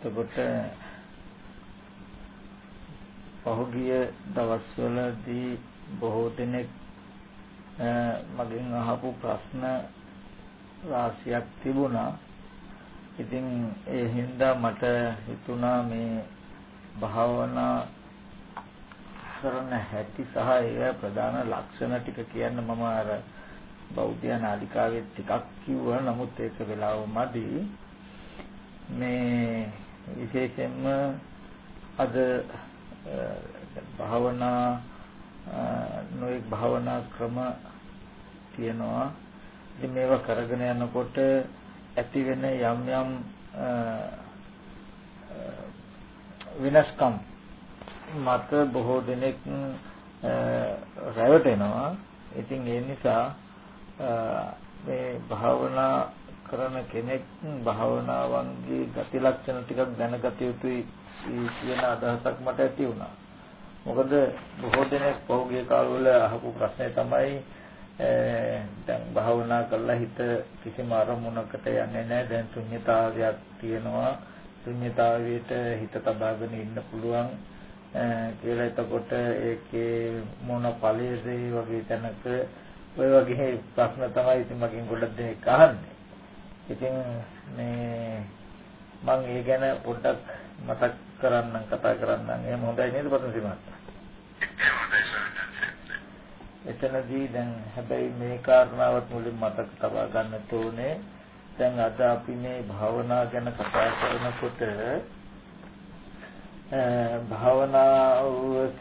එතකොට පහුගිය දවස්වලදී බොහෝ දෙනෙක් මගෙන් අහපු ප්‍රශ්න රාශියක් තිබුණා. ඉතින් ඒ හින්දා මට හිතුණා මේ භාවනා කරන හැටි සහ ඒ ප්‍රධාන ලක්ෂණ ටික කියන්න මම අර බෞද්ධ නාලිකාවේ ටිකක් කිව්වා. නමුත් ඒක වෙලාව මදි. මේ විශේෂයෙන්ම අද භාවනා නොඑක් භාවනා ක්‍රම තියෙනවා. ඉතින් මේවා කරගෙන යනකොට ඇති වෙන යම් යම් විනාශකම් මත බොහෝ දෙනෙක් රැවටෙනවා. ඉතින් ඒ නිසා මේ භාවනා කරන කෙනෙක් භාවනාවන්ගේ ගති ලක්ෂණ ටිකක් දැනගත යුතුයි කියන අදහසක් මට ඇති වුණා. මොකද බොහෝ දෙනෙක් පහුගිය කාලවල අහපු ප්‍රශ්නේ තමයි දැන් භාවනා කළා හිත කිසිම අරමුණකට යන්නේ නැහැ. දැන් ශුන්්‍යතාවයක් තියෙනවා. ශුන්්‍යතාවයට හිත තබාගෙන ඉන්න පුළුවන්. කියලා එතකොට ඒකේ මොන ඵලයේද වගේ තැනක ඔය වගේ ප්‍රශ්න තමයි ඉතින් මගෙන් ගොඩක් දෙනෙක් අහන්නේ. ඉතින් මේ මම ඒ ගැන පොඩ්ඩක් මතක් කරන්නම් කතා කරන්නම් එහෙම හොඳයි නේද පතන්සි මහත්තයා එතනදී දැන් හැබැයි මේ කාරණාවත් මුලින් මතක තබා ගන්න ඕනේ. දැන් අද අපි මේ භාවනා ගැන කතා කරනකොට භාවනාව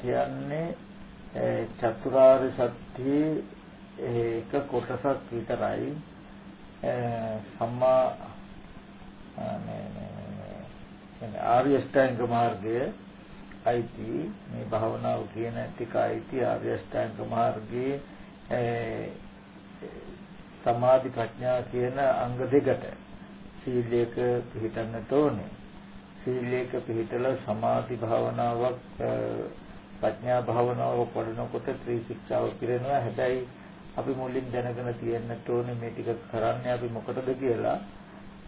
කියන්නේ චතුරාර්ය සත්‍යයේ එක කොටසක් විතරයි. සම්මා මේ ආර්ය අෂ්ටාංග මාර්ගය අයිති. මේ භාවනාව කියන ටික අයිති. ආර්ය අෂ්ටාංග මාර්ගයේ සමාධි ප්‍රඥා කියන අංග දෙකට සීලයක පිළිටන්නට ඕනේ. සීලයක පිළිටලා සමාධි භාවනාවක් ප්‍රඥා භාවනාවක් වඩනකොට ත්‍රිශික්ෂාව පිරෙනවා. හැබැයි අපි මුලින් දැනගෙන තියෙන්නට ඕනේ මේ ටික කරන්නේ අපි මොකටද කියලා.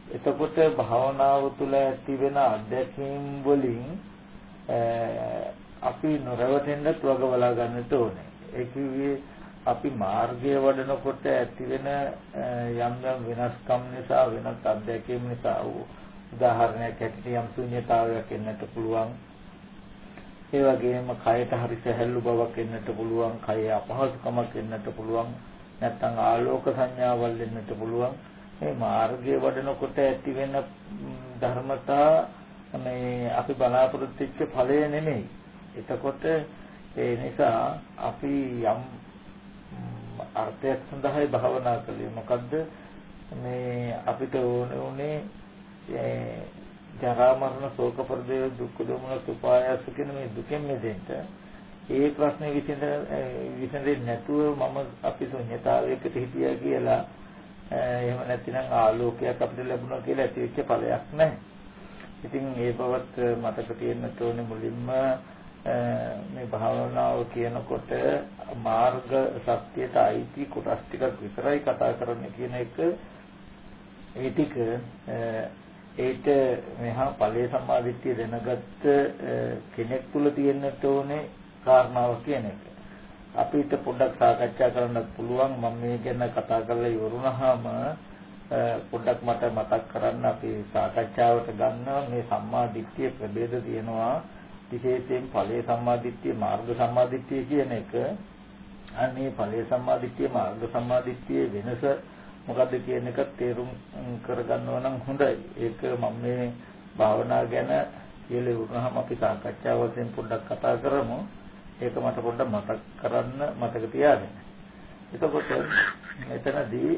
එතකොට භාවනාව තුළ ඇති වෙන අධ්‍යක්ීම් වලින් අපි නොරවටෙන්නත් වග බලා ගන්නට ඕනේ. ඒ කිව්වේ අපි මාර්ගය වඩනකොට ඇති වෙන යම් යම් වෙනස්කම් නිසා වෙනත් අධ්‍යක්ීම් නිසා උදාහරණයක් ඇටියට යම් ශුන්‍යතාවයක් එන්නට පුළුවන් ඒ වගේම කයට හරි සැහැල්ලු බවක් එන්නට පුළුවන්, කය අපහසුකමක් එන්නට පුළුවන්, නැත්නම් ආලෝක සංඥාවල් එන්නට පුළුවන්. මේ මාර්ගයේ වඩනකොට ඇති වෙන ධර්මතා මේ අපි බලාපොරොත්තු වෙච්ච ඵලය නෙමෙයි. එතකොට ඒ නිසා අපි යම් අර්ථයක් සඳහායි භාවනා කළේ. මොකද්ද? මේ අපිට ඕනේ උනේ ජරා මරණ ශෝක පරිදේ දුක්ඛ දෝමන සුපායස කියන මේ දුකෙන් මිදෙන්න ඒ ප්‍රශ්නේ විසඳ විසඳෙන්නේ නැතුව මම අපි ශුන්‍යතාවයකට හිටියා කියලා එහෙම නැතිනම් ආලෝකයක් අපිට ලැබුණා කියලා ඇතිවෙච්ච ඵලයක් නැහැ. ඉතින් ඒ බවත් මතක තියෙන්න ඕනේ මුලින්ම මේ භාවනාව කියනකොට මාර්ග සත්‍යයට අයිති කොටස් ටිකක් විතරයි කතා කරන්න කියන එක ඒ ටික ඒට මෙහා ඵලයේ සම්මාදිට්ඨිය දැනගත්ත කෙනෙක් තුල තියෙන්නට ඕනේ කාරණාව කියන එක. අපිට පොඩ්ඩක් සාකච්ඡා කරන්නත් පුළුවන්. මම මේ ගැන කතා කරලා ඉවරුනහම පොඩ්ඩක් මට මතක් කරන්න අපි සාකච්ඡාවට ගන්න මේ සම්මාදිට්ඨිය ප්‍රභේද තියෙනවා. විශේෂයෙන් ඵලයේ සම්මාදිට්ඨිය මාර්ග සම්මාදිට්ඨිය කියන එක. අනේ ඵලයේ සම්මාදිට්ඨිය මාර්ග සම්මාදිට්ඨිය වෙනස මොකද්ද කියන එක තේරුම් කරගන්නවා නම් හොඳයි. ඒක මම මේ භාවනා ගැන කියලා වුණාම අපි සාකච්ඡා වශයෙන් පොඩ්ඩක් කතා කරමු. ඒක මට පොඩ්ඩක් මතක් කරන්න මතක තියාගන්න. එතකොට මෙතනදී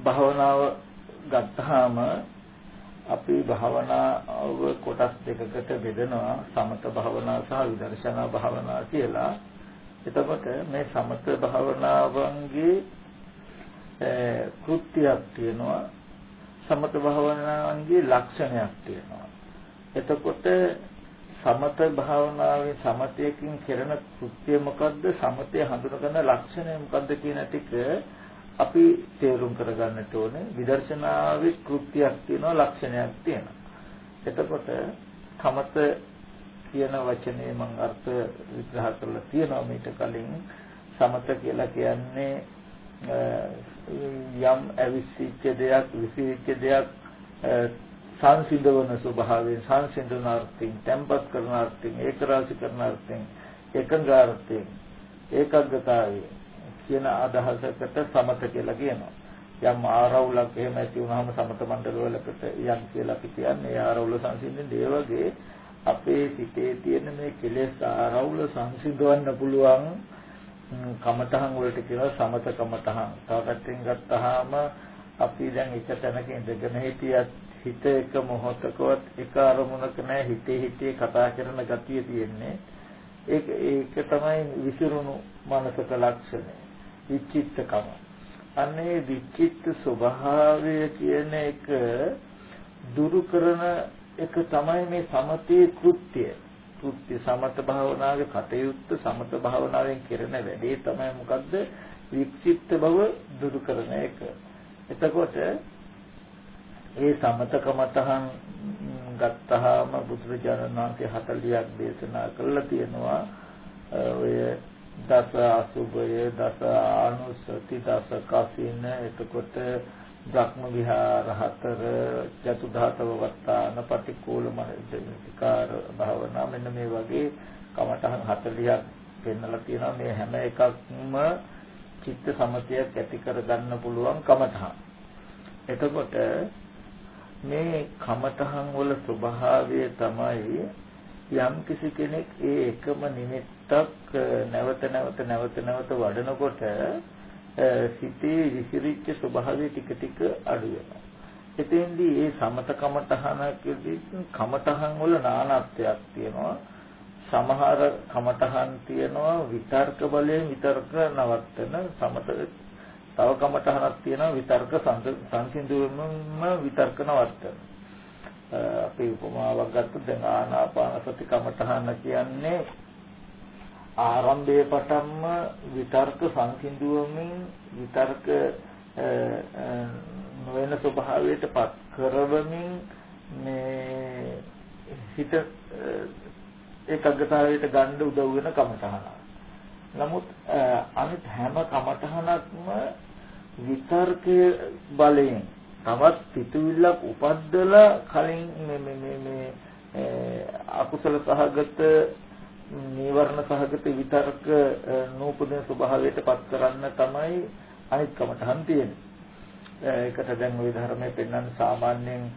භාවනාව ගත්තාම අපි භාවනාව කොටස් දෙකකට බෙදනවා සමත භාවනාව සහ විදර්ශනා භාවනාව කියලා. එතකොට මේ සමත භාවනාවන්ගේ කෘත්‍යයක් තියෙනවා සමත භාවනාවන්ගේ ලක්ෂණයක් තියෙනවා. එතකොට සමත භාවනාවේ සමතයකින් කරන කෘත්‍ය මොකද්ද? සමතය හඳුනගන්න ලක්ෂණය මොකද්ද කියන ටික අපි තේරුම් කරගන්නට ඕනේ. විදර්ශනාවේ කෘත්‍යයක් තියෙනවා ලක්ෂණයක් තියෙනවා. එතකොට සමත කියන වචනේ මම අර්ථ විග්‍රහ කරලා තියෙනවා මීට කලින් සමත කියලා කියන්නේ යම් අවිසිච්ච දෙයක් විසිච්ච දෙයක් සංසිඳවන ස්වභාවයෙන් සංසිඳනාර්ථයෙන් tempat කරනාර්ථයෙන් ඒකරාශි කරනාර්ථයෙන් එකඟාර්ථයෙන් ඒකග්ගතාවයෙන් කියන අදහසකට සමත කියලා කියනවා. යම් ආරවුලක් එහෙම ඇති වුනහම සමත මණ්ඩලවලකට යම් කියලා අපි කියන්නේ ආරවුල සංසිඳෙන්නේ ඒ වගේ අපේ සිතේ තියෙන මේ කෙලෙස් ආරවුල සංසිඳවන්න පුළුවන් කමතහන් වලට කියනවා සමත කමතහන්. තව පැත්තෙන් ගත්තාම අපි දැන් එක තැනක ඉඳගෙන හිටියත් හිත එක මොහොතකවත් එක අරමුණක නැහැ හිතේ හිතේ කතා කරන ගතිය තියෙන්නේ. ඒක ඒක තමයි විසිරුණු මනසක ලක්ෂණය. විචිත්තකම. අනේ විචිත්ත ස්වභාවය කියන එක දුරු කරන එක තමයි මේ සමතේ කෘත්‍යය. කෘත්‍ය සමත භාවනාවේ කටයුත්ත සමත භාවනාවෙන් කරන වැඩේ තමයි මොකද්ද? විචිත්ත බව දුරු කරන එක. එතකොට ඒ සමතකමතහන් ගත්තාම බුදුරජාණන් වහන්සේ 40ක් දේශනා කළා තියෙනවා. ඔය දස අසුභය දස ආනුසති දස කසින එතකොට බ්‍රහ්ම විහාර හතර චතුධාතව වත්තාන පටිකූල මනසිකාර භාවනා මෙන්න මේ වගේ කමඨහන් 40ක් පෙන්නලා තියෙනවා. මේ හැම එකක්ම චිත්ත සමතයක් ඇති කරගන්න පුළුවන් කමඨහන්. එතකොට මේ කමඨහන් වල ස්වභාවය තමයි යම් කිසි කෙනෙක් ඒ එකම නිමිත්තක් නැවත නැවත නැවත නැවත වඩනකොට සිතේ විසිරිච්ච ස්වභාවය ටික ටික අඩු වෙනවා. එතෙන්දී මේ සමත කමඨහනකදී කමඨහන් වල නානත්වයක් තියෙනවා. සමහර කමඨහන් තියෙනවා විතර්ක බලයෙන් විතර්ක නවත්තන සමත තව කමටහනක් තියෙනවා විතර්ක සංසිඳුවම විතර්ක නවත්තන. අපි උපමාවක් ගත්තොත් දැන් ආනාපාන සති කමටහන කියන්නේ ආරම්භයේ පටන්ම විතර්ක සංසිඳුවමින් විතර්ක නොවන ස්වභාවයට පත් කරවමින් මේ හිත ඒකග්ගතාවයට ගන්න උදව් වෙන කමටහනක්. නමුත් අනිත් හැම කමටහනක්ම විතර්කයේ බලයෙන් තවත් පිටුවිල්ලක් උපද්දලා කලින් මේ මේ මේ අකුසල සහගත නීවරණ සහගත විතර්ක නූපදින ස්වභාවයට පත් කරන්න තමයි අනිත් කමටහන් තියෙන්නේ. ඒකට දැන් ওই ධර්මයේ පෙන්වන සාමාන්‍යයෙන්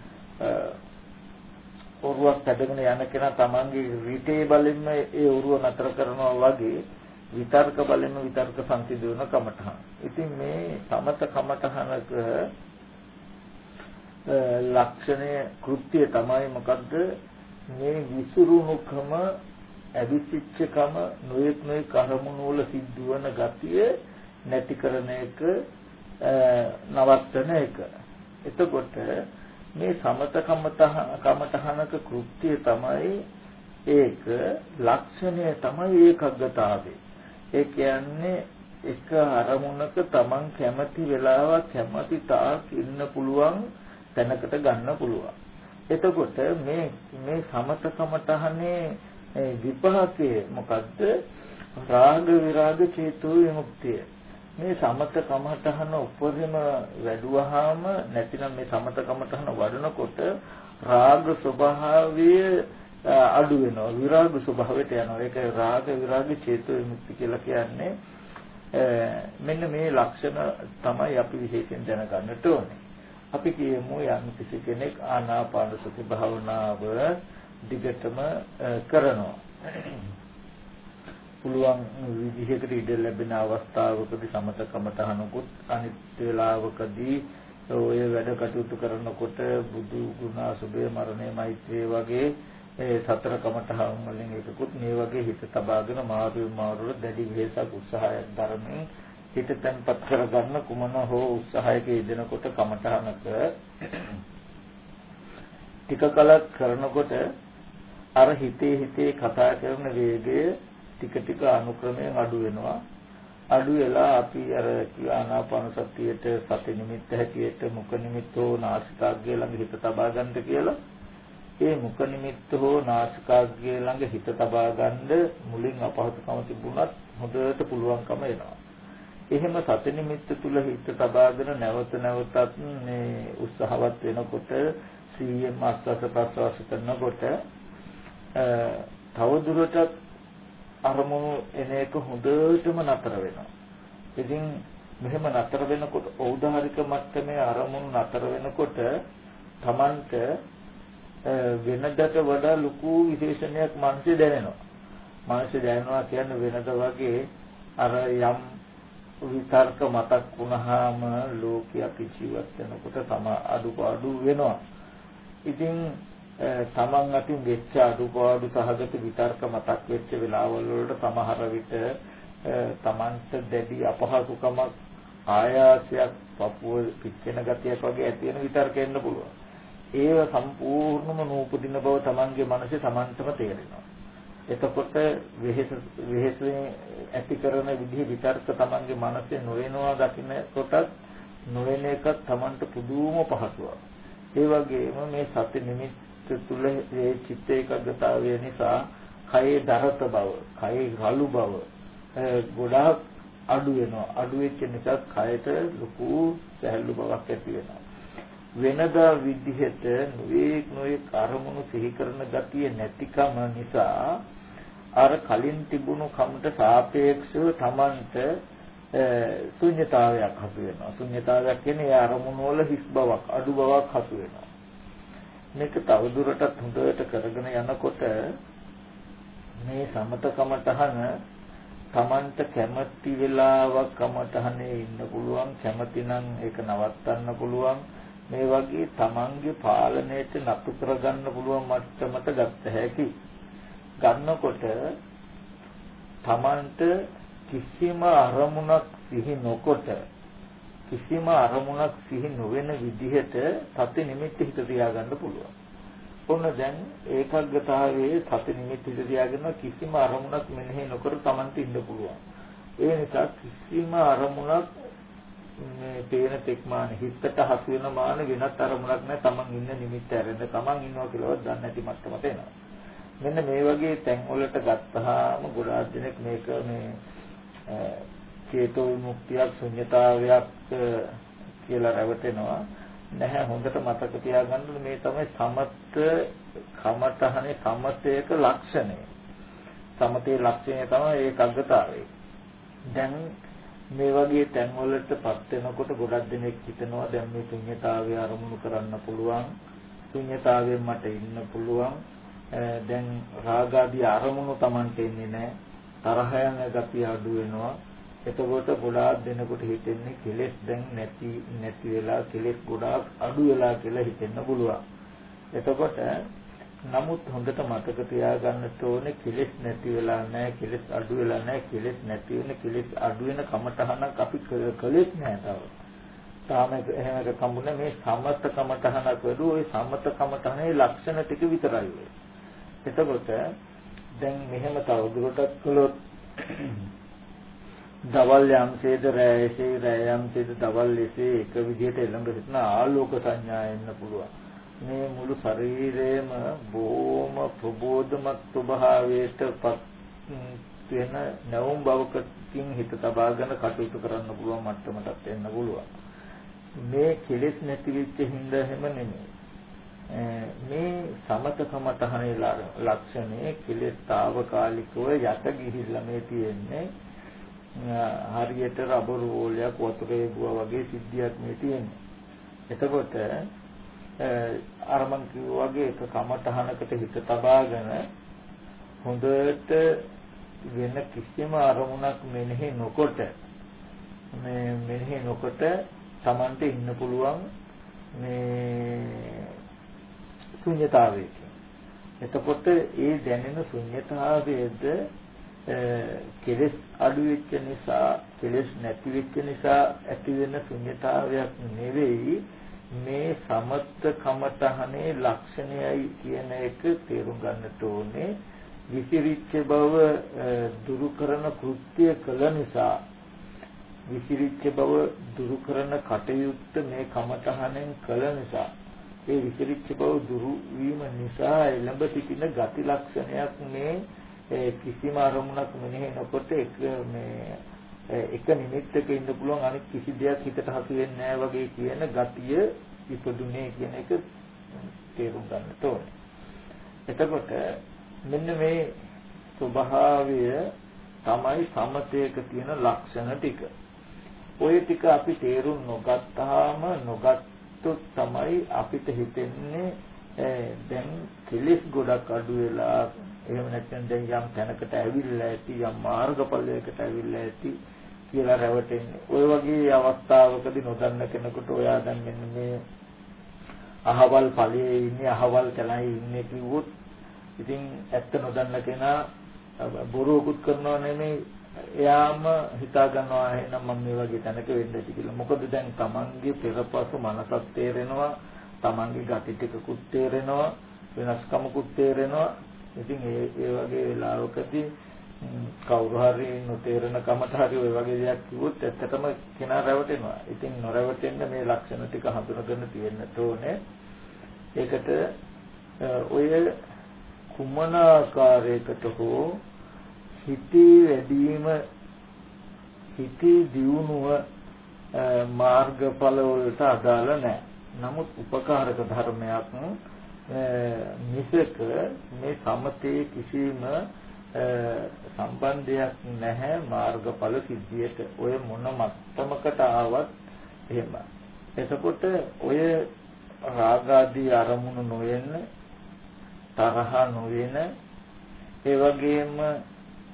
ඔරුවක් ඇදගෙන යන කෙනා තමන්ගේ රිටේ බලෙන්ම ඒ ඔරුව නතර කරනවා වගේ විතර්ක බලෙන් විතර්ක සංසිඳ වෙන කමඨහන්. ඉතින් මේ සමත කමඨහනක ලක්ෂණය කෘත්‍ය තමයි මොකද්ද? මේ විසුරුණුකම අවිසිච්චකම නොයෙක් නොයෙක් අරමුණු වල සිද්ධවන ගතිය නැති කරන එක නවත්තන එක. එතකොට මේ සමත කමඨහනක කෘත්‍ය තමයි ඒක ලක්ෂණය තමයි ඒකග්ගතාවේ. ඒ කියන්නේ එක අරමුණක Taman කැමති වෙලාවක් කැමති තාක් ඉන්න පුළුවන් තැනකට ගන්න පුළුවන්. එතකොට මේ මේ සමතකමතහනේ විපාකයේ මොකද්ද? රාග විරාග චේතෝ විමුක්තිය. මේ සමත කමඨහන උපරිම වැඩුවාම නැතිනම් මේ සමත කමඨහන වඩනකොට රාග ස්වභාවය අඩු වෙනවා විරාග ස්වභාවයට යනවා ඒක රාග විරාග චේතෝ විමුක්ති කියලා කියන්නේ මෙන්න මේ ලක්ෂණ තමයි අපි විශේෂයෙන් දැනගන්නට ඕනේ අපි කියමු යම් කිසි කෙනෙක් ආනාපාන සති භාවනාව දිගටම කරනවා. පුළුවන් විදිහකට ඉඩ ලැබෙන අවස්ථාවකදී සමතකම තහනකුත් අනිත් වේලාවකදී ඔය වැඩ කටයුතු කරනකොට බුදු ගුණ සුභේ මරණය මෛත්‍රිය වගේ ඒ සතර කමඨහන් වලින් එකකුත් මේ වගේ හිත තබාගෙන මාරු මාරුර දැඩි වෙහසක් උත්සාහයක් දරමින් හිත තැන්පත් කරගන්න කුමන හෝ උත්සාහයක යෙදෙනකොට කමඨහනක ටික කලක් කරනකොට අර හිතේ හිතේ කතා කරන වේගය ටික ටික අනුක්‍රමයෙන් අඩු වෙනවා අඩු වෙලා අපි අර ආනාපාන සතියේට සති නිමිත්ත හැටියට මුඛ නිමිත්ත හෝ නාසිකාග්‍රය ළඟ හිත තබා ගන්නද කියලා ඒ මුඛ නිමිත්ත හෝ නාසිකාග්‍රය ළඟ හිත තබා ගන්න මුලින් අපහසුකම තිබුණත් හොඳට පුළුවන්කම එනවා. එහෙම සති නිමිත්ත තුල හිත තබාගෙන නැවත නැවතත් මේ උත්සාහවත් වෙනකොට සීයෙන් ආස්වාස ප්‍රසවාස කරනකොට තව දුරටත් අරමුණු එන එක හොඳටම නතර වෙනවා. ඉතින් මෙහෙම නතර වෙනකොට ඖදාහරික මට්ටමේ අරමුණු නතර වෙනකොට Tamanට වෙනදට වඩා ලොකු විශේෂණයක් මනසේ දැනෙනවා. මනසේ දැනෙනවා කියන්නේ වෙනද වගේ අර යම් විතර්ක මතක් වුණාම ලෝකයේ අපි ජීවත් වෙනකොට තම අඩුපාඩු වෙනවා. ඉතින් තමන් අතින් වෙච්ච අඩුපාඩු සහගත විතර්ක මතක් වෙච්ච වෙලාවල් වලට සමහර විට තමන්ට දැඩි අපහසුකමක් ආයාසයක් පපුව පිච්චෙන ගතියක් වගේ ඇති වෙන විතර්ක එන්න පුළුවන්. ඒව සම්පූර්ණම නූපදින බව තමන්ගේ මනසේ තමන්ටම තේරෙනවා. එතකොට වෙහෙස වෙහෙසෙන් ඇති කරන විදිහ විතර්ක තමන්ගේ මනසේ නොවෙනවා දකින්න කොටත් නොවෙන එක තමන්ට පුදුම පහසුවක්. ඒ වගේම මේ සති නිමිත්ත තුළ ඒ චිත්ත ඒකාග්‍රතාවය නිසා කයේ දරත බව, කයේ රළු බව ගොඩාක් අඩු වෙනවා. අඩු වෙච්ච නිසා කයට ලොකු සැහැල්ලු බවක් ඇති වෙනවා. වෙනදා විදිහට නොඑක් නොඑක් අරමුණු සිහි කරන ගතිය නැතිකම නිසා අර කලින් තිබුණු කමට සාපේක්ෂව Tamanට ශුන්්‍යතාවයක් හසු වෙනවා. ශුන්්‍යතාවයක් කියන්නේ අරමුණු වල හිස් බවක්, අඩු බවක් හසු වෙනවා. මේක තවදුරටත් හොඳට කරගෙන යනකොට මේ සමතකමටහන Tamanට කැමති වෙලාවක් කමටහනේ ඉන්න පුළුවන් කැමති නම් ඒක නවත්තන්න පුළුවන්. මේ වගේ Tamanගේ පාලනයට නතු කරගන්න පුළුවන් මට්ටමට ගත්ත හැකි. ගන්නකොට Tamanට කිසිම අරමුණක් සිහි නොකොට කිසිම අරමුණක් සිහි නොවන විදිහට සති නිමිත්ත හිත තියාගන්න පුළුවන්. ඔන්න දැන් ඒකග්ගතාවයේ සති නිමිත්ත හිත තියාගෙන කිසිම අරමුණක් මෙනෙහි නොකර Tamanට ඉන්න පුළුවන්. ඒ නිසා කිසිම අරමුණක් මේ තේන තෙක්මාන හිතට හසු වෙන මාන වෙනත් අරමුණක් නැහැ Taman ඉන්න නිමිත්ත ඇරෙන්න Taman ඉන්නවා කියලාවත් දන්නේ නැති මට්ටමට එනවා. මෙන්න මේ වගේ තැන් වලට ගත්තාම ගොඩාක් දෙනෙක් මේක මේ චේතෝ විමුක්තියක් ශුන්්‍යතාවයක් කියලා රැවටෙනවා. නැහැ හොඳට මතක තියාගන්න මේ තමයි සමත කමතහනේ සමතේක ලක්ෂණය. සමතේ ලක්ෂණය තමයි ඒකග්ගතාවය දැන් මේ වගේ තැන් වලටපත් වෙනකොට ගොඩක් දෙනෙක් හිතනවා දැන් මේ ශුන්්‍යතාවය අරමුණු කරන්න පුළුවන් ශුන්්‍යතාවයෙන් මට ඉන්න පුළුවන්. දැන් රාගාදී අරමුණු Tamanට එන්නේ නැහැ. තරහ යන ගතිය අඩු වෙනවා. එතකොට ගොඩාක් දෙනකොට හිතෙන්නේ කෙලෙස් දැන් නැති නැති වෙලා කෙලෙස් ගොඩාක් අඩු වෙලා කියලා හිතෙන්න පුළුවන්. එතකොට නමුත් හොඳට මතක තියාගන්න ඕනේ කෙලෙස් නැති වෙලා නැහැ කෙලෙස් අඩු වෙලා නැහැ කෙලෙස් නැති වෙන කෙලෙස් අඩු වෙන කමටහනක් අපි කළෙත් නැහැ තව. තාම එහෙම එක කම්බුනේ මේ සමත කමටහනක් වඩු ওই සමත කමටහනේ ලක්ෂණ ටික විතරයි. එතකොට දැන් මෙහෙම තවදුරටත් කළොත් දවල් යම්සේද රැයසේ රැය යම්සේද දවල් එසේ එක විදිහට එළඹ සිටින ආලෝක සංඥා එන්න පුළුවන්. මේ මුළු ශරීරයම බොහොම ප්‍රබෝධමත් ස්වභාවයට පත් වෙන නැවුම් බවකින් හිත තබාගෙන කටයුතු කරන්න පුළුවන් මට්ටමටත් එන්න පුළුවන්. මේ කෙලෙස් නැති වෙච්ච හින්දා හැම නෙමෙයි. මේ සමතකමතහනේ ලක්ෂණය කෙලෙස් తాවකාලිකව යට ගිහිල්ලා මේ තියෙන්නේ හරියට රබර් රෝලයක් වතුරේ බුවා වගේ සිද්ධියක් මේ තියෙන්නේ. එතකොට අර මං කිව්වා වගේ එක කමටහනකට හිත තබාගෙන හොඳට වෙන කිසිම අරමුණක් මෙනෙහි නොකොට මේ මෙනෙහි නොකොට Tamante ඉන්න පුළුවන් මේ ශුන්‍යතාවයකින්. එතකොට ඒ දැනෙන ශුන්‍යතාවයේද කෙලෙස් අඩු වෙච්ච නිසා කෙලෙස් නැති වෙච්ච නිසා ඇති වෙන ශුන්‍යතාවයක් නෙවෙයි මේ සමත්ත කමතහනේ ලක්ෂණයයි කියන එක තේරුම් ගන්නට ඕනේ. විසිරිච්ච බව දුරු කරන කෘත්‍ය කළ නිසා විසිරිච්ච බව දුරු කරන කටයුත්ත මේ කමතහනෙන් කළ නිසා ඒ විසිරිච්ච බව දුරු වීම නිසා එළඹ සිටින ගති ලක්ෂණයක් මේ කිසිම අරමුණක් මෙනෙහි නොකොට එක මේ එක නිමිත්තක ඉන්න පුළුවන් අනිත් කිසි දෙයක් හිතට හසු වෙන්නේ නැහැ වගේ කියන ගතිය ඉපදුනේ කියන එක තේරුම් ගන්නට ඕනේ. එතකොට මෙන්න මේ ස්වභාවය තමයි සමතයක තියෙන ලක්ෂණ ටික. ওই ටික අපි තේරුම් නොගත්තාම නොගත්තොත් තමයි අපිට හිතෙන්නේ දැන් කෙලෙස් ගොඩක් අඩු වෙලා එහෙම නැත්නම් දැන් යම් තැනකට ඇවිල්ලා ඇති යම් මාර්ගඵලයකට ඇවිල්ලා ඇති කියලා රැවටෙන්නේ. ওই වගේ අවස්ථාවකදී නොදන්න කෙනෙකුට ඔයා දැන් මෙන්න මේ අහවල් ඵලයේ ඉන්නේ අහවල් තැනයි ඉන්නේ කිව්වොත් ඉතින් ඇත්ත නොදන්න කෙනා බොරුවකුත් කරනව නෙමෙයි එයාම හිතා ගන්නවා එහෙනම් මම මේ වගේ තැනක වෙන්න ඇති කියලා. මොකද දැන් Tamanගේ පෙරපසු මනසක් තේරෙනවා, Tamanගේ gati ටිකකුත් තේරෙනවා, වෙනස්කමකුත් තේරෙනවා. ඉතින් ඒ ඒ වගේ වෙලාවකදී කවුරු හරි නොතේරෙන කමට හරි ওই වගේ දෙයක් කිව්වොත් ඇත්තටම කෙනා රැවටෙනවා. ඉතින් නොරැවටෙන්න මේ ලක්ෂණ ටික හඳුනගෙන තියෙන්න ඕනේ. ඒකට ඔය කුමන ආකාරයකට හෝ හිතේ වැඩිම හිතේ දියුණුව මාර්ගඵල වලට අදාළ නැහැ. නමුත් උපකාරක ධර්මයක් මිසක මේ සමතේ කිසිම සම්බන්ධයක් නැහැ මාර්ගඵල සිද්ධියට. ඔය මොන මත්තමකට ආවත් එහෙම. එතකොට ඔය රාගාදී අරමුණු නොවෙන්න තරහ නොවෙන ඒ වගේම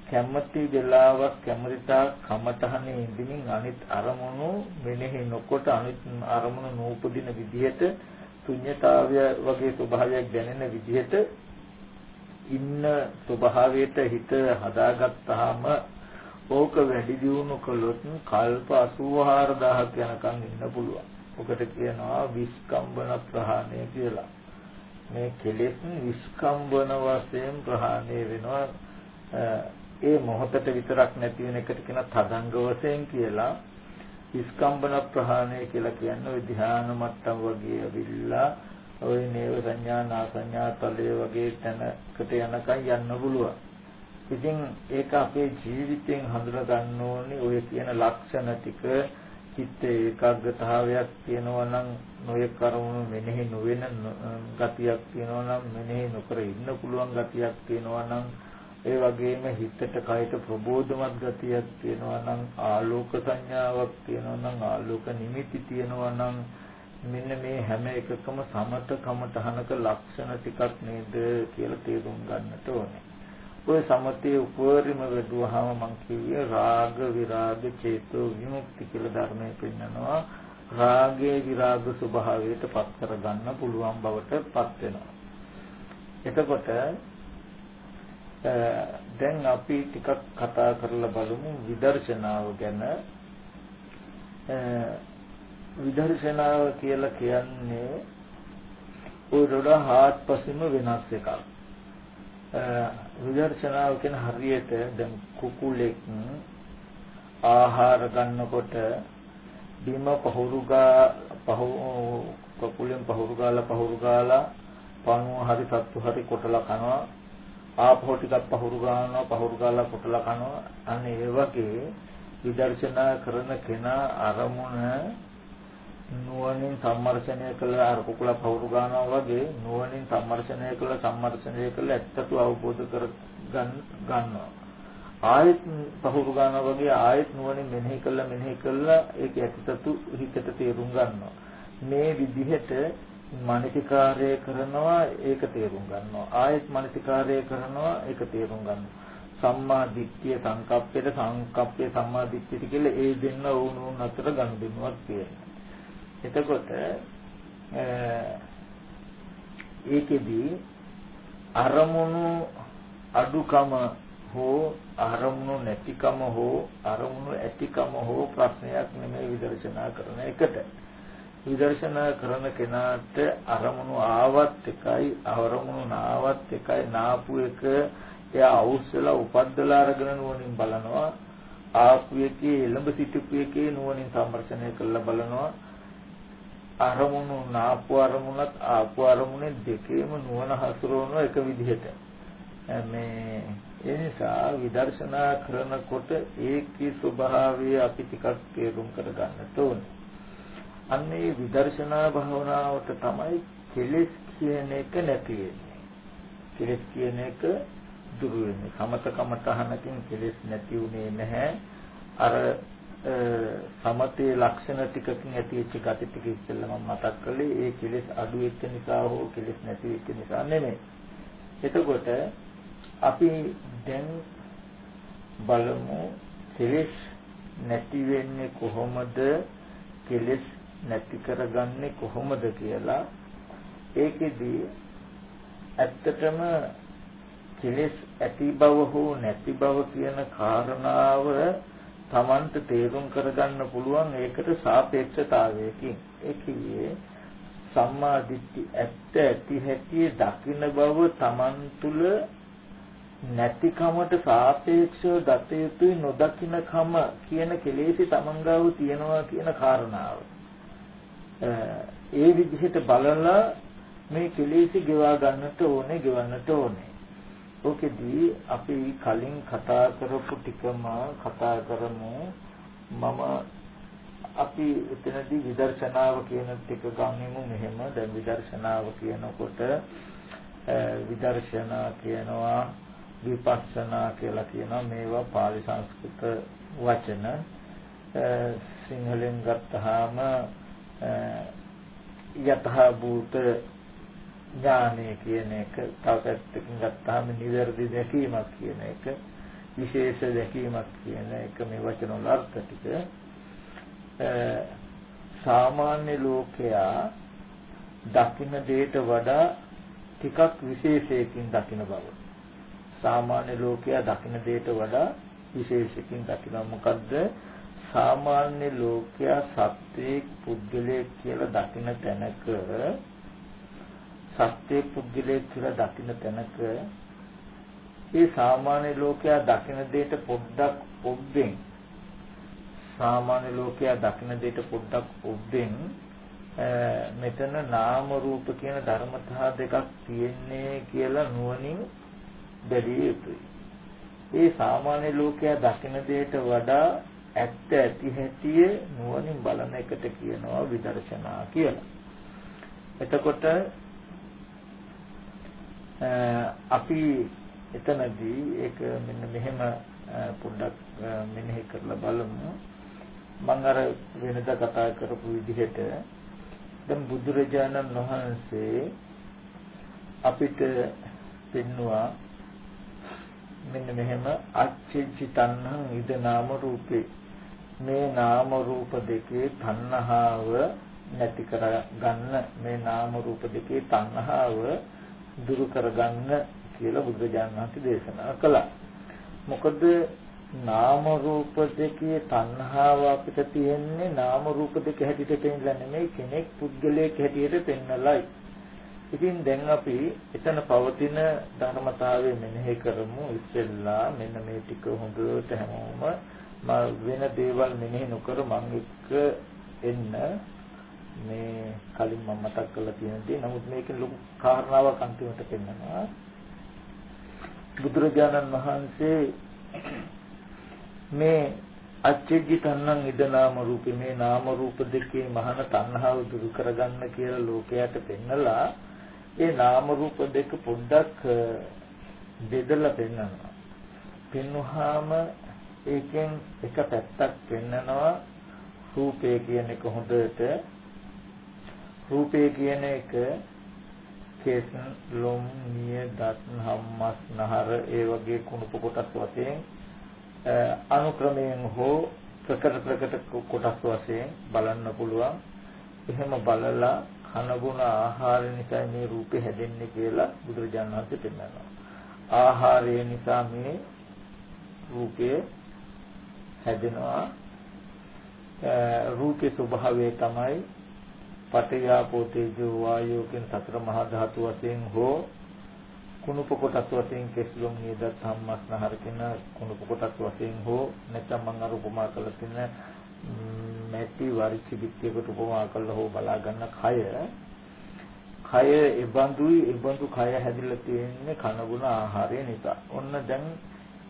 කැමැති වෙලාවක් කැමැතිතා කමතහනේ ඉඳිමින් අනිත් අරමුණු මෙනෙහි නොකොට අනිත් අරමුණු නූපදින විදිහට ශුන්්‍යතාවය වගේ ස්වභාවයක් දැනෙන විදිහට ඉන්න ස්වභාවයට හිත හදාගත්තාම ඕක වැඩි දියුණු කළොත් කල්ප 84000ක් යනකම් ඉන්න පුළුවන්. ඔකට කියනවා විස්කම්බන ප්‍රහාණය කියලා. මේ කෙලෙස් විස්කම්බන වශයෙන් ප්‍රහාණය වෙනවා. ඒ මොහොතට විතරක් නැති වෙන එකට කියන තදංග වශයෙන් කියලා විස්කම්බන ප්‍රහාණය කියලා කියන්නේ ওই ධ්‍යාන මට්ටම් වගේ අවිල්ලා ওই නේව සංඥා නාසඤ්ඤා තලයේ වගේ තැනකට යනකම් යන්න පුළුවන්. ඉතින් ඒක අපේ ජීවිතයෙන් හඳුනා ගන්න ඕනේ ඔය කියන ලක්ෂණ ටික චිත්ත ඒකාග්‍රතාවයක් තියෙනවා නම් නොයෙක් කරුණු මෙනෙහි නොවන ගතියක් තියෙනවා නම් මෙනෙහි නොකර ඉන්න පුළුවන් ගතියක් තියෙනවා නම් ඒ වගේම හිතට කයට ප්‍රබෝධමත් ගතියක් තියෙනවා නම් ආලෝක සංඥාවක් තියෙනවා නම් ආලෝක නිමිති තියෙනවා නම් මෙන්න මේ හැම එකකම සමත කමතහනක ලක්ෂණ ටිකක් නේද කියලා තේරුම් ගන්නට ඕනේ. ඔය සමතේ උපරිම වෙදුවාම මං කිව්වේ රාග විරාග චේතෝ විමුක්ති කියලා ධර්මයේ පෙන්නනවා. රාගයේ විරාග ස්වභාවයට පත් කර ගන්න පුළුවන් බවට පත් වෙනවා. එතකොට දැන් අපි ටිකක් කතා කරලා බලමු විදර්ශනාව ගැන විදර්ශනාව කියලා කියන්නේ ඔය වඩා හාත්පසින්ම වෙනස් එකක්. විදර්ශනාව කියන හරියට දැන් කුකුලෙක් ආහාර ගන්නකොට බිම පහුරු ගා පහු කුකුලෙන් පහුරු ගාලා පහුරු ගාලා පණුව හරි සත්තු හරි කොටලා කනවා ආපහු ටිකක් පහුරු ගන්නවා පහුරු ගාලා කොටලා කනවා. අනේ ඒ වගේ විදර්ශනා කරන කෙනා අරමුණ නුවණින් සම්මර්ෂණය කළ අර කුකුල පවුරු ගන්නවා වගේ නුවණින් සම්මර්ෂණය කළ සම්මර්ෂණය කළ ඇත්තතු අවබෝධ කර ගන්නවා. ආයෙත් පහුරු ගන්නවා වගේ ආයෙත් නුවණින් මෙනෙහි කළා මෙනෙහි කළා ඒක ඇත්තතු හිතට තේරුම් ගන්නවා. මේ විදිහට මානසිකාර්යය කරනවා ඒක තේරුම් ගන්නවා. ආයෙත් මානසිකාර්යය කරනවා ඒක තේරුම් ගන්නවා. සම්මා දිට්ඨිය සංකප්පේට සංකප්පේ සම්මා දිට්ඨියට කියලා ඒ දෙන්න වුණුන් අතර ගනුදෙනුවක් තියෙනවා. එතකොට ඒකෙදී අරමුණු අඩුකම හෝ අරමුණු නැතිකම හෝ අරමුණු ඇතිකම හෝ ප්‍රශ්නයක් නෙමෙයි විදර්ශනා කරන එකට. විදර්ශනා කරන කෙනාට අරමුණු ආවත් එකයි අරමුණු නාවත් එකයි. නාපු එක එයා අවුස්සලා උපද්දලා අරගෙන නුවණින් බලනවා. ආපු එකේ එළඹ සිටපු එකේ නුවණින් සම්මර්ෂණය කරලා බලනවා. අරමුණු නාපු අරමුණත් ආපු අරමුණේ දෙකේම නුවණ හසුරවන එක විදිහට. මේ ඒ නිසා විදර්ශනා කරනකොට ඒකී ස්වභාවය අපි ටිකක් තේරුම් කරගන්නට ඕනේ. අන්නේ විදර්ශනා භාවනාවට තමයි කෙලෙස් කියන එක නැති වෙන්නේ. කෙලෙස් කියන එක දුරු වෙන්නේ. සමතකම තහනකින් කෙලෙස් නැති උනේ නැහැ. අර සමතේ ලක්ෂණ ටිකකින් ඇතිවෙච්ච gati ටික ඉස්සෙල්ලා මම මතක් කළේ ඒ කෙලෙස් අඩු වෙච්ච නිසා හෝ කෙලෙස් නැති වෙච්ච නිසා නෙමෙයි. එතකොට අපි දැන් බලමු කෙලෙස් නැති වෙන්නේ කොහොමද කෙලෙස් නැති කරගන්නේ කොහොමද කියලා ඒකෙදී ඇත්තටම කෙලෙස් ඇති බව හෝ නැති බව කියන කාරණාව Tamanට තේරුම් කරගන්න පුළුවන් ඒකට සාපේක්ෂතාවයකින් ඒ කියේ සම්මා දිට්ඨි ඇත්ත ඇති හැටි දකින්න බව Taman තුල නැතිකමට සාපේක්ෂව දත යුතුයි නොදකින්නකම කියන කෙලෙසි තමන්ගාව තියනවා කියන කාරණාව. ඒ විදිහට බලලා මේ කෙලෙසි ගෙවා ගන්නට ඕනේ, ගෙවන්නට ඕනේ. ඕකෙදී අපි කලින් කතා කරපු ටිකම කතා කරමු. මම අපි එතනදී විදර්ශනාව කියන ටික ගන්නෙමු මෙහෙම. දැන් විදර්ශනාව කියනකොට විදර්ශනා කියනවා විපස්සනා කියලා කියනවා මේවා pāli සංස්කෘත වචන සිංහලෙන් ගත්තාම යතහ භූත ඥානය කියන එක තව පැත්තකින් ගත්තාම නිවැරදි දැකීමක් කියන එක විශේෂ දැකීමක් කියන එක මේ වචන වල අර්ථ ටික. සාමාන්‍ය ලෝකයා දකින්න දෙයට වඩා ටිකක් විශේෂයකින් දකින්න බව. සාමාන්‍ය ලෝකයා දකින දෙයට වඩා විශේෂකින් දකිනවා. මොකද්ද? සාමාන්‍ය ලෝකයා සත්වයේ පුද්ගලයෙක් කියලා දකින තැනක සත්වයේ පුද්ගලයෙක් කියලා දකින තැනක ඒ සාමාන්‍ය ලෝකයා දකින දෙයට පොඩ්ඩක් ඔබ්බෙන් සාමාන්‍ය ලෝකයා දකින දෙයට පොඩ්ඩක් ඔබ්බෙන් මෙතන නාම රූප කියන ධර්මතා දෙකක් තියෙන්නේ කියලා නුවණින් බැලිය යුතුයි. ඒ සාමාන්‍ය ලෝකයා දකින දෙයට වඩා ඇත්ත ඇති හැටිය නුවණින් බලන එකට කියනවා විදර්ශනා කියලා. එතකොට අපි එතනදී ඒක මෙන්න මෙහෙම පොඩ්ඩක් මෙනෙහි කරලා බලමු. මම අර වෙනදා කතා කරපු විදිහට දැන් බුදුරජාණන් වහන්සේ අපිට පෙන්නවා මෙන්න මෙහෙම අච්චේචි තණ්හං ඉද නාම රූපේ මේ නාම රූප දෙකේ තණ්හාව නැති කරගන්න මේ නාම රූප දෙකේ තණ්හාව දුරු කරගන්න කියලා බුදුරජාණන් වහන්සේ දේශනා කළා. මොකද නාම රූප දෙකේ තණ්හාව අපිට තියෙන්නේ නාම රූප දෙක හැටියට පෙන්නලා නෙමෙයි කෙනෙක් පුද්ගලයෙක් හැටියට පෙන්නලයි. ඉතින් දැන් අපි එතන පවතින ධර්මතාවය මෙනෙහි කරමු. ඉස්සෙල්ලා මෙන්න මේ ටික හොඳට හැමෝම වෙන දේවල් මෙනෙහි නොකර මම එක්ක එන්න. මේ කලින් මම මතක් කරලා තියෙන දේ. නමුත් මේකේ ලොකු කාරණාවක් අන්තිමට පෙන්නනවා. බුදුරජාණන් වහන්සේ මේ අච්චේජි තණ්හං ඉද නාම රූපේ මේ නාම රූප දෙකේ මහාන තණ්හාව දුරු කරගන්න කියලා ලෝකයට පෙන්නලා ඒ නාම රූප දෙක පොඩ්ඩක් බෙදලා පෙන්නනවා. පෙන්වහම ඒකෙන් එක පැත්තක් පෙන්නනවා. රූපය කියන එක හොඳට. රූපය කියන එක කේස් ලොම් නිය දත් හම්මස් නහර ඒ වගේ කුණුප කොටස් වශයෙන් අනුක්‍රමයෙන් හෝ ප්‍රකට ප්‍රකට කොටස් වශයෙන් බලන්න පුළුවන්. එහෙම බලලා කනගුණ ආහාර නිසා මේ රූපේ හැදෙන්නේ කියලා බුදුරජාණන් වහන්සේ පෙන්නනවා. ආහාරය නිසා මේ රූපය හැදෙනවා. රූපේ ස්වභාවය තමයි පඨයාපෝ තේජෝ වායෝ කියන සතර මහා ධාතු වශයෙන් හෝ කුණුප කොටස් වශයෙන් කෙස්ලොම් නියදත් සම්මස්නහර කියන කුණුප කොටස් වශයෙන් හෝ නැත්නම් මම අර උපමා කළ තියෙන මැටි වරිච්ච පිටියකට උපමා කළා හෝ බලා ගන්න කය කය ඒබඳුයි ඒබඳු කය හැදිලා තියෙන්නේ කනගුණ ආහාරය නිසා. ඔන්න දැන්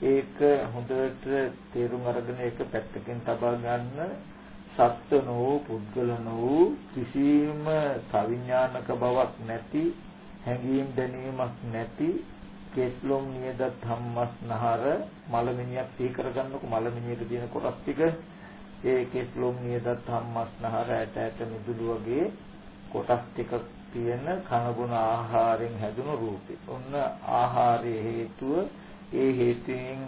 ඒක හොඳට තේරුම් අරගෙන ඒක පැත්තකින් තබා ගන්න සත්ත්ව නෝ පුද්ගල නෝ කිසිම සවිඥානික බවක් නැති හැඟීම් දැනීමක් නැති කෙස්ලොම් නියද ධම්මස්නහර මලමිනියක් තී කරගන්නකො මලමිනියක තියෙන කොටස් ටික ඒ කෙස්ලොම් නියද ධම්මස්නහර ඇට ඇට මිදුළු වගේ කොටස් ටික තියෙන කනගුණ ආහාරයෙන් හැදුණු රූපේ. ඔන්න ආහාරයේ හේතුව ඒ හේතුයෙන්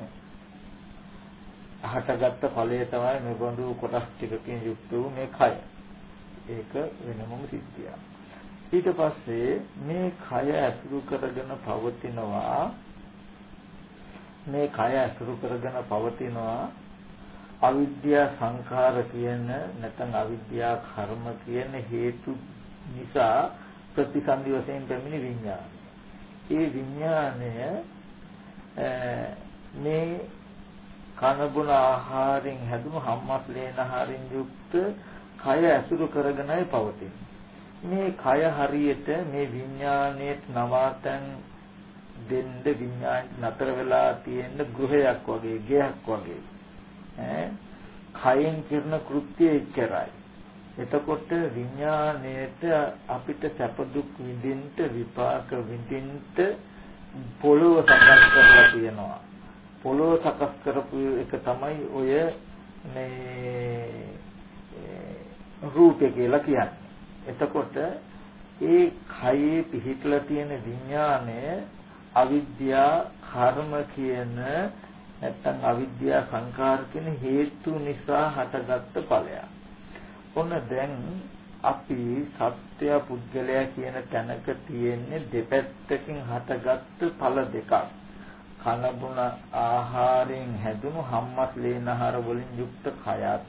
හටගත්ත ඵලය තමයි මේ බඳු කොටස් ටිකකින් යුක්ත වූ මේ කය. ඒක වෙනමම සිද්ධියක්. ඊට පස්සේ මේ කය ඇසුරු කරගෙන පවතිනවා මේ කය ඇසුරු කරගෙන පවතිනවා අවිද්‍යා සංඛාර කියන නැත්නම් අවිද්‍යා කර්ම කියන හේතු නිසා ප්‍රතිසන්දි වශයෙන් පැමිණි විඥානය. ඒ විඥානය මේ කනබුන ආහාරයෙන් හැදුණු හම්මස් ලේන ආහාරයෙන් යුක්ත කය ඇසුරු කරගෙනයි පවතින්නේ. මේ කය හරියට මේ විඥාණයට නවාතන් දෙන්න විඥාන නතර වෙලා තියෙන ගෘහයක් වගේ ගයක් වගේ ඈ කයෙන් කරන කෘත්‍යය එච්චරයි. එතකොට විඥාණයට අපිට සැප දුක් විඳින්න විපාක විඳින්න පොළොව සකස් කරලා තියෙනවා. පොළොව සකස් කරපු එක තමයි ඔය මේ රූපේ කියලා කියන්නේ. එතකොට ඒ කයේ පිහිටලා තියෙන විඥානය අවිද්‍යා කර්ම කියන නැත්තම් අවිද්‍යා සංකාර කියන හේතු නිසා හටගත්ත ඵලයක්. ඔන්න දැන් අපි සත්‍ය පුද්ගලයා කියන තැනක තියෙන්නේ දෙපැත්තකින් හටගත්ත ඵල දෙකක්. කනබුන ආහාරයෙන් හැදුණු හම්මස් ලේනහර වලින් යුක්ත කයත්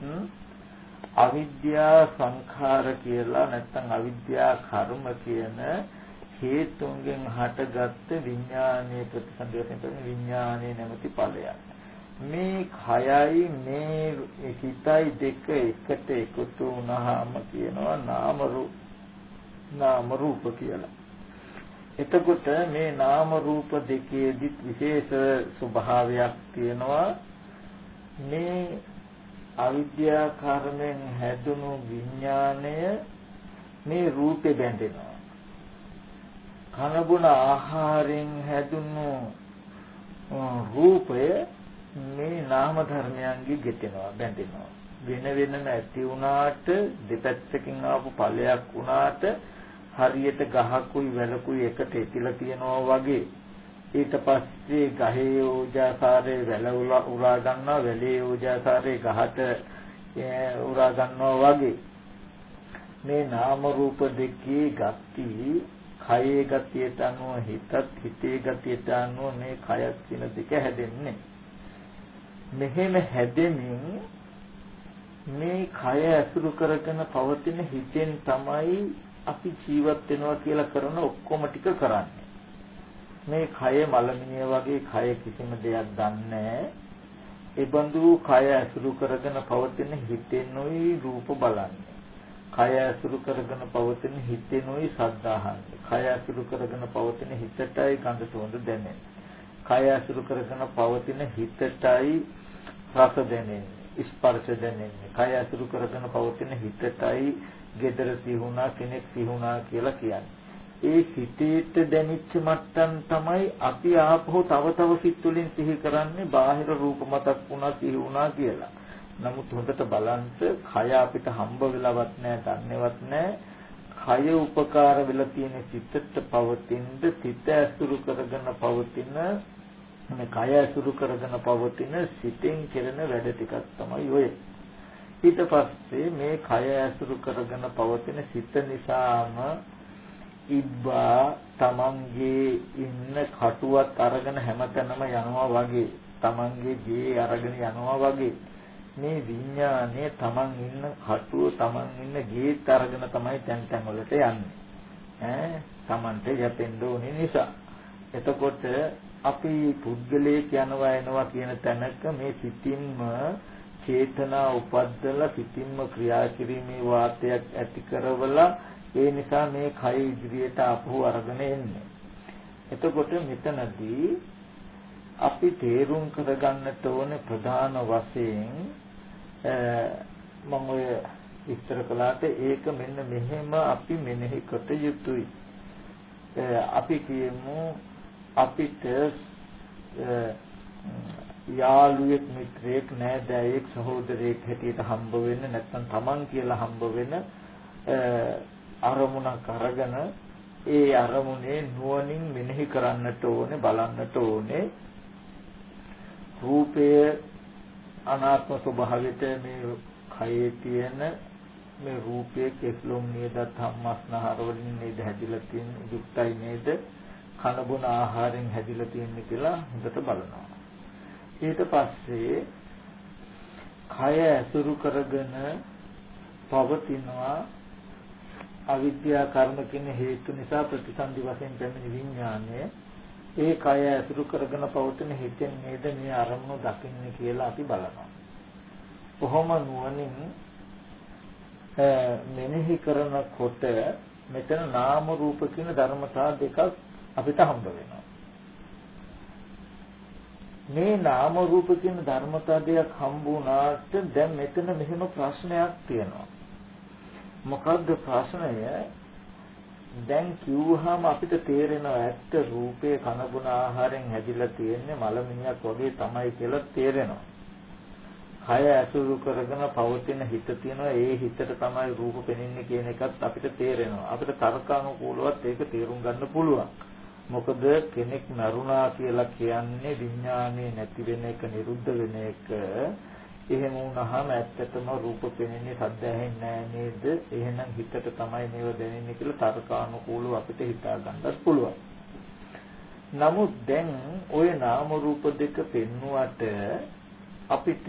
අවිද්‍යා සංඛාර කියලා නැත්නම් අවිද්‍යා කර්ම කියන හේතුන්ගෙන් හටගත්ත විඥානයේ ප්‍රතිසන්දයෙන් කරන විඥානයේ නැමැති ඵලයක්. මේ khයයි මේ හිතයි දෙක එකට එකතු වුණාම කියනවා නාම රූප නාම රූප කියලා. එතකොට මේ නාම රූප දෙකේදිත් විශේෂ ස්වභාවයක් තියෙනවා මේ අවිද්‍යා කර්මෙන් හැදුණු විඥාණය මේ රූපේ බැඳෙනවා. කනබුන ආහාරයෙන් හැදුණු රූපය මේ නාම ධර්මයන්ගේ ගෙතෙනවා බැඳෙනවා. වෙන වෙනම ඇති වුණාට දෙපැත්තකින් ආපු ඵලයක් වුණාට හරියට ගහකුයි වැලකුයි එකට එතිලා තියනවා වගේ ඊට පස්සේ ගහේ ඕජාසාරේ වැල උරා ගන්නවා වැලේ ඕජාසාරේ ගහට උරා ගන්නවා වගේ මේ නාම රූප දෙකේ ගති කයේ ගතියට අනුව හිතත් හිතේ ගතියට අනුව මේ කයත් කියන දෙක හැදෙන්නේ. මෙහෙම හැදෙමින් මේ කය ඇසුරු කරගෙන පවතින හිතෙන් තමයි අපි ජීවත් වෙනවා කියලා කරන ඔක්කොම ටික කරන්නේ. මේ කය මලමිනිය වගේ කය කිසිම දෙයක් දන්නේ ඒ බඳු කය ඇසුරු කරගෙන පවතින හිතෙනුයි රූප බලන්නේ. කය ඇසුරු කරගෙන පවතින හිතෙනුයි ශබ්ද අහන්නේ. කය ඇසුරු කරගෙන පවතින හිතටයි ගඳ සුවඳ දැනෙන්නේ. කය ඇසුරු කරගෙන පවතින හිතටයි රස දැනෙන්නේ. ස්පර්ශ දැනෙන්නේ. කය ඇසුරු කරගෙන පවතින හිතටයි gedara සිහුණා කෙනෙක් සිහුණා කියලා කියන්නේ. ඒ සිතේට දැනෙච්ච මට්ටම් තමයි අපි ආපහු තව තව සිත් වලින් සිහි කරන්නේ බාහිර රූප මතක් වුණා සිහි වුණා කියලා. නමුත් හොඳට බලන්න කය අපිට හම්බ වෙලවත් නැහැ, දන්නේවත් නැහැ. කය උපකාර වෙලා තියෙන සිතට පවතින සිත ඇසුරු කරගෙන පවතින මේ කය ඇසුරු කරගෙන පවතින සිතෙන් කෙරෙන වැඩ ටිකක් තමයි ඔය. ඊට පස්සේ මේ කය ඇසුරු කරගෙන පවතින සිත නිසාම ඉබ්බා තමන්ගේ ඉන්න කටුවත් අරගෙන හැමතැනම යනවා වගේ තමන්ගේ ගේ අරගෙන යනවා වගේ මේ විඥානය තමන් ඉන්න කටුව තමන් ඉන්න ගේත් අරගෙන තමයි තැන් තැන් වලට යන්නේ. ඈ? තමන්ට යැපෙන්න ඕනේ නිසා. එතකොට අපි පුද්ගලයෙක් යනවා එනවා කියන තැනක මේ සිතින්ම චේතනා උපද්දලා සිතින්ම ක්‍රියා කිරීමේ වාතයක් ඇති කරවලා ඒ නිසා මේ කය ඉදිරියට අපහු අරගෙන එන්නේ. එතකොට මෙතනදී අපි තේරුම් කරගන්නට ඕනේ ප්‍රධාන වශයෙන් මම ඔය විස්තර කළාට ඒක මෙන්න මෙහෙම අපි මෙනෙහි කොට යුතුයි. අපි කියමු අපිට යාළුවෙක් මිත්‍රයෙක් නෑදෑයෙක් සහෝදරයෙක් හැටියට හම්බ වෙන්න නැත්නම් Taman කියලා හම්බ වෙන අරමුණක් අරගෙන ඒ අරමුණේ නුවණින් මෙනෙහි කරන්නට ඕනේ බලන්නට ඕනේ රූපය අනාත්ම ස්වභාවයට මේ කයේ තියෙන මේ රූපයේ කෙස්ලොම් නේද ධම්මස්නහර වලින් නේද හැදිලා තියෙන යුක්තයි නේද? කන බොන ආහාරයෙන් හැදිලා තියෙන්නේ කියලා හොඳට බලනවා. ඊට පස්සේ කය ඇසුරු කරගෙන පවතිනවා අවිද්‍යා කර්ම කියන හේතු නිසා ප්‍රතිසන්දි වශයෙන් පැමිණි විඥානය. ඒ කය ඇසුරු කරගෙන පවතින හිතෙන් නේද මේ අරමුණු දකින්නේ කියලා අපි බලනවා. කොහොම නුවණින් මෙනෙහි කරනකොට මෙතන නාම රූප කියන ධර්මතා දෙකක් අපිට හම්බ වෙනවා. මේ නාම රූප කියන ධර්මතා දෙකක් හම්බ වුණාට දැන් මෙතන මෙහෙම ප්‍රශ්නයක් තියෙනවා. මොකද්ද ප්‍රශ්නය? දැන් කිව්වහම අපිට තේරෙනවා ඇත්ත රූපේ කනබුන ආහාරයෙන් හැදිලා තියෙන්නේ මලමිණියක් වගේ තමයි කියලා තේරෙනවා. කය ඇසුරු කරගෙන පවතින හිත තියෙනවා ඒ හිතට තමයි රූප පෙනෙන්නේ කියන එකත් අපිට තේරෙනවා. අපිට තර්කානුකූලවත් ඒක තේරුම් ගන්න පුළුවන්. මොකද කෙනෙක් මරුණා කියලා කියන්නේ විඥානේ නැති වෙන එක නිරුද්ධ වෙන එක එහෙම වුණාම ඇත්තටම රූප පෙනෙන්නේ සද්ද ඇහෙන්නේ නේද? එහෙනම් හිතට තමයි මේව දැනෙන්නේ කියලා තර්කානුකූලව අපිට හිතා ගන්නත් පුළුවන්. නමුත් දැන් ওই නාම රූප දෙක පෙන්නුවට අපිට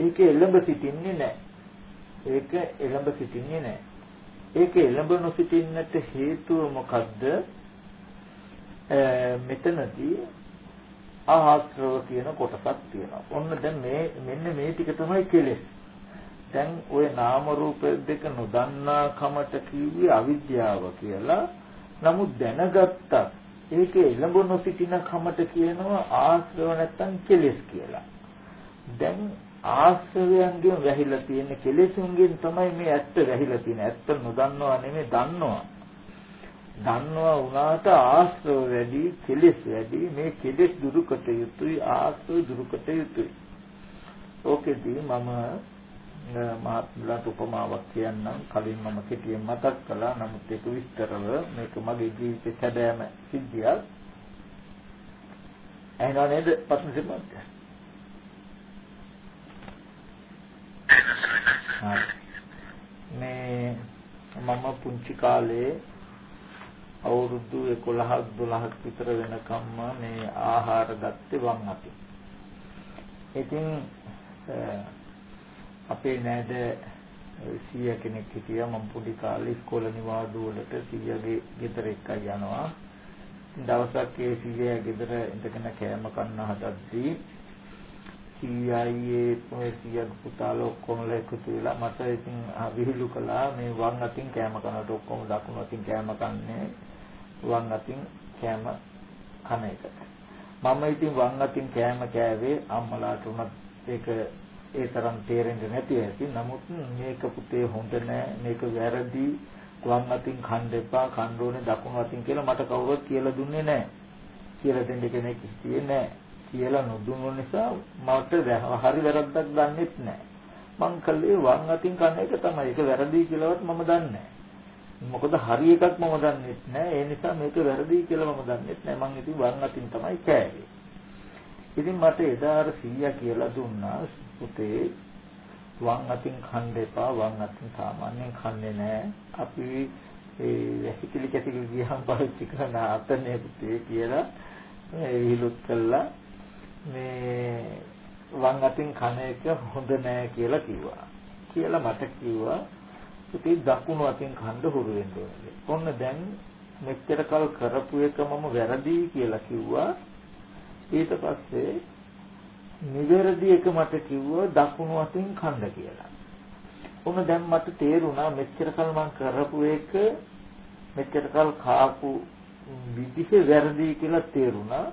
ඒක එළඹ සිටින්නේ නැහැ. ඒක එළඹ සිටින්නේ නැහැ. ඒක එළඹ නොසිටින්නට හේතුව මොකද්ද? මෙතනදී ආශ්‍රව කියන කොටසක් තියෙනවා. ඔන්න දැන් මේ මෙන්න මේ ටික තමයි කෙලෙස්. දැන් ওই නාම රූප දෙක නොදන්නා කමට කිව්වේ අවිද්‍යාව කියලා. නමුත් දැනගත්තත් ඒකේ එළඹ නොසිටින කමට කියනවා ආශ්‍රව නැත්තම් කෙලෙස් කියලා. දැන් ආශ්‍රවයන්ගෙන් වැහිලා තියෙන කෙලෙසුන්ගෙන් තමයි මේ ඇත්ත වැහිලා තියෙන්නේ. ඇත්ත නොදන්නවා නෙමෙයි දන්නවා. දන්නවා වුණාට ආශ්‍රව වැඩි කෙලෙස් වැඩි. මේ කෙලෙස් දුරු කොට යුතුයි ආශ්‍රව දුරු කොට යුතුයි. ඕකෙදී මම මහත්මලාට උපමාවක් කියන්නම්. කලින් මම කෙටියෙන් මතක් කළා. නමුත් ඒක විස්තරව මේක මගේ ජීවිතේ සැබෑම සිද්ධියක්. එහෙනම් නේද පස්සේ මත මේ මම පුංචි කාලේ අවුරුදු 11ක් 12ක් විතර වෙනකම්ම මේ ආහාර ගත්තේ වම් අතින්. ඉතින් අපේ නෑද සීයා කෙනෙක් හිටියා මම පොඩි කාලේ ඉස්කෝලේ නිවාඩු වලට සීයාගේ ගෙදර එක්කයි යනවා. දවසක් ඒ සීයා ගෙදර ඉඳගෙන කෑම කන්න හදද්දී සීයායේ ඔය සීයා පුතාලා ඔක්කොම එකතු වෙලා මට ඉතින් විහිළු කළා මේ වම් අතින් කෑම කනකොට ඔක්කොම දකුණු අතින් කෑම කන්නේ වම් අතින් කෑම කන එකට. මම ඉතින් වම් අතින් කෑම කෑවේ අම්මලාට උනත් ඒක ඒ තරම් තේරෙන්නේ නැති ඇති. නමුත් මේක පුතේ හොඳ නෑ මේක වැරදි වම් අතින් කන්න එපා කන්න ඕනේ දකුණු අතින් කියලා මට කවුරුත් කියලා දුන්නේ නෑ. කියලා දෙන්න කෙනෙක් ඉස්තියේ නෑ. කියලා නොදුන්නු නිසා මට හරි වැරද්දක් දන්නෙත් නෑ. මං කළේ වම් අතින් කන එක තමයි. ඒක වැරදි කියලාවත් මම දන්නේ නෑ. මොකද හරි එකක් මම දන්නෙත් නෑ ඒ නිසා මේක වැරදි කියලා මම දන්නෙත් නෑ මං ඉතින් වම් අතින් තමයි කෑවේ ඉතින් මට එදා අර 100 කියලා දුන්නා පුතේ වම් අතින් කන්න එපා වම් අතින් සාමාන්‍යයෙන් කන්නේ නැහැ. අපි ඒ ඇසිකිලි කැසිකිලි ගියහම පාවිච්චි කරන අතනේ පුතේ කියලා විහිළුත් කළා. මේ වම් අතින් කන එක හොඳ නෑ කියලා කිව්වා. කියලා මට කිව්වා පුතේ දකුණු අතින් කන්න හුරු වෙන්න ඕනේ. ඔන්න දැන් මෙච්චර කල් කරපු එක මම වැරදි කියලා කිව්වා. ඊට පස්සේ නිවැරදි එක මට කිව්වා දකුණු අතින් කන්න කියලා. ඔන්න දැන් මට තේරුණා මෙච්චර කල් මම කරපු එක මෙච්චර කල් කාපු විදිහ වැරදි කියලා තේරුණා.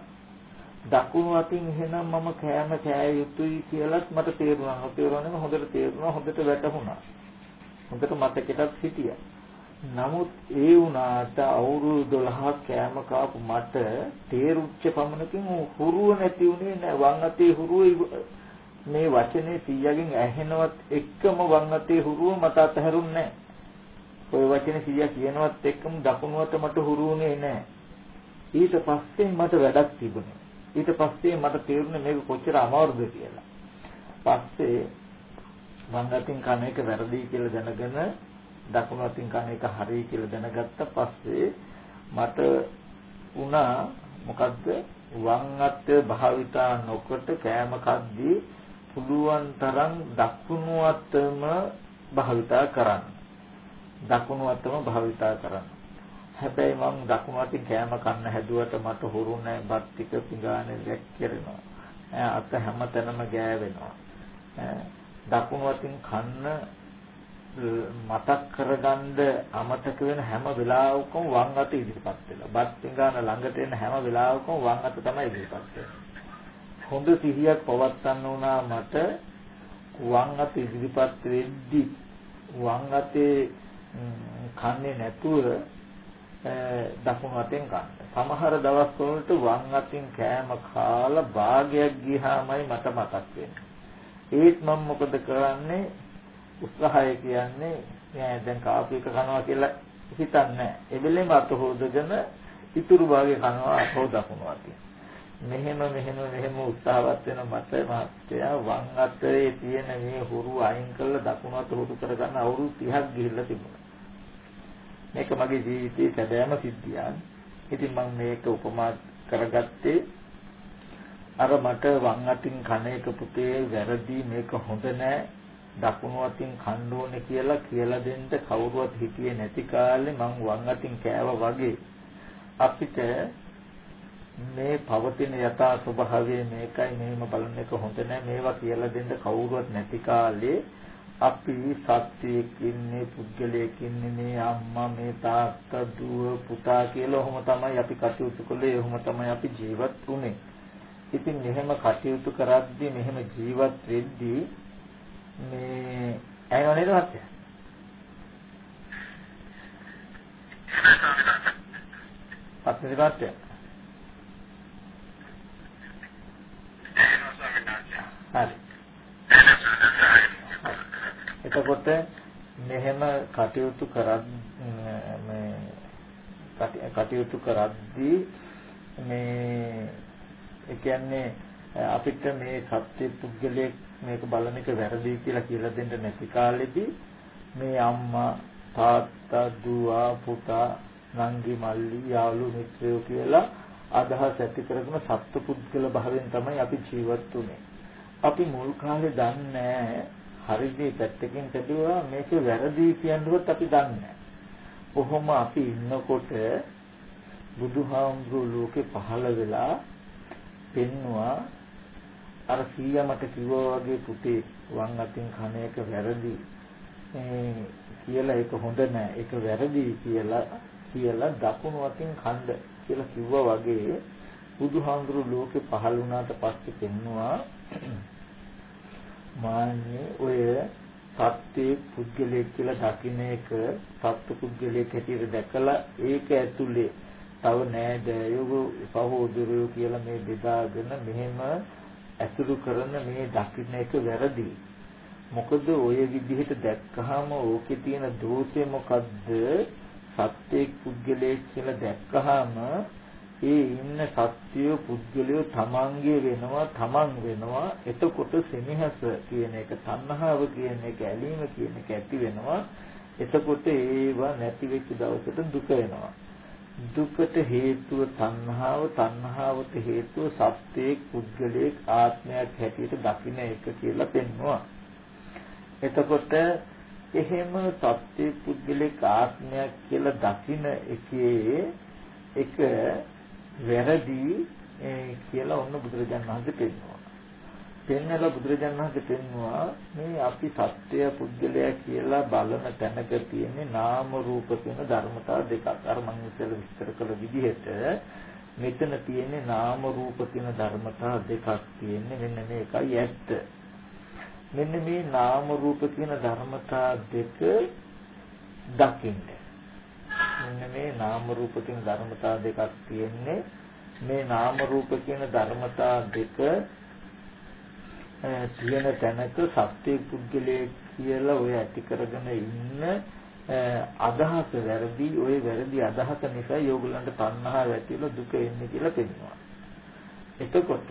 දකුණු අතින් එහෙනම් මම කෑම කෑ යුතුයි කියලාත් මට තේරුණා. තේරුණාම හොඳට තේරුණා හොඳට වැටහුණා. හොඳට මතකෙටත් හිටියා. නමුත් ඒ වුණාට අවුරුදු 12ක් කෑම කාපු මට තේරුච්ච පමණකින් හුරුව නැති උනේ නෑ වම් අතේ හුරුව මේ වචනේ 100කින් ඇහෙනවත් එක්කම වම් අතේ හුරුව මට අතහැරුන්නේ නෑ ඔය වචනේ 100 කියනවත් එක්කම දකුණුවට මට හුරුුනේ නෑ ඊට පස්සේ මට වැඩක් තිබුණේ ඊට පස්සේ මට තේරුණේ මේක කොච්චර අමාරුද කියලා පස්සේ වම් අතින් කන එක වැරදි කියලා දැනගෙන දකුණු අතින් කන එක හරි කියලා දැනගත්ත පස්සේ මට උනා මොකද්ද වම් අත භාවිතා නොකොට කෑම කද්දී පුළුවන් තරම් දකුණු අතම භාවිතා කරන්න. දකුණු අතම භාවිතා කරන්න. හැබැයි මම දකුණු අතින් කෑම කන්න හැදුවට මට හුරු නැහැ බත් ටික පිඟානේ දැක්කිරෙනවා. අත හැම තැනම ගෑවෙනවා. දකුණු අතින් කන්න මතක් කරගන්න අමතක වෙන හැම වෙලාවකම වම් අත ඉදිරිපත් වෙලා. බත් පිඟාන ළඟට එන හැම වෙලාවකම වම් අත තමයි ඉදිරිපත් වෙන්නේ. හොඳ සිහියක් පවත්වන්න උනා මට වම් අත ඉදිරිපත් වෙද්දි වම් අතේ කන්නේ නැතුව දකුණු අතෙන් ගන්න. සමහර දවස් වලට වම් අතින් කෑම කාලා භාගයක් ගියාමයි මට මතක් වෙන්නේ. ඒත් මම මොකද කරන්නේ උත්සාහය කියන්නේ නෑ දැන් කාපු එක කනවා කියලා හිතන්නේ ඒ වෙලෙම අත හොදගෙන ඉතුරු භාගේ කනවා අත දකුණු අතින් මෙහෙම මෙහෙම මෙහෙම උත්සාහවත් වෙන මට මාත්‍යා වම් අතේ තියෙන මේ හුරු අයින් කරලා දකුණු අත හුරු කරගන්න අවුරුදු 30ක් ගිහිල්ලා තිබුණා මේක මගේ ජීවිතයේ සැබෑම සිද්ධියක්. ඉතින් මම මේක උපමා කරගත්තේ අර මට වම් අතින් කන එක පුතේ වැරදි මේක හොඳ නෑ. දකුණු අතින් කන්න ඕනේ කියලා කියලා දෙන්න කවුරුවත් හිටියේ නැති කාලේ මං වම් අතින් කෑවා වගේ. අපිට මේ පවතින යථා ස්වභාවය මේකයි මෙහෙම බලන එක හොඳ නෑ. මේවා කියලා දෙන්න කවුරුවත් නැති කාලේ අපි සත්‍යයක් ඉන්නේ පුද්ගලයෙක් ඉන්නේ මේ අම්මා මේ තාත්තා දුව පුතා කියලා ඔහොම තමයි අපි කටයුතු කළේ ඔහොම තමයි අපි ජීවත් වුනේ ඉතින් මෙහෙම කටයුතු කරද්දී මෙහෙම ජීවත් වෙද්දී මේ ඇයිනව නේද මහත්තයා? පස්සේ මහත්තයා. හරි. එතකොට මෙහෙම කටයුතු කරත් මේ කටයුතු කරද්දී මේ ඒ කියන්නේ අපිට මේ සත්‍ය පුද්ගලයෙක් මේක බලන එක වැරදි කියලා කියලා දෙන්න නැති කාලෙදී මේ අම්මා තාත්තා දුව පුතා නංගි මල්ලි යාළු මිත්‍රයෝ කියලා අදහස් ඇති කරගෙන සත්පුද්ගල භාවයෙන් තමයි අපි ජීවත් වුනේ. අපි මුල් කාලේ දන්නේ හරිදී පැත්තකින් කැදුවා මේක වැරදි කියනවත් අපි දන්නේ කොහොම අපි ඉන්නකොට බුදුහාමුදුරුවෝ ලෝකේ පහළ වෙලා පෙන්නවා අර සීයා මට කිව්වා වගේ පුතේ වම් අතින් කන එක වැරදි. කියලා ඒක හොඳ නෑ ඒක වැරදි කියලා කියලා දකුණු අතින් කන්න කියලා කිව්වා වගේ බුදුහාඳුරු ලෝකේ පහළ වුණාට පස්සේ පෙන්නවා මාන්නේ ඔය සත්‍ය පුද්ගලයෙක් කියලා දකින්න එක සත්‍ය පුද්ගලයෙක් හැටියට දැකලා ඒක ඇතුලේ තව නෑදෑයෝ සහෝදරයෝ කියලා මේ බෙදාගෙන මෙහෙම ඇසුරු කරන මේ දකින්න එක වැරදි. මොකද ඔය විදිහට දැක්කහම ඕකේ තියෙන දෝෂය මොකද්ද? සත්‍යයක් පුද්ගලයෙක් කියලා දැක්කහම ඒ ඉන්න සත්‍යය පුද්ගලය තමන්ගේ වෙනවා තමන් වෙනවා. එතකොට සෙනෙහස කියන එක තණ්හාව කියන එක ඇලීම කියන එක ඇති වෙනවා. එතකොට ඒවා නැති වෙච්ච දවසට දුක වෙනවා දුකට හේතුව තණ්හාව තණ්හාවට හේතුව සත්‍යයේ පුද්ගලයේ ආත්මයක් හැටියට දකින්න එක කියලා පෙන්වනවා. එතකොට එහෙම සත්‍ය පුද්ගලික ආත්මයක් කියලා දකින එකේ එක වැරදි කියලා ඔන්න බුදුරජාණන් වහන්සේ පෙන්වනවා. පෙන්නලා බුදුරජාණන් වහන්සේ පෙන්වුවා මේ අපි සත්‍ය පුද්ගලයා කියලා බලන තැනක තියෙන නාම රූප කියන ධර්මතා දෙකක්. අර මම ඉස්සෙල්ලා විස්තර කළ විදිහට මෙතන තියෙන නාම රූප කියන ධර්මතා දෙකක් තියෙන්නේ මෙන්න මේකයි ඇත්ත. මෙන්න මේ නාම රූප කියන ධර්මතා දෙක දකින්න. මෙන්න මේ නාම රූප කියන ධර්මතා දෙකක් තියෙන්නේ මේ නාම රූප කියන ධර්මතා දෙක තියෙන තැනක සත්‍ය පුද්ගලයේ කියලා ඔය ඇති කරගෙන ඉන්න අදහස වැරදි ඔය වැරදි අදහස නිසා යෝගලන්ට තණ්හාව ඇතිවලා දුක එන්නේ කියලා පෙන්වනවා. එතකොට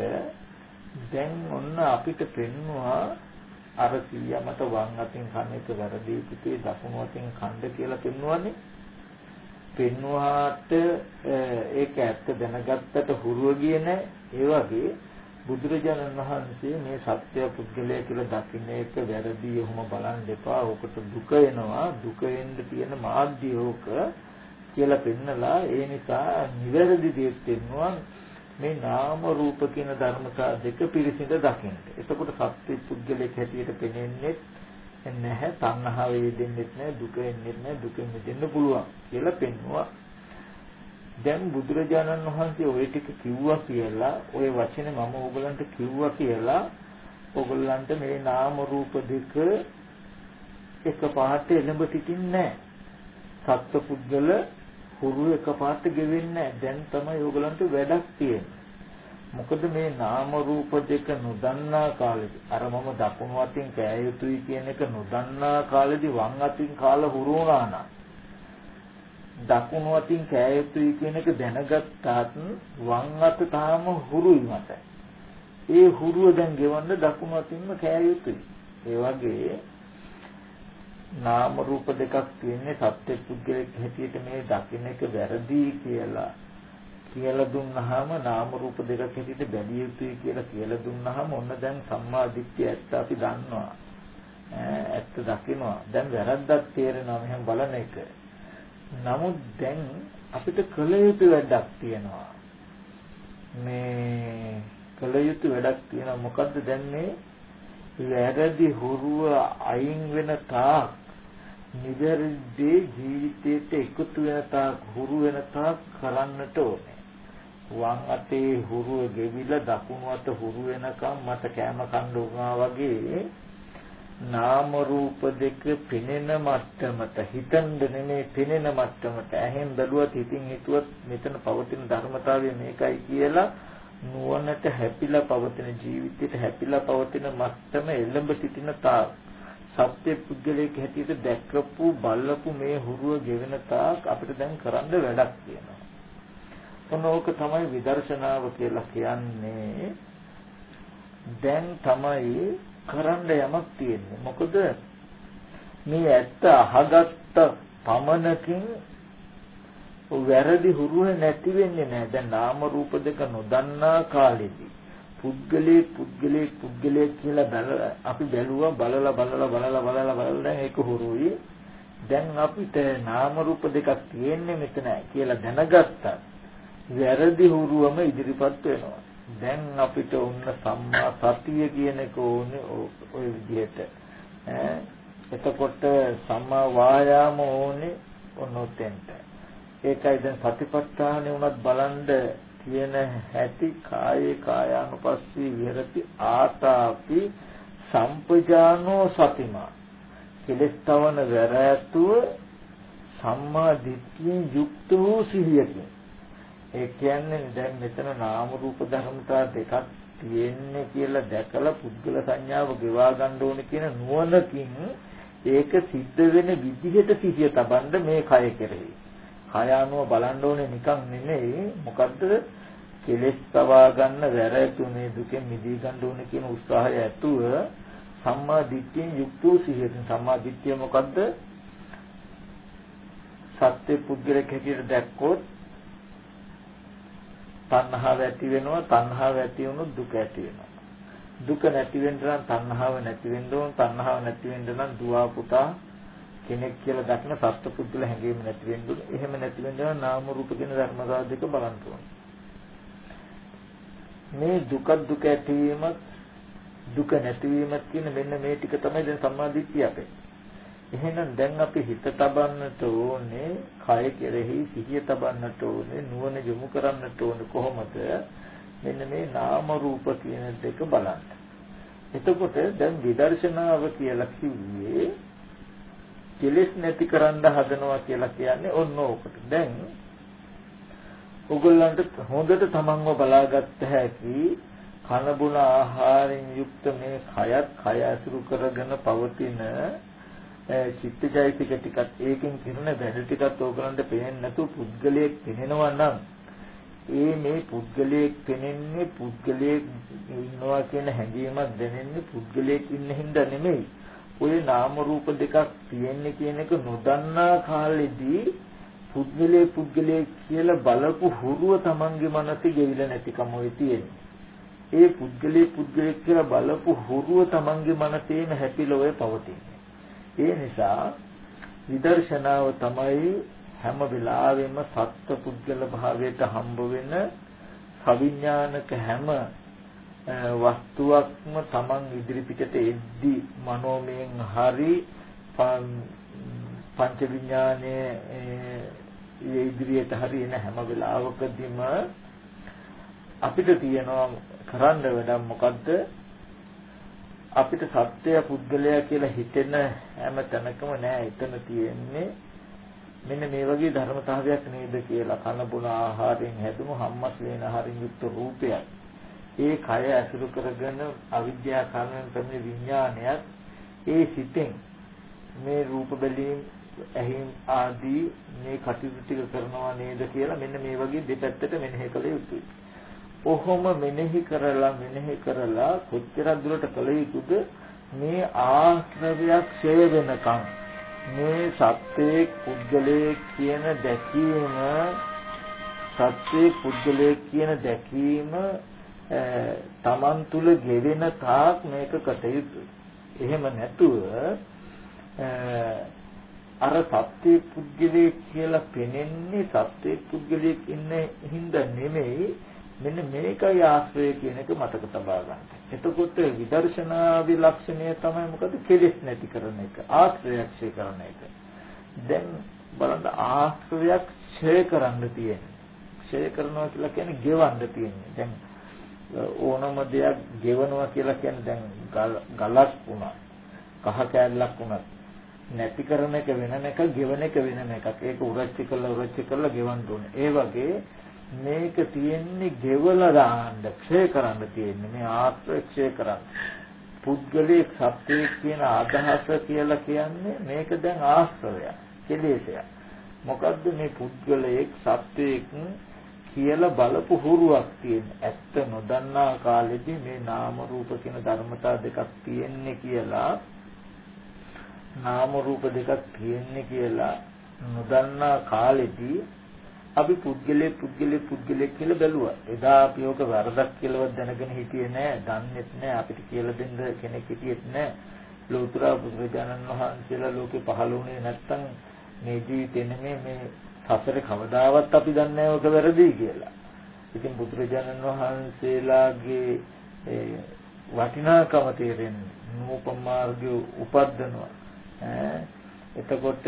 දැන් ඔන්න අපිට පෙන්වුවා අර කීයමත වම් අතින් කන එක වැරදි පිටේ දකුණු අතින් කණ්ඩ කියලා පෙන්වන්නේ පෙන්වුවාට ඒක ඇත්ත දැනගත්තට හුරුව ගියේ නැහැ ඒ වගේ බුදුරජාණන් වහන්සේ මේ සත්‍ය පුද්ගලය කියලා දකින්න එක වැරදි. ඔහොම බලන් දෙපා ඕකට දුක එනවා. දුක එන්න තියෙන මාධ්‍ය ඕක කියලා පෙන්නලා ඒ නිසා නිවැරදි දේ පෙන්වුවා. මේ නාම රූප කියන ධර්මතා දෙක පිරිසිඳ දකින්න. එතකොට සත්‍ය පුද්ගලෙක් හැටියට පෙනෙන්නේ නැහැ, තණ්හාව වේදෙන්නේ නැහැ, දුක එන්නේ නැහැ, දුකෙන් මිදෙන්න පුළුවන් කියලා පෙන්වුවා. දැන් බුදුරජාණන් වහන්සේ ওই ටික කිව්වා කියලා, ওই වචනේ මම ඕගලන්ට කිව්වා කියලා, ඕගලන්ට මේ නාම රූප දෙක එක පාට එළඹ සිටින්නේ නැහැ. සත්පුද්ගල හුරු එකපාරට ගෙවෙන්නේ දැන් තමයි ඕගලන්ට වැඩක් තියෙන්නේ. මොකද මේ නාම රූප දෙක නොදන්නා කාලෙදි අර මම දකුණු අතින් කෑ යුතුයි කියන එක නොදන්නා කාලෙදි වම් අතින් කාලා හුරු වුණා නම් දකුණු අතින් කෑ යුතුයි කියන එක දැනගත්තාත් වම් අත තාම හුරුයි මට. ඒ හුරුව දැන් ගෙවන්න දකුණු අතින්ම කෑ යුතුයි. ඒ වගේ නාම රූප දෙකක් තියෙන්නේ සත්‍ය පුද්ගලෙක් හැටියට මේ දකින්න එක වැරදි කියලා කියලා දුන්නාම නාම රූප දෙකක් හැටියට බැලිය යුතුයි කියලා කියලා දුන්නාම ඔන්න දැන් සම්මා දිට්ඨිය ඇත්ත අපි දන්නවා. ඇත්ත දකිනවා. දැන් වැරද්දක් තේරෙනවා මෙහෙම බලන එක. නමුත් දැන් අපිට කළ යුතු වැඩක් තියෙනවා. මේ කළ යුතු වැඩක් තියෙනවා. මොකද්ද දැන් මේ? වැරදි හුරුව අයින් වෙන තාක් නිවැරදි ජීවිතයට එකතු වෙන තාක් හුරු වෙන තාක් කරන්නට ඕනේ. වම් අතේ හුරුව ගෙවිලා දකුණු අත හුරු වෙනකම් මට කැම කන්න උනා වගේ නාම රූප දෙක පෙනෙන මට්ටමට හිතන්න නෙමෙයි පෙනෙන මට්ටමට ඇහෙන් බැලුවත් හිතින් හිතුවත් මෙතන පවතින ධර්මතාවය මේකයි කියලා නුවණට හැපිලා පවතින ජීවිතයට හැපිලා පවතින මට්ටම එළඹ සිටින තාක් සත්‍ය පුද්ගලයෙක් හැටියට දැක්කපු බලපු මේ හුරුව ගෙවෙන තාක් අපිට දැන් කරන්න වැඩක් තියෙනවා. ඔනෝක තමයි විදර්ශනාව කියලා කියන්නේ. දැන් තමයි කරන්න යමක් තියෙන්නේ. මොකද මේ ඇත්ත අහගත්ත පමණකින් වැරදි හුරුව නැති වෙන්නේ නැහැ. දැන් නාම රූප දෙක නොදන්නා කාලෙදී පුද්ගලයේ පුද්ගලයේ පුද්ගලයේ කියලා බලලා අපි බැලුවා බලලා බලලා බලලා බලලා බලලා දැන් ඒක හුරුයි. දැන් අපිට නාම රූප දෙකක් තියෙන්නේ මෙතන කියලා දැනගත්තා. වැරදි හුරුවම ඉදිරිපත් වෙනවා. දැන් අපිට උන්න සම්මා සතිය කියන එක ඕනේ ওই විදිහට. එතකොට සම්මා වායාම ඕනේ ඔන්නොතෙන්ට. ඒකයි දැන් සතිපට්ඨානෙ උනත් බලන්ද කියන හැටි කායේ කායානුපස්සී විහෙරති ආතාපි සම්පජානෝ සතිමා කෙලස්තවන වැරැතුව සම්මා දිට්ඨියෙන් යුක්ත වූ සිහියකින් ඒ කියන්නේ දැන් මෙතන නාම රූප ධර්මතා දෙකක් තියෙන්නේ කියලා දැකලා පුද්ගල සංඥාව ගෙවා ගන්න ඕනේ කියන නුවණකින් ඒක සිද්ධ වෙන විදිහට සිහිය තබන්න මේ කය කෙරෙහි. කය අනුව බලන්න ඕනේ නිකන් නෙමෙයි. මොකද්ද? කෙලෙස් තවා ගන්න වැරැතුනේ දුකෙන් මිදී ගන්න ඕනේ කියන උත්සාහය ඇතුව සම්මා දිට්ඨියෙන් යුක්ත වූ සිහියෙන් සම්මා දිට්ඨිය මොකද්ද? සත්‍ය පුද්ගලෙක් හැටියට දැක්කොත් තණ්හාව ඇති වෙනවා තණ්හාව ඇති වුණොත් දුක ඇති වෙනවා. දුක නැති වෙන්න නම් තණ්හාව නැති වෙන්න ඕන තණ්හාව නැති වෙන්න නම් දුව පුතා කෙනෙක් කියලා දක්න සත්පුද්ගල හැඟීම නැති වෙන්න ඕන. එහෙම නැති වෙන්න නම් නාම රූප කියන ධර්ම සාධක බලන්න ඕන. මේ දුක දුක ඇතිවීමත් දුක නැතිවීමත් කියන මෙන්න මේ ටික තමයි දැන් සම්මාදිට්ඨිය අපේ. එහෙනම් දැන් අපි හිත තබන්නට ඕනේ කය කෙරෙහි සිහිය තබන්නට ඕනේ නුවණ යොමු කරන්නට ඕනේ කොහොමද මෙන්න මේ නාම රූප කියන දෙක බලන්න. එතකොට දැන් විදර්ශනාව කියලා කිව්වේ කෙලෙස් නැති කරන්න හදනවා කියලා කියන්නේ ඔන්න ඕකට. දැන් ඔගොල්ලන්ට හොඳට තමන්ව බලාගත්ත හැකි කන බොන ආහාරයෙන් යුක්ත මේ කයත් කය අසුරු කරගෙන පවතින චිත්තජයතික ටිකත් ඒකෙන් කිරුණ බැඳ ටිකත් ඕගලන්ට පේන්නේ නැතුව පුද්ගලයෙක් පෙනෙනවා නම් ඒ මේ පුද්ගලයෙක් පෙනෙන්නේ පුද්ගලයෙක් ඉන්නවා කියන හැඟීමක් දැනෙන්නේ පුද්ගලයෙක් ඉන්න හින්දා නෙමෙයි. ඔය නාම රූප දෙකක් තියෙන්නේ කියන එක නොදන්නා කාලෙදී පුද්ගලයේ පුද්ගලයේ කියලා බලපු හුරුව Tamange මනසේ ගෙවිලා නැතිකම ඔය තියෙන්නේ. ඒ පුද්ගලයේ පුද්ගලයේ කියලා බලපු හුරුව Tamange මනසේම හැපිලා ඔය පවතින්නේ. ඒ නිසා විදර්ශනාව තමයි හැම වෙලාවෙම සත්ත්ව පුද්ගල භාවයට හම්බ වෙන සවිඥානික හැම වස්තුවක්ම Taman ඉදිරි පිටට එද්දි මනෝමයෙන් හරි පංච විඥානයේ ඉදිරියට හරි එන හැම වෙලාවකදීම අපිට තියෙනවා කරන්න වැඩක් මොකද්ද? අපිට සත්‍යය පුද්ගලයා කියලා හිතෙන හැම තැනකම නෑ. එතන තියෙන්නේ මෙන්න මේ වගේ ධර්මතාවයක් නේද කියලා. කන බොන ආහාරයෙන් හැදුණු හම්මස් වේන ආහාරයෙන් යුක්ත රූපයක්. ඒ කය ඇසුරු කරගෙන අවිද්‍යා කාරණෙන් පැමිණි විඥානයක් ඒ සිතෙන් මේ රූප බැලීම් ඇහිම් ආදී මේ කටයුතු ටික කරනවා නේද කියලා මෙන්න මේ වගේ දෙපැත්තට මෙනෙහි කළ යුතුයි. ඔහොම මෙනෙහි කරලා මෙනෙහි කරලා කොච්චර දුරට කළ යුතුද? මේ ආශ්‍රවයක් ඡය වෙනකන් මේ සත්‍යයේ පුද්ගලයේ කියන දැකීම සත්‍යයේ පුද්ගලයේ කියන දැකීම තමන් තුල ගෙවෙන තාක් මේක කටයුතු. එහෙම නැතුව අර සත්‍ය පුද්ගලයේ කියලා පෙනෙන්නේ සත්‍ය පුද්ගලයෙක් ඉන්න හින්දා නෙමෙයි. මෙන්න මේකයි ආශ්‍රය කියන එක මතක තබා ගන්න. එතකොට විදර්ශනාවේ ලක්ෂණය තමයි මොකද? කෙලෙස් නැති කරන එක. ආශ්‍රයක් ඡය කරන එක. දැන් බලන්න ආශ්‍රයක් ඡය කරන්න තියෙන්නේ. ඡය කරනවා කියලා කියන්නේ ගෙවන්න තියෙන්නේ. දැන් ඕනම දෙයක් ගෙවනවා කියලා කියන්නේ දැන් ගලක් වුණා. කහ කෑල්ලක් වුණා. නැති කරන එක වෙනම එක ගෙවන එක වෙනම එකක්. ඒක උරච්චි කරලා උරච්චි කරලා ගෙවන්න ඕනේ. ඒ වගේ මේක තියෙන්නේ ගෙවලා දාන්න ක්ෂය කරන්න තියෙන්නේ. මේ ආත්ම ක්ෂය කරන්න. පුද්ගලික සත්‍යයක් කියන අදහස කියලා කියන්නේ මේක දැන් ආශ්‍රවයක් කෙලෙසයක්. මොකද්ද මේ පුද්ගලයෙක් සත්‍යයක් කියලා බලපු හුරුවක් තියෙන ඇත්ත නොදන්නා කාලෙදී මේ නාම රූප කියන ධර්මතා දෙකක් තියෙන්නේ කියලා නාම රූප දෙකක් තියෙන්නේ කියලා නොදන්නා කාලෙදී අපි පුද්ගලයේ පුද්ගලයේ පුද්ගලයේ කියලා බැලුවා. එදා අපි ඕක වරදක් කියලාවත් දැනගෙන හිටියේ නෑ, දන්නේත් නෑ, අපිට කියලා දෙන්න කෙනෙක් හිටියෙත් නෑ. ලෝතර බුදුරජාණන් වහන්සේලා ලෝකේ පහළ වුණේ නැත්තම් මේ ජීවිතේ නෙමෙයි මේ සසරේ කවදාවත් අපි දන්නේ නෑ ඕක වැරදි කියලා. ඉතින් බුදුරජාණන් වහන්සේලාගේ වටිනාකම තේරෙන්නේ නූපම මාර්ගය උපද්දනවා. එතකොට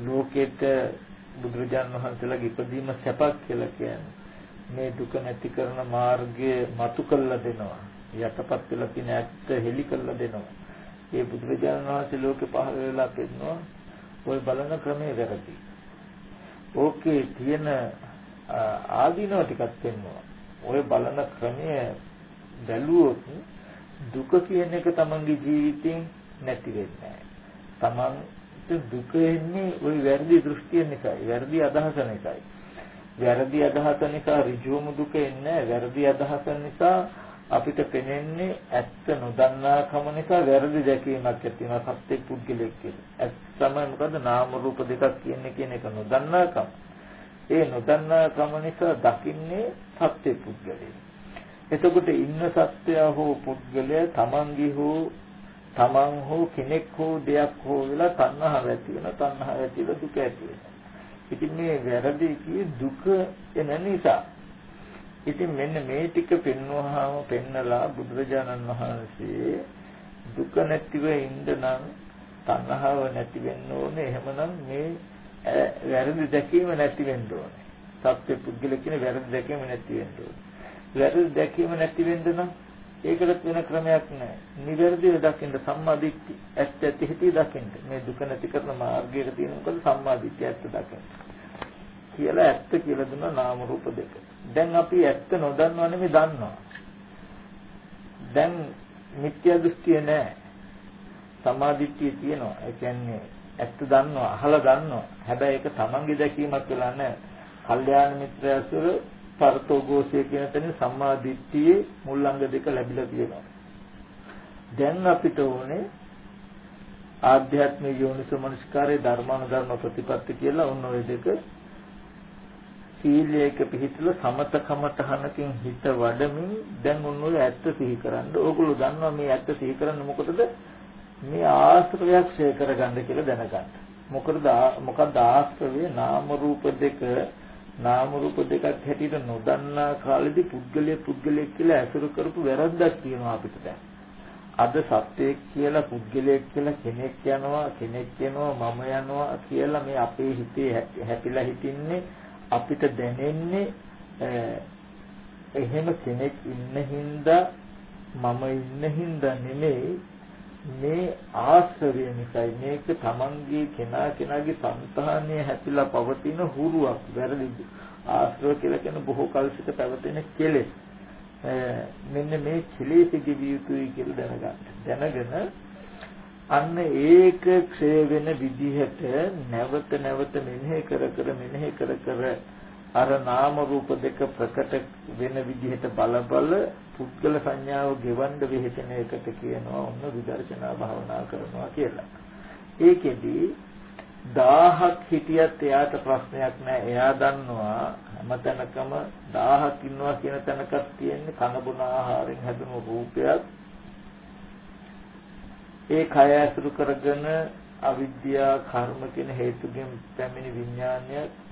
ලෝකෙට බුදුරජාණන් වහන්සේලාගේ ඉපදීම සැපක් කියලා කියන්නේ මේ දුක නැති කරන මාර්ගය මතු කළා දෙනවා යටපත් වෙලා තියෙන ඇත්ත හෙලි කළා දෙනවා ඒ බුදුරජාණන් වහන්සේ ලෝකෙ පහළ වෙලා පෙන්නවා ওই බලන ක්‍රමයේ වැරදි ඕකේ තියෙන ආදීනව ටිකක් පෙන්නවා ওই බලන ක්‍රමය බැලුවොත් දුක කියන එක තමන්ගේ ජීවිතෙන් නැති වෙන්නේ තමන් දුක එන්නේ ওই වැරදි දෘෂ්ටිය නිසායි. වැරදි අදහස නිසායි. වැරදි අදහස නිසා ඍජුවම දුක එන්නේ වැරදි අදහස නිසා අපිට පෙනෙන්නේ ඇත්ත නොදන්නාකම නිසා වැරදි දැකීමක් ඇති වෙනවා සත්‍ය පුද්ගලෙක් කියලා. ඇත්ත තමයි මොකද නාම රූප දෙකක් කියන්නේ කියන එක නොදන්නාකම. ඒ නොදන්නාකම නිසා දකින්නේ සත්‍ය පුද්ගලෙක්. එතකොට ඉන්න සත්‍යය හෝ පුද්ගලයා තමන්ගේ හෝ තමන් හෝ කෙනෙක් හෝ දෙයක් හෝ වෙලා තණ්හාව ඇති වෙන තණ්හාව ඇතිලා දුක ඇති වෙනවා. ඉතින් මේ වැරදි කී දුක එන නිසා ඉතින් මෙන්න මේ ටික පෙන්වහම පෙන්නලා බුදුරජාණන් වහන්සේ දුක නැතිව ඉන්න නම් තණ්හාව නැති වෙන්න ඕනේ. එහෙමනම් මේ වැරදි දැකීම නැති වෙන්න ඕනේ. සත්‍ය පුද්ගල කියන වැරදි දැකීම නැති වෙන්න ඕනේ. වැරදි දැකීම නැති වෙන්න නම් ඒකට වෙන ක්‍රමයක් නැහැ. නිවැරදිව දකින්න සම්මා දිට්ඨි ඇත්ත ඇති හිතී දකින්න. මේ දුක නැති කරන මාර්ගයක තියෙන මොකද සම්මා දිට්ඨිය ඇත්ත දකින්න. කියලා ඇත්ත කියලා දුන්නා නාම රූප දෙක. දැන් අපි ඇත්ත නොදන්නවා නෙමෙයි දන්නවා. දැන් මිත්‍යා දෘෂ්ටිය නැහැ. සමාධිත්‍ය තියෙනවා. ඒ කියන්නේ ඇත්ත දන්නවා, අහලා දන්නවා. හැබැයි ඒක තමන්ගේ දැකීමක් වෙලා නැහැ. කල්යාණ මිත්‍රයසුර පරතෝഘോഷය කියන තැන සම්මා දිට්ඨියේ මුල් අංග දෙක ලැබිලා තියෙනවා. දැන් අපිට ඕනේ ආධ්‍යාත්මික යෝනිසමනස්කාරයේ ධර්මානුධර්ම ප්‍රතිපත්ති කියලා ඔන්න ඔය දෙක සීලයක පිහිටල සමතකමතහනකින් හිත වඩමින් දැන් ඔන්න ඔය ඇත්ත සිහි කරන්න. ඕගොල්ලෝ දන්නවා මේ ඇත්ත සිහි කරන්න මොකටද? මේ ආශ්‍රවයක් ඡය කරගන්න කියලා දැනගන්න. මොකද මොකද ආශ්‍රවේ නාම රූප දෙක නාම රූප දෙකක් හැටියට නොදන්නා කාලෙදි පුද්ගලයේ පුද්ගලයෙක් කියලා ඇසුරු කරපු වැරද්දක් තියෙනවා අපිට දැන්. අද සත්‍යයක් කියලා පුද්ගලයෙක් කියලා කෙනෙක් යනවා කෙනෙක් යනවා මම යනවා කියලා මේ අපේ හිතේ හැපිලා හිටින්නේ අපිට දැනෙන්නේ එහෙම කෙනෙක් ඉන්න හින්දා මම ඉන්න හින්දා නෙමෙයි මේ ආශ්‍රය නිසායි. මේක තමන්ගේ කෙනා කෙනාගේ సంతානයේ හැපිලා පවතින හුරුවක් වැරදි ආශ්‍රය කියලා කියන බොහෝ කල් සිට පැවතෙන කෙලෙස්. මෙන්න මේ කෙලෙස් ගෙවිය යුතුයි කියලා දැනගන්න. දැනගෙන අන්න ඒක ක්ෂය වෙන විදිහට නැවත නැවත මෙනෙහි කර කර මෙනෙහි කර කර අර නාම රූප දෙක ප්‍රකට වෙන විදිහට බල බල පුද්ගල සංඥාව ගෙවන්න වෙහෙතන එකට කියනවා ඔන්න විදර්ශනා භාවනා කරනවා කියලා. ඒකෙදි 1000ක් හිටියත් එයාට ප්‍රශ්නයක් නැහැ. එයා දන්නවා හැමතැනකම 1000ක් ඉන්නවා කියන තැනකක් තියෙන්නේ කන බොන ආහාරයෙන් හැදුණු රූපයක්. ඒ කය ඇසුරු කරගෙන අවිද්‍යා කර්ම කියන හේතුගෙන් පැමිණි විඥානයක්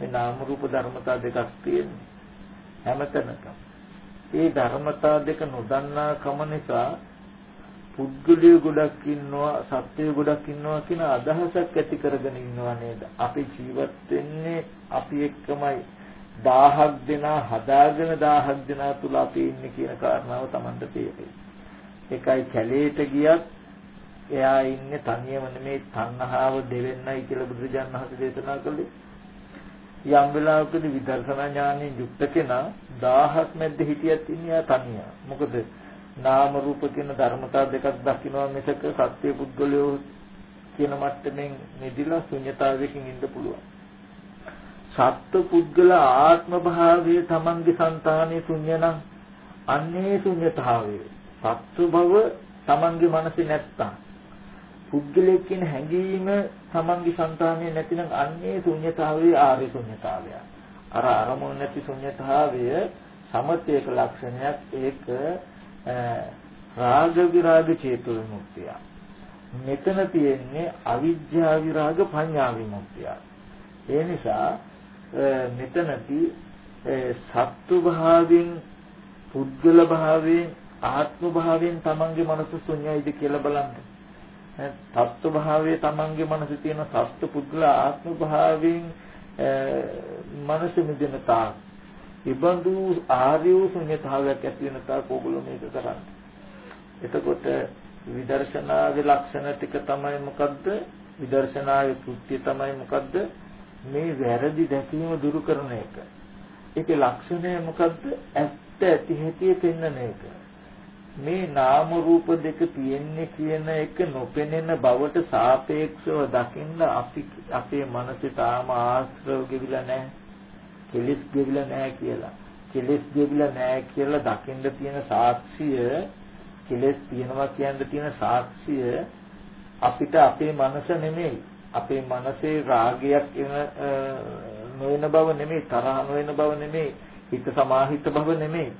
මේ නාම රූප ධර්මතා දෙකක් තියෙනවා හැමතැනකම. ඒ ධර්මතා දෙක නොදන්නා කම නිසා පුද්ගලයෝ ගොඩක් ඉන්නවා සත්වයෝ ගොඩක් ඉන්නවා කියන අදහසක් ඇති කරගෙන ඉන්නවා නේද? අපි ජීවත් වෙන්නේ අපි එක්කමයි 1000ක් දෙනා හදාගෙන 1000ක් දෙනා තුල අපි ඉන්නේ කියන කාරණාව Tamanට තේරෙයි. ඒකයි කැලේට ගියත් එයා ඉන්නේ තනියම නෙමේ තණ්හාව දෙවෙන්නයි කියලා බුදුරජාණන් වහන්සේ දේශනා කළේ. යම් වෙලාවකදී විදර්ශනා ඥානයෙන් යුක්ත කෙනා 1000ක් මැද්ද හිටියත් ඉන්නේ තනිය. මොකද නාම රූප කියන ධර්මතා දෙකක් දකිනවා මිසක සත්‍ය පුද්ගලයෝ කියන මට්ටමින් නිදිලා ශුන්‍යතාවයකින් ඉන්න පුළුවන්. සත්ව පුද්ගල ආත්ම භාවයේ Tamange సంతානේ ශුන්‍යනම් අන්නේ ශුන්‍යතාවය. සත්ව භව Tamange මනසේ නැත්තම් පුද්ගලයෙක් කියන හැඟීම තමන්ගේ సంతානයේ නැතිනම් අන්නේ ශුන්‍යතාවයේ ආර්ය ශුන්‍යතාවය. අර අරමුණ නැති ශුන්‍යතාවය සමතේක ලක්ෂණයක් ඒක රාග විරාග චේතු විමුක්තිය. මෙතන තියෙන්නේ අවිජ්ජා විරාග පඤ්ඤා විමුක්තිය. ඒ නිසා මෙතනදී සත්තු භාවයෙන් පුද්ගල භාවයෙන් ආත්ම භාවයෙන් තමන්ගේ මනස ශුන්‍යයිද කියලා බලන්න. තත්ත්ව භාවයේ Tamange මනසේ තියෙන සත්ත්ව පුද්ගල ආත්ම භාවයෙන් මනස මිදෙන තාක් ඉබඳු ආර්ය ශුන්‍යතාවයක් ඇති වෙන තාක් ඕගොල්ලෝ මේක කරන්නේ. එතකොට විදර්ශනාවේ ලක්ෂණ ටික තමයි මොකද්ද? විදර්ශනාවේ කෘත්‍ය තමයි මොකද්ද? මේ වැරදි දැකීම දුරු කරන එක. ඒකේ ලක්ෂණය මොකද්ද? ඇත්ත ඇති හැටි පෙන්වන එක. මේ නාම රූප දෙක තියෙන්නේ කියන එක නොපෙනෙන බවට සාපේක්ෂව දකින්න අපි අපේ මනසේ තාම ආශ්‍රව ගෙවිලා නැහැ. කෙලෙස් ගෙවිලා නැහැ කියලා. කෙලෙස් ගෙවිලා නැහැ කියලා දකින්න තියෙන සාක්ෂිය කෙලෙස් තියෙනවා කියන්න තියෙන සාක්ෂිය අපිට අපේ මනස නෙමෙයි. අපේ මනසේ රාගයක් එන නොවන බව නෙමෙයි, තරහ නොවන බව නෙමෙයි, හිත සමාහිත බව නෙමෙයි.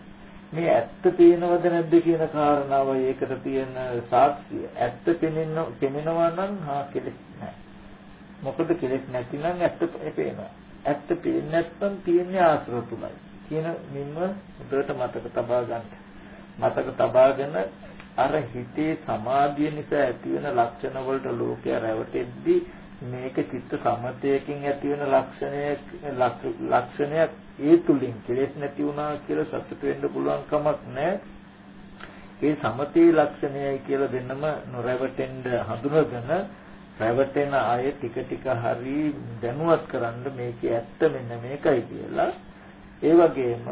මේ ඇත්ත පේනවද නැද්ද කියන කාරණාව ඒකට තියෙන සාක්ෂිය. ඇත්ත පෙනෙන පෙනෙනවා නම් හා කෙලෙස් නැහැ. මොකද කෙලෙස් නැතිනම් ඇත්ත පේනවා. ඇත්ත පේන්නේ නැත්නම් තියෙන්නේ ආශ්‍රව තුලයි. කියන මින්ම උඩට මතක තබා ගන්න. මතක තබාගෙන අර හිතේ සමාධිය නිසා ඇතිවෙන ලක්ෂණ වලට ලෝකය රැවටෙද්දී මේක චිත්ත සමතයකින් ඇතිවෙන ලක්ෂණයක් ලක්ෂණයක් ඒ තුලින් කෙලෙස් නැති වුණා කියලා සතුට වෙන්න පුළුවන් කමක් නැහැ. ඒ සමතේ ලක්ෂණයයි කියලා දෙන්නම නොරැවටෙන්න හඳුනගෙන රැවටෙන අය ටික ටික හරි දැනුවත් කරන්න මේකේ ඇත්ත මෙන්න මේකයි කියලා. ඒ වගේම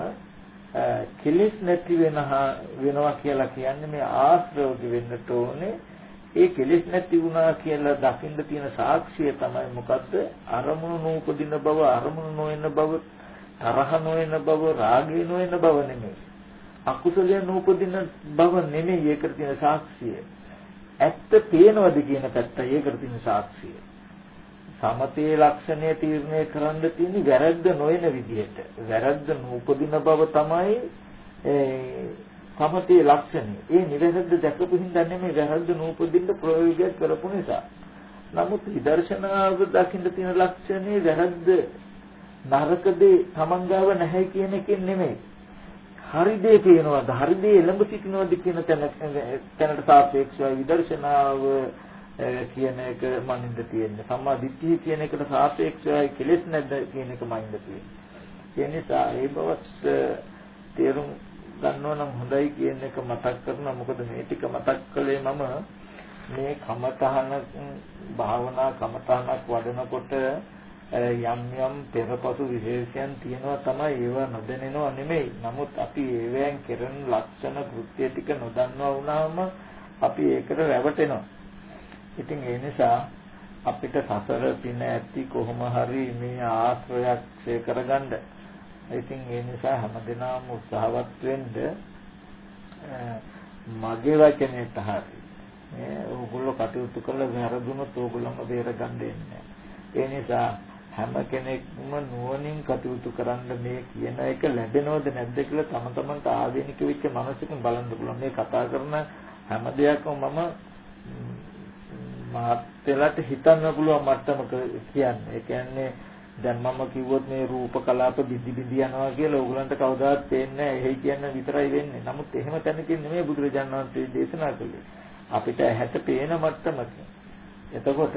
කෙලෙස් නැති වෙනහා වෙනවා කියලා කියන්නේ මේ ආශ්‍රව වෙන්නට ඕනේ. ඒ කෙලෙස් නැති වුණා කියලා දකින්න තියෙන සාක්ෂිය තමයි මොකද්ද? අරමුණු නූපදින බව, අරමුණු නොවන බව, තරහ නොවන බව, රාගය නොවන බව නෙමෙයි. අකුසලයන් නූපදින බව නෙමෙයි ඒකට තියෙන සාක්ෂිය. ඇත්ත පේනවද කියන පැත්තයි ඒකට තියෙන සාක්ෂිය. සමතේ ලක්ෂණය තීරණය කරන්න තියෙන්නේ වැරද්ද නොවන විදිහට. වැරද්ද නූපදින බව තමයි සමතේ ලක්ෂණය. ඒ නිවැරද්ද දැකපු හින්දා නෙමෙයි වැරද්ද නූපදින්න ප්‍රයෝගයක් කරපු නිසා. නමුත් විදර්ශනාව දකින්න තියෙන ලක්ෂණේ වැරද්ද නරක දේ තමන් ගාව නැහැ කියන එකෙන් නෙමෙයි. හරි දේ පේනවද හරි දේ එළඹ සිටිනවද කියන තැන තැනට සාපේක්ෂව විදර්ශනාව කියන එක මනින්ද තියෙන්නේ. සම්මා දිට්ඨිය කියන එකට සාපේක්ෂවයි කෙලෙස් නැද්ද කියන එක මනින්ද තියෙන්නේ. ඒ නිසා ඒ බවත් තේරුම් ගන්නවා නම් හොඳයි කියන එක මතක් කරනවා. මොකද මේ ටික මතක් කළේ මම මේ කමතහන භාවනා කමතහනක් වඩනකොට යම් යම් පෙරපසු විශේෂයන් තියෙනවා තමයි ඒවා නොදැනෙනව නෙමෙයි. නමුත් අපි ඒවෙන් කෙරෙන ලක්ෂණ කෘත්‍ය ටික නොදන්නවා වුණාම අපි ඒකට රැවටෙනවා. ඉතින් ඒ නිසා අපිට සසර පින ඇති කොහොම හරි මේ ආශ්‍රයක් ඡේ කරගන්න. ඉතින් ඒ නිසා හැමදෙනාම උත්සාහවත් වෙන්න මගේ වචනේට හරි. මේ ඕගොල්ලෝ කටයුතු කළ වැරදුනොත් ඕගොල්ලන්ව බේරගන්න ඉන්නේ. ඒ නිසා හැම කෙනෙක්ම නුවණින් කටයුතු කරන්න මේ කියන එක ලැබෙනවද නැද්ද කියලා තම තමන්ට ආදීනික වෙච්ච මනසකින් බලන්න පුළුවන්. මේ කතා කරන හැම දෙයක්ම මම මහත්යලට හිතන්න පුළුවන් මට්ටමක කියන්නේ. ඒ කියන්නේ දැන් මම කිව්වොත් මේ රූප කලාප බිදි බිදි යනවා කියලා ඕගලන්ට කවදාවත් පේන්නේ නැහැ. එහෙයි කියන විතරයි වෙන්නේ. නමුත් එහෙම තැනකින් නෙමෙයි බුදුරජාණන් වහන්සේ දේශනා කළේ. අපිට ඇහැට පේන මට්ටමක. එතකොට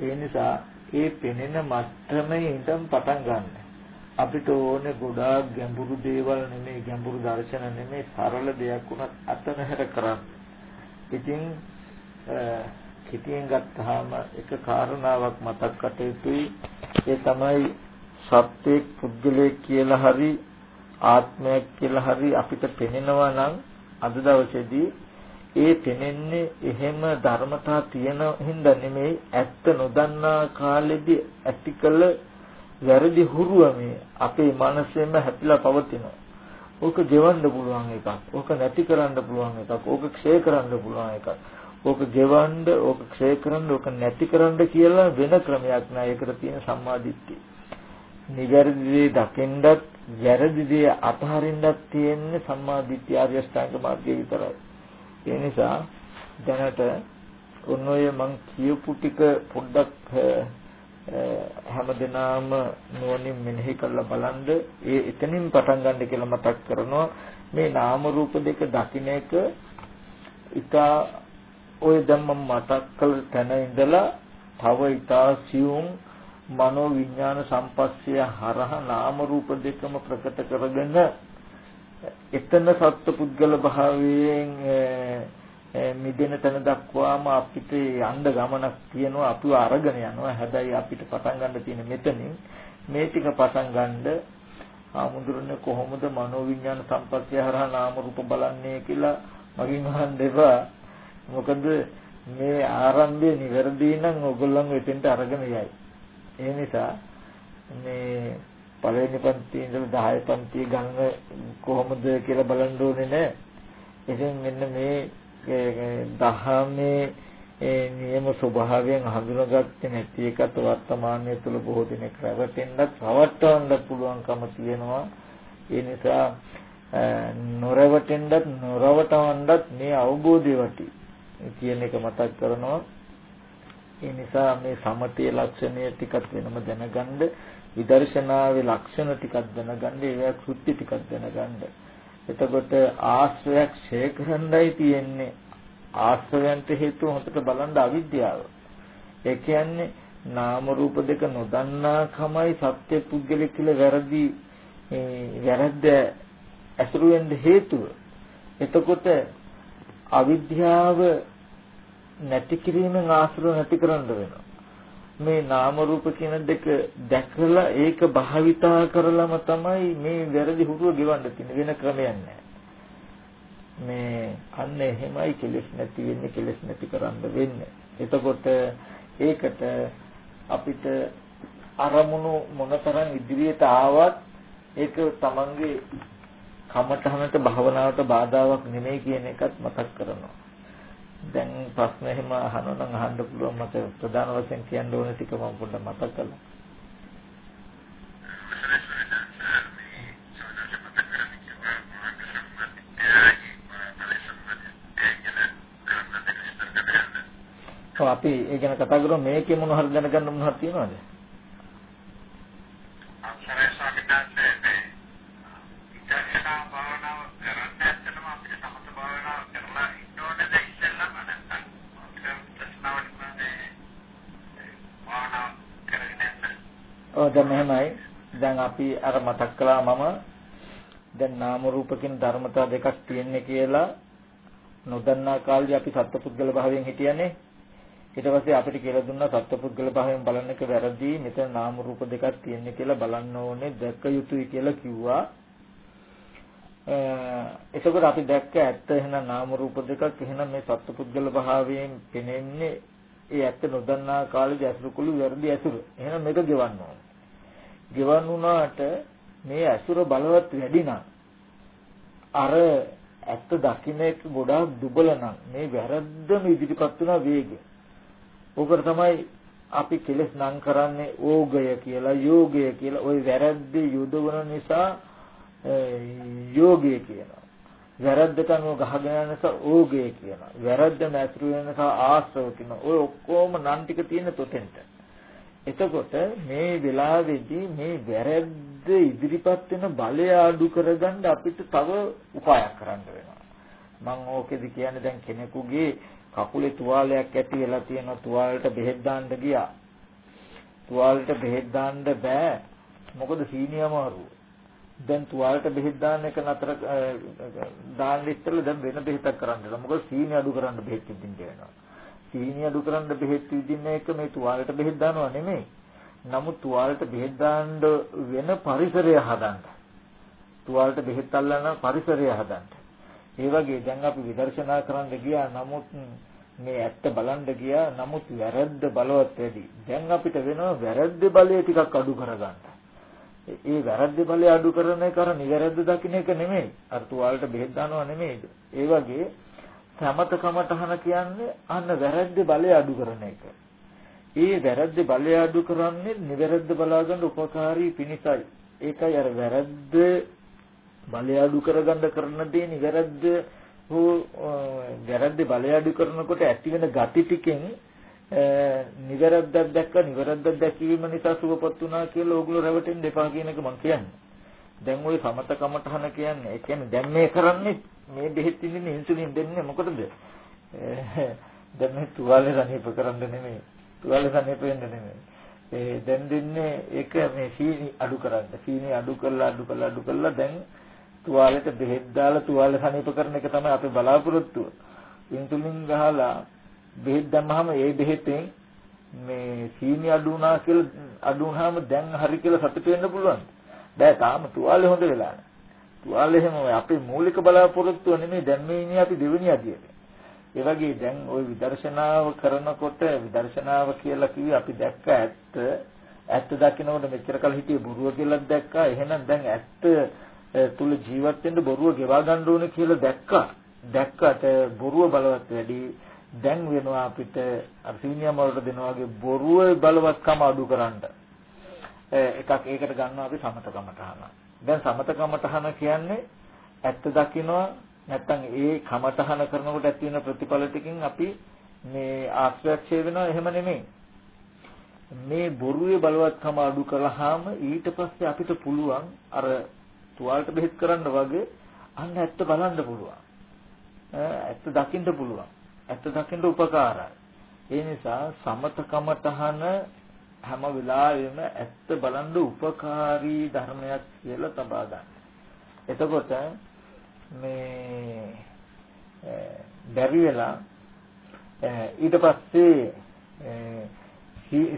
ඒ නිසා ඒ පෙනෙන මට්ටමේ ඉඳන් පටන් ගන්න. අපිට ඕනේ ගොඩාක් ගැඹුරු දේවල් නෙමෙයි ගැඹුරු දර්ශන නෙමෙයි සරල දෙයක් උනත් අතනහැර කරන්න. ඉතින් කෙටියෙන් ගත්තාම එක කාරණාවක් මතක් කට යුතුයි ඒ තමයි සත්‍යයක් පුද්ගලයෙක් කියලා හරි ආත්මයක් කියලා හරි අපිට පෙනෙනවා නම් අද දවසේදී ඒ පෙනෙන්නේ එහෙම ධර්මතා තියෙන හින්දා නෙමෙයි ඇත්ත නොදන්නා කාලෙදී ඇතිකල වැරදි හුරුව මේ අපේ මනසෙම හැපිලා පවතිනවා. ඕක ගෙවන්න පුළුවන් එකක්. ඕක නැති කරන්න පුළුවන් එකක්. ඕක ක්ෂය කරන්න පුළුවන් එකක්. ඕක ගෙවන්න, ඕක ක්ෂය කරන්න, ඕක නැති කරන්න කියලා වෙන ක්‍රමයක් නෑ. ඒකට තියෙන සම්මාදිට්ඨිය. නිවැරදි දේ දකින්නත්, වැරදි දේ අතහරින්නත් තියෙන්නේ සම්මාදිට්ඨිය ආර්ය ශ්‍රාංග මාර්ගය විතරයි. ඒ නිසා දැනට ඔන්න ඔය මං කියපු ටික පොඩ්ඩක් හැමදෙනාම නුවණින් මෙනෙහි කරලා බලන්න ඒ එතනින් පටන් ගන්න කියලා මතක් කරනවා මේ නාම රූප දෙක දකින්න එක ඊට ඔය දැන් මම මතක් කළ තැන ඉඳලා තව ඊතා සියුම් මනෝ විඥාන සම්පස්සය හරහා නාම රූප දෙකම ප්‍රකට කරගෙන එතන සත්පුද්ගල භාවයෙන් මිදෙන තැන දක්වාම අපිට යන්න ගමනක් තියෙනවා අපිව අරගෙන යනවා හැබැයි අපිට පටන් ගන්න තියෙන මෙතනින් මේ ටික පටන් ගන්න ආමුදුරනේ කොහොමද මනෝ විඥාන සම්පස්සය හරහා නාම රූප බලන්නේ කියලා මගින් අහන්න එපා. මොකද මේ ආරම්භය නිවැරදි නම් ඔයගොල්ලන් එතෙන්ට අරගෙන යයි. ඒ නිසා මේ පළවෙනි පන්තියේ ඉඳලා 10 පන්තිය ගන්න කොහොමද කියලා බලන්න ඕනේ නෑ. ඉතින් මෙන්න මේ දහමේ ඒ නියම ස්වභාවයෙන් හඳුනාගත්තේ නැති එකත් වර්තමානයේ තුල බොහෝ දෙනෙක් රැවටෙන්නත් රවට්ටවන්න පුළුවන්කම තියෙනවා. ඒ නිසා නොරවටෙන්නත් නොරවටවන්නත් මේ අවබෝධය වටි කියන එක මතක් කරනවා. ඒ නිසා මේ සමතේ ලක්ෂණය ටිකක් වෙනම දැනගන්න විදර්ශනාවේ ලක්ෂණ ටිකක් දැනගන්න ඒවා කෘත්‍ය ටිකක් දැනගන්න. එතකොට ආශ්‍රයක් ඡේ කරන්නයි තියෙන්නේ. ආශ්‍රයන්ට හේතුව හොඳට බලන්න අවිද්‍යාව. ඒ කියන්නේ නාම රූප දෙක නොදන්නා කමයි සත්‍ය පුද්ගලික කියලා වැරදි වැරද්ද ඇසුරු වෙන්න හේතුව. එතකොට අවිද්‍යාව නැති කිරීමෙන් ආශ්‍රව නැති කරන්න වෙනවා. මේ නාම රූප කියන දෙක දැකලා ඒක භාවිතා කරලම තමයි මේ වැරදි හුරුව ගෙවන්න තියෙන වෙන ක්‍රමයක් නැහැ. මේ අන්න එහෙමයි කෙලෙස් නැති වෙන්නේ කෙලෙස් නැති කරන්න වෙන්නේ. එතකොට ඒකට අපිට අරමුණු මොනතරම් ඉදිරියට ආවත් ඒක තමන්ගේ කමඨහනට භවනාවට බාධාවක් නෙමෙයි කියන එකත් මතක් කරනවා. දැන් ප්‍රශ්න එහෙම අහනවා නම් අහන්න පුළුවන් මට ප්‍රධාන වශයෙන් කියන්න ඕන ටික මම පොඩ්ඩක් මතක් කළා. ඔව් අපි ඒ ගැන කතා කරමු මේකේ මොන හරි දැනගන්න මොන හරි තියෙනවද? ඔව් දැන් මෙහෙමයි. දැන් අපි අර මතක් කළා මම දැන් නාම රූප කියන ධර්මතා දෙකක් තියෙන්නේ කියලා නොදන්නා කාලේ අපි සත්පුද්ගල භාවයෙන් හිටියනේ. ඊට පස්සේ අපිට කියලා දුන්නා සත්පුද්ගල භාවයෙන් බලන්න එක වැරදි. මෙතන නාම රූප දෙකක් තියෙන්නේ කියලා බලන්න ඕනේ, දැක යුතුයි කියලා කිව්වා. එතකොට අපි දැක්ක ඇත්ත එහෙනම් නාම රූප දෙකක් එහෙනම් මේ සත්පුද්ගල භාවයෙන් පෙනෙන්නේ ඒ ඇත්ත නොදන්නා කාලේ ඇසුරු කුළු වැරදි ඇසුරු. එහෙනම් මේක ගෙවන්න ඕනේ. ගෙවන් වුණාට මේ ඇසුර බලවත් වැඩි නම් අර ඇත්ත දකින්න එක ගොඩාක් දුබල නම් මේ වැරද්දම ඉදිරිපත් වෙන වේගය. ඕකට තමයි අපි කෙලස් නම් කරන්නේ ඕගය කියලා යෝගය කියලා. ওই වැරද්ද යොදවන නිසා යෝගය කියනවා. වැරද්දට අනුව ගහගෙන යන නිසා ඕගය කියනවා. වැරද්දම ඇසුරු වෙන නිසා ආශ්‍රව කියනවා. ඔය ඔක්කොම නම් ටික තියෙන තොතෙන්ට. එතකොට මේ වෙලාවේදී මේ වැරද්ද ඉදිරිපත් වෙන බලය අඩු කරගන්න අපිට තව උපායක් කරන්න වෙනවා. මම ඕකෙදි කියන්නේ දැන් කෙනෙකුගේ කකුලේ තුවාලයක් ඇති වෙලා තියෙනවා තුවාලයට බෙහෙත් දාන්න ගියා. තුවාලයට බෙහෙත් දාන්න බෑ. මොකද සීනිය අමාරුව. දැන් තුවාලයට බෙහෙත් දාන්න එක නතර දාන්න ඉස්සෙල්ලා දැන් වෙන බෙහෙතක් කරන්න. මොකද සීනිය අඩු කරන්න බෙහෙත් දෙන්න වෙනවා. සීනි අඩු කරන්න බෙහෙත් විදින්න එක මේ තුවාලයට බෙහෙත් දානවා නෙමෙයි. නමුත් තුවාලයට බෙහෙත් දාන්න වෙන පරිසරය හදන්න. තුවාලයට බෙහෙත් අල්ලන පරිසරය හදන්න. ඒ වගේ දැන් අපි විදර්ශනා කරන්න ගියා නමුත් මේ ඇත්ත බලන්න ගියා නමුත් වැරද්ද බලවත් වැඩි. දැන් අපිට වෙනවා වැරද්ද බලය ටිකක් අඩු කරගන්න. ඒ වැරද්ද බලය අඩු කරන එක අර නිවැරද්ද දකින්න එක නෙමෙයි. අර තුවාලයට බෙහෙත් දානවා නෙමෙයි. ඒ වගේ සමත කමඨහන කියන්නේ අන්න වැරද්ද බලය අඩු කරන එක. ඒ වැරද්ද බලය අඩු කරන්නේ නිවැරද්ද බලාගන්න උපකාරී පිණිසයි. ඒකයි අර වැරද්ද බලය අඩු කරගන්න කරන දේ නිවැරද්ද හෝ වැරද්ද බලය අඩු කරනකොට ඇති වෙන gati ටිකෙන් නිවැරද්දක් දැක්ක නිවැරද්දක් දැකීම නිසා සුවපත් වුණා කියලා ඕගොල්ලෝ රැවටෙන්න එපා කියන එක මම කියන්නේ. දැන් ওই සමත කමඨහන කියන්නේ ඒ කියන්නේ දැන් මේ කරන්නේ මේ බෙහෙත් ඉන්නේ ඉන්සුලින් දෙන්නේ මොකටද? දැන් මේ තුවාලේ සනීප කරන්න නෙමෙයි. තුවාලේ සනීප වෙන්න නෙමෙයි. ඒ දැන් දෙන්නේ ඒක මේ සීනි අඩු කරන්න. සීනි අඩු කරලා අඩු කරලා අඩු කරලා දැන් තුවාලෙට බෙහෙත් දාලා තුවාලේ සනීප කරන එක තමයි අපේ බලාපොරොත්තුව. ඉන්සුලින් ගහලා බෙහෙත් දැම්මහම ඒ බෙහෙතෙන් මේ සීනි අඩු වුණා කියලා අඩු වුණාම දැන් හරි කියලා සතුට වෙන්න පුළුවන්. බෑ තාම තුවාලේ හොඳ වෙලා නැහැ. තුවාල එහෙම අපේ මූලික බලාපොරොත්තුව නෙමෙයි දැන් මේ ඉන්නේ අපි දෙවෙනි අදියරේ. ඒ වගේ දැන් ওই විදර්ශනාව කරනකොට විදර්ශනාව කියලා කිව්වේ අපි දැක්ක ඇත්ත ඇත්ත දකින්නකොට මෙච්චර කල් හිටියේ බොරුව කියලා දැක්කා. එහෙනම් දැන් ඇත්ත තුල ජීවත් වෙන්න බොරුව ගෙවා ගන්න ඕනේ කියලා දැක්කා. දැක්කට බොරුව බලවත් වැඩි දැන් වෙනවා අපිට අර සීනියම් වලට දෙනවා වගේ බොරුවේ බලවත්කම අඩු කරන්න. එකක් ඒකට ගන්නවා අපි සමතකමටහන. දැන් සමතකමටහන කියන්නේ ඇත්ත දකින්නවා නැත්තම් ඒ කමටහන කරනකොට ඇති වෙන ප්‍රතිඵල ටිකෙන් අපි මේ ආශ්‍රයක්ෂය වෙනවා එහෙම නෙමෙයි. මේ බොරුවේ බලවත්කම අඩු කළාම ඊට පස්සේ අපිට පුළුවන් අර තුවාලට බෙහෙත් කරන්න වගේ අන්න ඇත්ත බලන්න පුළුවන්. ඇත්ත දකින්න පුළුවන්. ඇත්ත දකින්න උපකාරයි. ඒ නිසා සමතකමතහන හැම වෙලාවෙම ඇත්ත බලන්න උපකාරී ධර්මයක් කියලා තබා ගන්න. එතකොට මේ බැරි වෙලා ඊට පස්සේ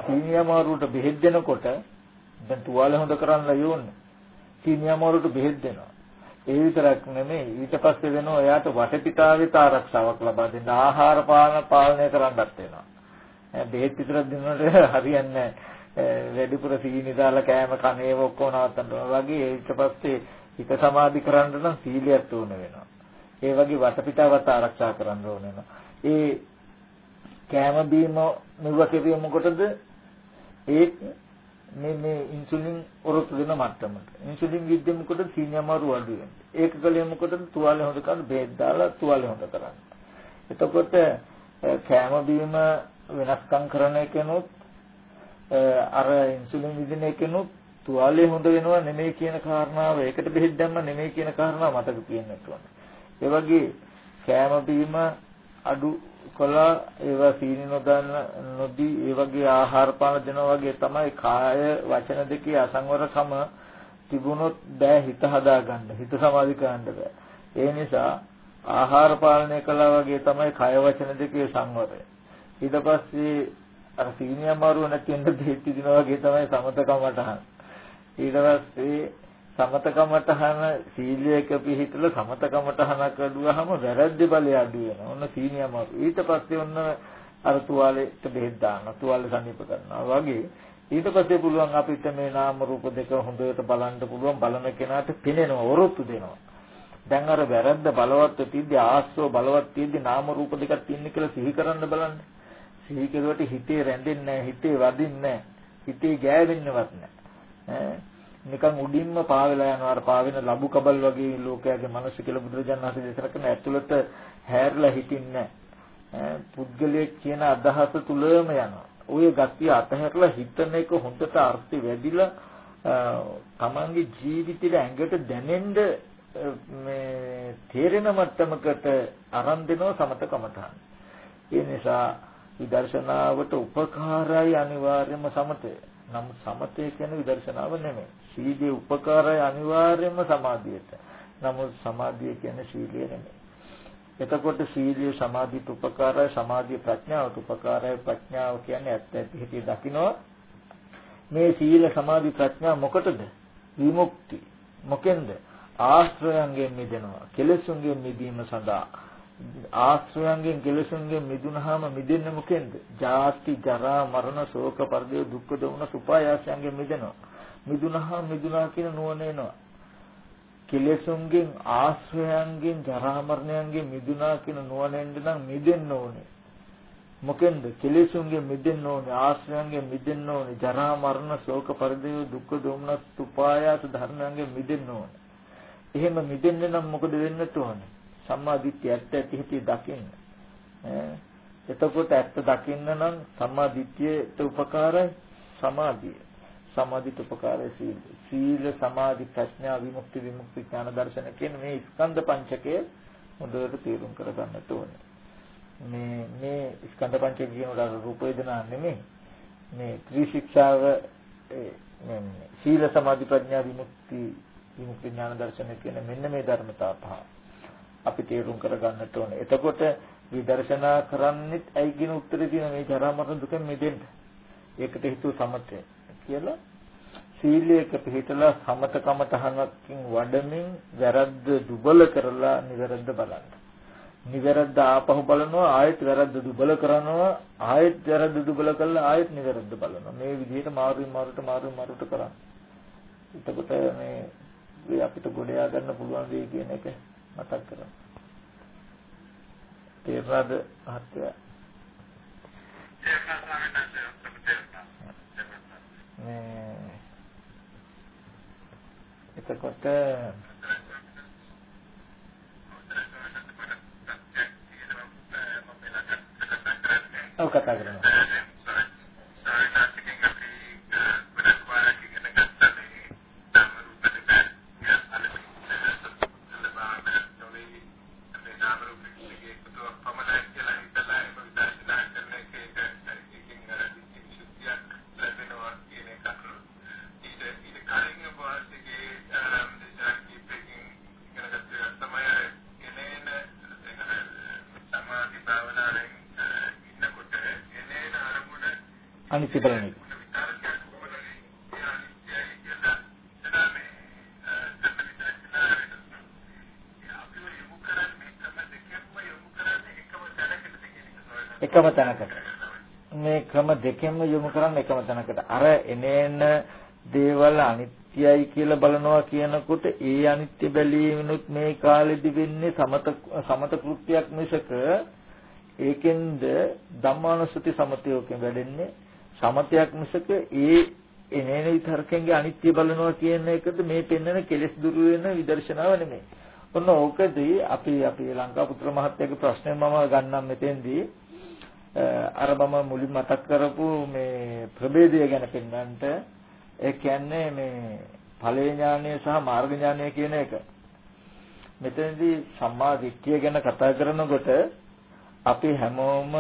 සීනියමාරුවට බෙහෙත් දෙනකොට දැන් තුවාල හොඳ කරන්න යෝන්නේ. සීනියමාරුවට බෙහෙත් දෙනවා. ඒ විතරක් නෙමෙයි ඊට පස්සේ වෙනවා එයාට වටපිටාවෙත් ආරක්ෂාවක් ලබා දෙන්න ආහාර පාන පාලනය කරන්නත් වෙනවා. බෙහෙත් විතරක් දෙනකොට හරියන්නේ වැඩිපුර සීනි දාලා කෑම කනේව ඔක්කොම නවත්තන්න වගේ ඊට පස්සේ හිත සමාධි කරන්න නම් සීලයක් ඕන වෙනවා. ඒ වගේ වටපිටාවත් ආරක්ෂා කරන්න ඕන වෙනවා. ඒ කෑම බීම නිර්ව කෙරිය මොකටද? ඒ මේ මේ ඉන්සුලින් ඔරොත්තු දෙන මට්ටමට. ඉන්සුලින් විද්‍ය මොකටද? සීනියමාරු අඩු වෙනවා. ඒක කලේ මොකටද? තුවාලේ හොද කරන්න බෙහෙත් දාලා තුවාලේ හොද කරන්න. එතකොට කෑම බීම වෙනස්කම් කරන එකනොත් අර ඉන්සුලින් විදින එකනොත් තුවාලේ හොඳ වෙනවා නෙමෙයි කියන කාරණාව ඒකට බෙහෙත් දැම්ම නෙමෙයි කියන කාරණාව මතක තියෙන්නට ඕන. ඒ වගේ කෑම බීම අඩු කළා ඒවා සීනි නොදන්න නොදී ඒ වගේ ආහාර පාන දෙනවා වගේ තමයි කාය වචන දෙකේ අසංවරකම තිබුණොත් බෑ හිත හදාගන්න හිත සමාධි කරන්න බෑ. ඒ නිසා ආහාර පාලනය කළා වගේ තමයි කය වචන දෙකේ සංවරය. ඊට පස්සේ අර සීනියම් මාරුව නැති වෙන දෙයක් දිනවා වගේ තමයි සමතකමටහන්. ඊට පස්සේ සමතකමටහන සීලයක පිහිටලා සමතකමටහනක් අඩුවහම වැරද්ද බලය අඩු වෙනවා. ඔන්න සීනියම ඊට පස්සේ ඔන්න අර තුවාලෙට බෙහෙත් දානවා. තුවාලෙ සනීප කරනවා වගේ ඊට පස්සේ පුළුවන් අපිට මේ නාම රූප දෙක හොඳට බලන්න පුළුවන් බලන කෙනාට පෙනෙනවා ඔරොත්තු දෙනවා. දැන් අර වැරද්ද බලවත් තියද්දි ආස්ව බලවත් තියද්දි නාම රූප දෙකක් තියෙන කියලා සිහි කරන්න බලන්න. සිහි කෙරුවට හිතේ රැඳෙන්නේ නැහැ, හිතේ වදින්නේ නැහැ, හිතේ ගෑවෙන්නේවත් නැහැ. නිකන් උඩින්ම පාවෙලා යනවා අර පාවෙන ලබු කබල් වගේ ලෝකයාගේ මනස කියලා බුදුරජාණන් වහන්සේ දේශනා කරන ඇතුළත හැරලා හිටින්නේ පුද්ගලයෙක් කියන අදහස තුලම යනවා. ඔය ගතිය අතහැරලා හිතන එක හොඳට අර්ථي වැඩිලා තමන්ගේ ජීවිතේට ඇඟට දැනෙන්න මේ තේරෙන මට්ටමකට අරන් දෙනවා සමතකමතහන්. ඒ නිසා විදර්ශනාවට උපකාරයි අනිවාර්යම සමතය. නමුත් සමතය කියන්නේ විදර්ශනාව නෙමෙයි. සීලේ උපකාරය අනිවාර්යයෙන්ම සමාධියට. නමුත් සමාධිය කියන්නේ සීලය නෙමෙයි. එතකොට සීලිය සමාධියට උපකාරය සමාධිය ප්‍රඥාවට උපකාරය ප්‍රඥාව කියන්නේ ඇත්ත ඇති හිතේ දකින්නවා මේ සීල සමාධි ප්‍රඥා මොකටද විමුක්ති මොකෙන්ද ආශ්‍රයයන්ගෙන් මිදෙනවා කෙලෙසුන්ගෙන් මිදීම සඳහා ආශ්‍රයයන්ගෙන් කෙලෙසුන්ගෙන් මිදුනහම මිදෙන්නේ මොකෙන්ද? ජාති ජරා මරණ ශෝක පරිදේ දුක්ඛ දෝමන සුපායාසයන්ගෙන් මිදෙනවා. මිදුනහම මිදුනා කියන නුවණ එනවා. කෙලෙසුන්ගෙන් ආශ්‍රයයන්ගෙන් ජරා මරණයන්ගෙන් මිදුනා කියන නුවණෙන්ද නම් මිදෙන්න ඕනේ. මොකෙන්ද? කෙලෙසුන්ගෙන් මිදෙන්න ඕනේ, ආශ්‍රයයන්ගෙන් මිදෙන්න ඕනේ, ජරා මරණ ශෝක පරිදේ දුක්ඛ දෝමන සුපායාස ධර්මයන්ගෙන් මිදෙන්න ඕනේ. එහෙම මිදෙන්න නම් මොකද වෙන්නට ඕනේ? සම්මා දිට්ඨිය ඇත්ත ඇති හිතේ දකින්න. එතකොට ඇත්ත දකින්න නම් සම්මා දිට්ඨියට උපකාරයි සමාධිය. සමාධිට උපකාරයි සීල. සීල සමාධි ප්‍රඥා විමුක්ති විමුක්ති ඥාන දර්ශන කියන මේ ස්කන්ධ පංචකය හොඳට තේරුම් කරගන්නට ඕනේ. මේ මේ ස්කන්ධ පංචකය කියනකොට රූප වේදනා නෙමෙයි. මේ ත්‍රිශික්ෂාව සීල සමාධි ප්‍රඥා විමුක්ති විමුක්ති ඥාන දර්ශන කියන මෙන්න මේ ධර්මතා පහ. අපි තේරුම් කරගන්නට ඕනේ. එතකොට විදර්ශනා කරන්නෙත් ඇයි කියන උත්තරේ තියෙන මේ ජරා මරණ දුකෙන් මිදෙන්න. ඒකට හේතුව සමතය කියලා සීලයක පිළිතලා සමතකම තහනකින් වඩමින් වැරද්ද දුබල කරලා නිවැරද්ද බලන්න. නිවැරද්ද ආපහු බලනවා ආයෙත් වැරද්ද දුබල කරනවා ආයෙත් වැරද්ද දුබල කරලා ආයෙත් නිවැරද්ද බලනවා. මේ විදිහට මාරුවෙන් මාරුට මාරුවෙන් මාරුට කරා. එතකොට මේ අපිට ගොඩ යා ගන්න පුළුවන් වෙයි කියන එක මතක් කරගන්න. තේරෙනවද මහත්තයා? මේ එතකොට ඔව් කතා කරනවා එකම තැනකට. මේ ක්‍රම දෙකෙන්ම යොමු කරන්න එකම තැනකට. අර එනේන දේවල් අනිත්‍යයි කියලා බලනවා කියනකොට ඒ අනිත්‍ය බැලීමනුත් මේ කාලෙදි වෙන්නේ සමත සමත කෘත්‍යයක් මිසක ඒකෙන්ද ධම්මානුසති සමතයෝකෙන් වැඩෙන්නේ සමතයක් මිසක ඒ එනේන විතරකෙන්ගේ අනිත්‍ය බලනවා කියන එකද මේ පෙන්වන කෙලෙස් දුරු වෙන විදර්ශනාව නෙමෙයි. ඔන්න ඕකදී අපි අපි ලංකා පුත්‍ර මහත්තයාගේ ප්‍රශ්නේ මම ගන්නම් මෙතෙන්දී. අර මම මුලින් මතක් කරපු මේ ප්‍රභේදය ගැන පෙන්වන්නට ඒ කියන්නේ මේ ඵලේ ඥානය සහ මාර්ග ඥානය කියන එක. මෙතනදී සම්මා දිට්ඨිය ගැන කතා කරනකොට අපි හැමෝම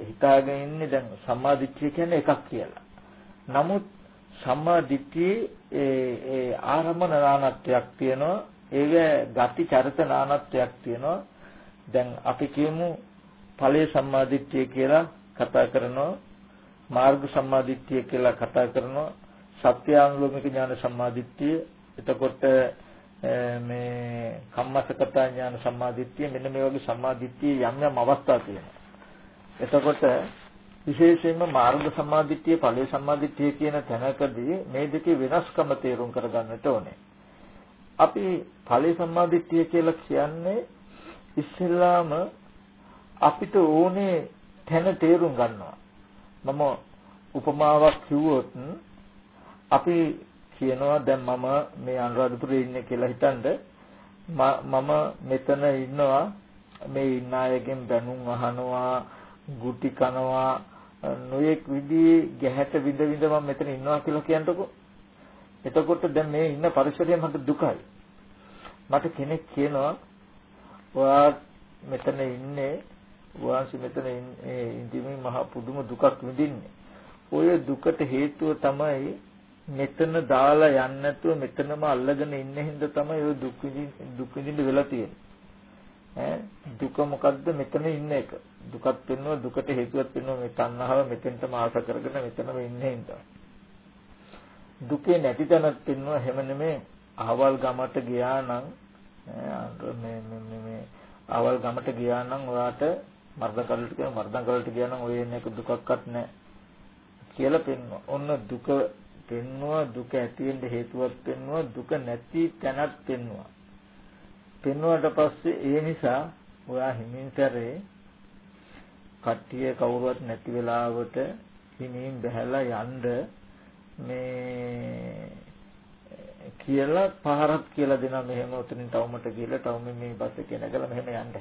හිතාගෙන ඉන්නේ දැන් සම්මා දිට්ඨිය කියන්නේ එකක් කියලා. නමුත් සම්මා දිට්ඨියේ ඒ ඒ ආරම්භන නානත්වයක් තියෙනවා. ඒක ගති චරිත නානත්වයක් තියෙනවා. දැන් අපි කියමු ඵලයේ සම්මා දිට්ඨිය කියලා කතා කරනවා. මාර්ග සම්මා දිට්ඨිය කියලා කතා කරනවා. සත්‍යානුලෝමික ඥාන සම්මා දිට්ඨිය. එතකොට මේ කම්මසකතා ඥාන සම්මා දිට්ඨිය මෙන්න මේ වගේ සම්මා දිට්ඨිය යම් යම් අවස්ථා තියෙනවා. එතකොට විශේෂයෙන්ම මාර්ග සම්මාදිට්ඨිය ඵලයේ සම්මාදිට්ඨිය කියන තැනකදී මේ දෙකේ වෙනස්කම තේරුම් කරගන්නට ඕනේ. අපි ඵලයේ සම්මාදිට්ඨිය කියලා කියන්නේ ඉස්සෙල්ලාම අපිට ඕනේ තැන තේරුම් ගන්නවා. මම උපමාවක් කිව්වොත් අපි කියනවා දැන් මම මේ අනුරාධපුරේ ඉන්නේ කියලා හිතනද මම මෙතන ඉන්නවා මේ ඉන්න අයගෙන් බැනුම් අහනවා ගුටි කනවා නොයෙක් විදිහේ ගැහැට විඳ විඳ මම මෙතන ඉන්නවා කියලා කියන්නකො. එතකොට දැන් මේ ඉන්න පරිසරය මට දුකයි. මට කෙනෙක් කියනවා ඔයා මෙතන ඉන්නේ වහන්සේ මෙතන ඉඳිමින් මහ පුදුම දුකක් විඳින්නේ. ඔය දුකට හේතුව තමයි මෙතන දාලා යන්න නැතුව මෙතනම අල්ලගෙන ඉන්න හින්දා තමයි ඔය දුක් විඳින්න දුක් විඳින්න වෙලා තියෙන්නේ. ඈ දුක මොකද්ද මෙතන ඉන්න එක. දුකත් වෙනවා දුකට හේතුවක් වෙනවා මේ තණ්හාව මෙතෙන්ටම ආස කරගෙන මෙතනම ඉන්නේ හින්දා. දුකේ නැති තැනක් වෙනවා හැම නෙමේ අහවල් ගමට ගියා නම් මේ මේ මේ අහවල් ගමට ගියා නම් ඔයාට මර්ධන කලට කියන මර්ධන කලට ගියා නම් ඔය එන එක දුකක්වත් නැහැ කියලා පෙන්වනවා. ඔන්න දුක පෙන්වනවා දුක ඇති වෙන්න හේතුවක් පෙන්වනවා දුක නැති තැනක් පෙන්වනවා. පෙන්වුවට පස්සේ ඒ නිසා ඔයා හිමින්තරේ කට්ටිය කවුරුවත් නැති වෙලාවට හිමින් බහැලා යන්න මේ කියලා පහරක් කියලා දෙනවා මෙහෙම උතනින් තවමට ගිහලා තවම මේ බස් එකේ නැගලා මෙහෙම යන්න.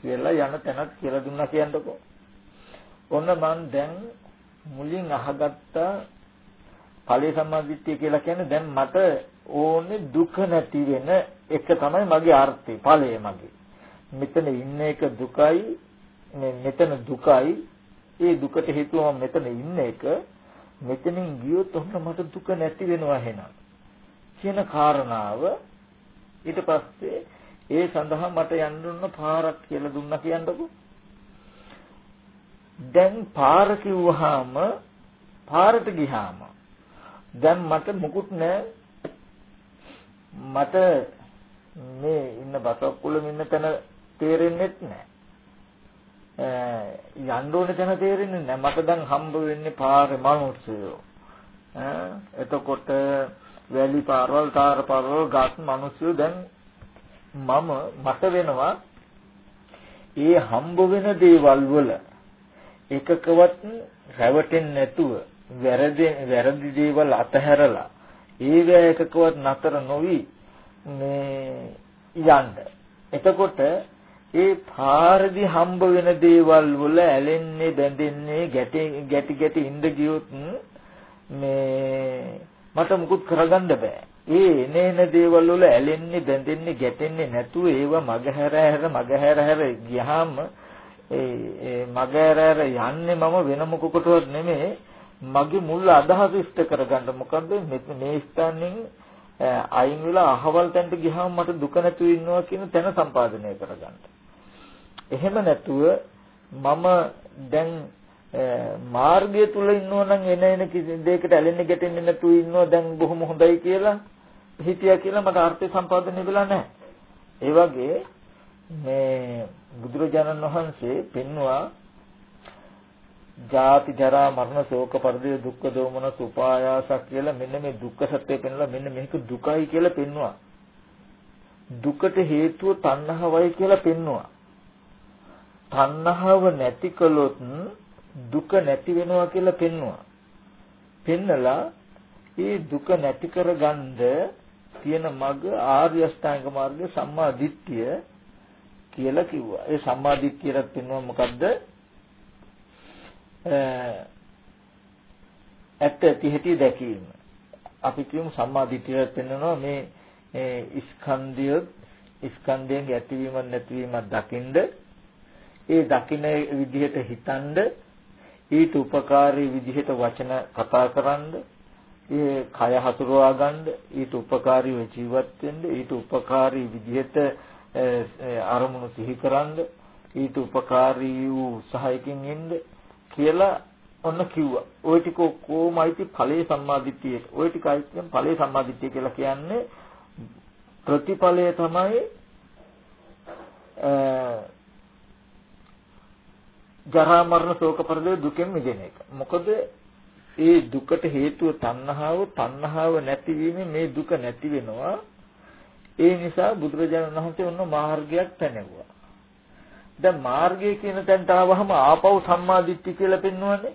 කියලා යන තැනක් කියලා දුන්නා කියන්නකෝ. ඔන්න මං දැන් මුලින් අහගත්ත ඵලයේ සම්මාදිට්ඨිය කියලා කියන්නේ දැන් මට ඕනේ දුක නැති වෙන එක තමයි මගේ අර්ථය ඵලය මගේ. මෙතන ඉන්න එක දුකයි මේ මෙතන දුකයි. ඒ දුකට හේතුව මම මෙතන ඉන්න එක මෙතනින් ගියොත් ඔන්න මට දුක නැති වෙනවා එහෙනම්. කියන කාරණාව ඊට පස්සේ ඒ සඳහා මට යන්න දුන්න පාරක් කියලා දුන්නා කියන්නකෝ. දැන් පාර කිව්වහම පාරට ගියාම දැන් මට මුකුත් නැහැ. මට මේ ඉන්න බසක්කුලම ඉන්න තැන තේරෙන්නේ නැහැ. යන්න ඕන තැන තේරෙන්නේ නැහැ. මට දැන් හම්බ වෙන්නේ පාරේ මිනිස්සුયો එතකොට වැලි පාරවල් තාර පාරවල් ගස් මිනිස්සු දැන් මම මට වෙනවා ඒ හම්බ වෙන දේවල් වල එකකවත් රැවටෙන්නේ නැතුව වැරදි වැරදි දේවල් අතහැරලා ඒව එකකවත් නතර නොවි මේ යන්න. එතකොට ඒ පාරදි හම්බ වෙන දේවල් වල ඇලෙන්නේ බැඳෙන්නේ ගැටි ගැටි ගැටි ඉඳ ගියොත් මේ මට මුකුත් කරගන්න බෑ. ඒ එනේන දේවල් වල ඇලෙන්නේ බැඳෙන්නේ ගැටෙන්නේ නැතුව ඒව මගහැර හැර මගහැර හැර ගියාම ඒ මගහැර හැර යන්නේ මම වෙන මොකකටවත් නෙමෙයි මගේ මුල් අදහස ඉෂ්ට කරගන්න. මොකද මේ ස්ථානෙන් අයින් වෙලා අහවල් තැනට ගියාම මට දුක නැතුව ඉන්නවා කියන තැන සම්පාදනය කරගන්න. එහෙම නැතුව මම දැන් මාර්ගය තුල ඉන්නෝ නම් එන එන කිසි දෙයකට ඇලෙන්න ගැටෙන්නේ නැතුව ඉන්නවා දැන් බොහොම හොඳයි කියලා හිතියා කියලා මට අර්ථය සම්පාදනය වෙලා නැහැ. ඒ වගේ මේ බුදුරජාණන් වහන්සේ පෙන්වුවා ජාති ජරා මරණ ශෝක පරිදේ දුක්ඛ දෝමන සුපායාසක් කියලා මෙන්න මේ දුක්ඛ සත්‍ය පෙන්වලා මෙන්න මේක දුකයි කියලා පෙන්වුවා. දුකට හේතුව තණ්හාවයි කියලා පෙන්වුවා. තණ්හාව නැති කළොත් දුක නැති වෙනවා කියලා පෙන්වුවා. පෙන්නලා ඒ දුක නැති කරගන්න තියෙන මඟ ආර්ය අෂ්ටාංග මාර්ගය සම්මා දිට්ඨිය කියලා කිව්වා. ඒ සම්මා දිට්ඨියට පෙන්වුවා මොකද්ද? ඇත්ත ඇති හැටි දැකීම. අපි කියමු සම්මා දිට්ඨියට පෙන්වනවා මේ ස්කන්ධය ස්කන්ධයෙන් ඇතිවීම නැතිවීම දකින්ද ඒ දකින්න විදිහට හිතනද ඊට උපකාරී විදිහට වචන කතා කරන්ද ඒ කය හසුරවා ගන්න ඊට උපකාරීව ජීවත් වෙන්න ඊට උපකාරී විදිහට අරමුණු සිහි කරන්ද ඊට උපකාරී වූ උත්සාහයකින් ඉන්න කියලා ඔන්න කිව්වා. ওই ටික කොහොමයිති ඵලයේ සම්මාදිට්ඨිය. ওই ටික අයිතියෙන් ඵලයේ සම්මාදිට්ඨිය කියලා කියන්නේ ප්‍රතිඵලය තමයි ජරා මරණ ශෝක පරිදේ දුකෙන් මිදෙන එක. මොකද ඒ දුකට හේතුව තණ්හාව, තණ්හාව නැතිවීම මේ දුක නැති වෙනවා. ඒ නිසා බුදුරජාණන් වහන්සේ ඔන්න මාර්ගයක් පැනෙවුවා. දැන් මාර්ගය කියන තැනට ආවහම ආපහු සම්මා දිට්ඨිය කියලා පෙන්වන්නේ.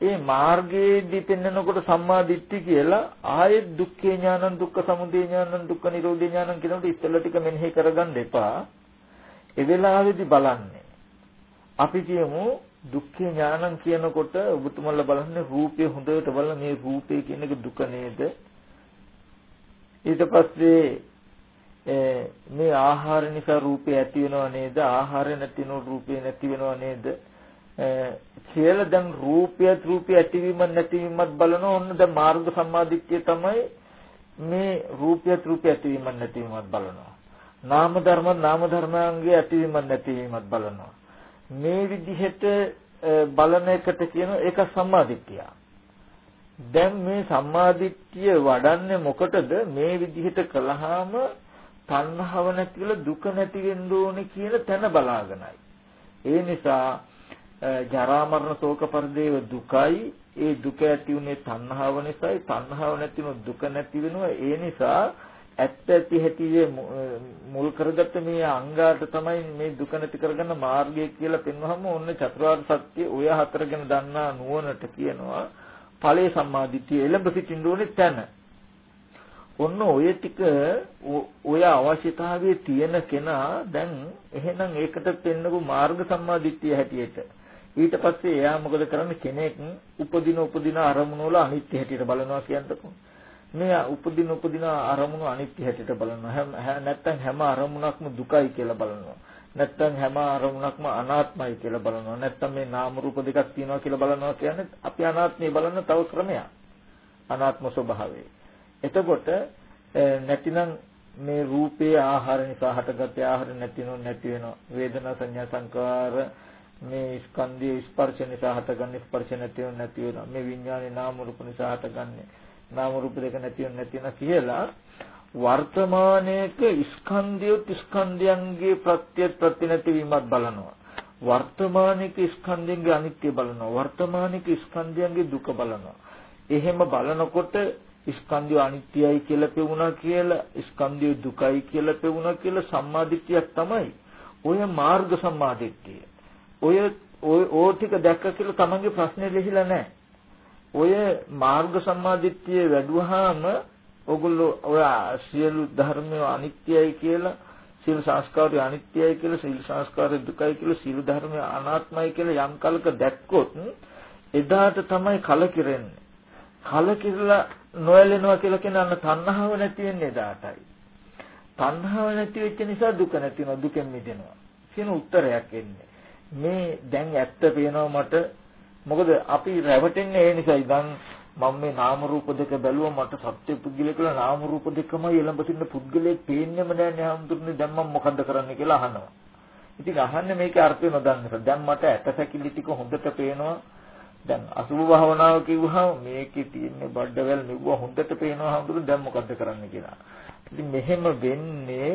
ඒ මාර්ගයේදී පෙන්වනකොට සම්මා දිට්ඨිය කියලා ආයෙත් දුක්ඛේ ඥානං දුක්ඛ සමුදය ඥානං දුක්ඛ නිරෝධ ඥානං කියනකොට ඉස්සෙල්ලා ටික මෙනෙහි කරගන්න එපා. ඒ වෙලාවේදී බලන්නේ. අපි කියමු දුක්ඛේ ඥානං කියනකොට ඔබතුමල්ලා බලන්නේ රූපය හොඳට බලන මේ රූපය කියන එක දුක නේද? ඊට පස්සේ මේ ආහාර නිසා රූපේ ඇති වෙනව නේද? ආහාර නැතිනො රූපේ නැති වෙනව නේද? කියලා දැන් රූපයත් රූපය ඇතිවීම නැතිවීමත් බලන ඕන්න දැන් මාර්ග සම්මාදිට්ඨිය තමයි මේ රූපයත් රූපය ඇතිවීම නැතිවීමත් බලනවා. නාම ධර්ම නාම ධර්මයන්ගේ ඇතිවීම නැතිවීමත් බලනවා. මේ විදිහට බලන එකට කියන එක සම්මාදිට්ඨිය. දැන් මේ සම්මාදිට්ඨිය වඩන්නේ මොකටද? මේ විදිහට කළාම තණ්හාව නැති වෙලා දුක නැති වෙන්න ඕනේ කියන තැන බලාගෙනයි. ඒ නිසා ජරා මරණ ශෝක පරිදේව දුකයි. ඒ දුක ඇති උනේ තණ්හාව නිසායි. තණ්හාව නැති වුණොත් දුක නැති වෙනවා. ඒ නිසා ඇත්ත ඇති හැටි මුල් කරගත්ත මේ අංගාට තමයි මේ දුක නැති කරගන්න මාර්ගය කියලා පෙන්වහම ඔන්න චතුරාර්ය සත්‍ය ඔය හතර ගැන දන්නා නුවණට කියනවා ඵලයේ සම්මාදිටිය එළඹ සිටින්න ඕනේ තැන. ඔන්න ඔය ටික ඔය අවශ්‍යතාවයේ තියෙන කෙනා දැන් එහෙනම් ඒකට පෙන්නපු මාර්ග සම්මාදිට්ඨිය හැටියට. ඊට පස්සේ එයා මොකද කරන්නේ? කෙනෙක් උපදින උපදින අරමුණු වල අනිත්‍ය හැටියට බලනවා කියන්නකො මේ උපදින උපදින අරමුණු අනිත්‍ය හැටියට බලනවා. නැත්තම් හැම අරමුණක්ම දුකයි කියලා බලනවා. නැත්තම් හැම අරමුණක්ම අනාත්මයි කියලා බලනවා. නැත්තම් මේ නාම රූප දෙකක් තියෙනවා කියලා බලනවා කියන්නේ අපි අනාත්මය බලන තව ක්‍රමයක්. අනාත්ම ස්වභාවය. එතකොට නැතිනම් මේ රූපේ ආහාර නිසා හටගත්තේ ආහාර නැතිනො නැති වෙනවා. වේදනා සංඥා සංකාර මේ ස්කන්ධයේ ස්පර්ශ නිසා හටගන්නේ ස්පර්ශ නැති වෙන නැති වෙනවා. මේ විඥානේ නාම රූප නිසා හටගන්නේ. නාම රූප දෙක නැති වෙන නැති වෙන කියලා වර්තමානයේක ස්කන්ධයොත් ස්කන්ධයන්ගේ ප්‍රත්‍ය ප්‍රති නැති වීමත් බලනවා. වර්තමානික ස්කන්ධයන්ගේ අනිත්‍ය බලනවා. වර්තමානික ස්කන්ධයන්ගේ දුක බලනවා. එහෙම බලනකොට ස්කන්ධය අනිත්‍යයි කියලා පෙවුණා කියලා ස්කන්ධය දුකයි කියලා පෙවුණා කියලා සම්මාදිට්ඨියක් තමයි ඔය මාර්ග සම්මාදිට්ඨිය. ඔය ඔය ඕ ටික දැක්ක කියලා තමන්ගේ ප්‍රශ්නේ ලිහිලා නැහැ. ඔය මාර්ග සම්මාදිට්ඨිය වැඩුවාම ඔගොල්ලෝ ඔය සියලු ධර්මය අනිත්‍යයි කියලා සීල සංස්කාරය අනිත්‍යයි කියලා සීල සංස්කාරය දුකයි කියලා සීල ධර්මය අනාත්මයි කියලා යම් කලක දැක්කොත් එදාට තමයි කලකිරෙන්නේ. කලකිරලා නොයැලෙනවා කියලා කියන අන්න තණ්හාව නැති වෙන්නේ එදාටයි. තණ්හාව නැති වෙච්ච නිසා දුක නැති වෙනවා දුකෙන් මිදෙනවා. කියන උත්තරයක් එන්නේ. මේ දැන් ඇත්ත පේනවා මට මොකද අපි රැවටෙන්නේ ඒ නිසායි. දැන් මම මේ නාම රූප දෙක බැලුවා මට සත්‍ය පුද්ගලය කියලා නාම රූප දෙකමයි එළඹ සිටින පුද්ගලයෙක් පේන්නෙම නෑනේ හම්දුන්නේ දැන් මම මොකද්ද කරන්න කියලා අහනවා. ඉතින් අහන්නේ මේකේ අර්ථය නොදන්නක. දැන් මට ඇටසැකිලි ටික හොඳට පේනවා. දැන් අසුභ භාවනාව කිව්වහම මේකේ තියෙන බඩවැල් මෙව්ව හොඳට පේනවා හම්දුනේ දැන් මොකද්ද කරන්න කියලා. ඉතින් මෙහෙම වෙන්නේ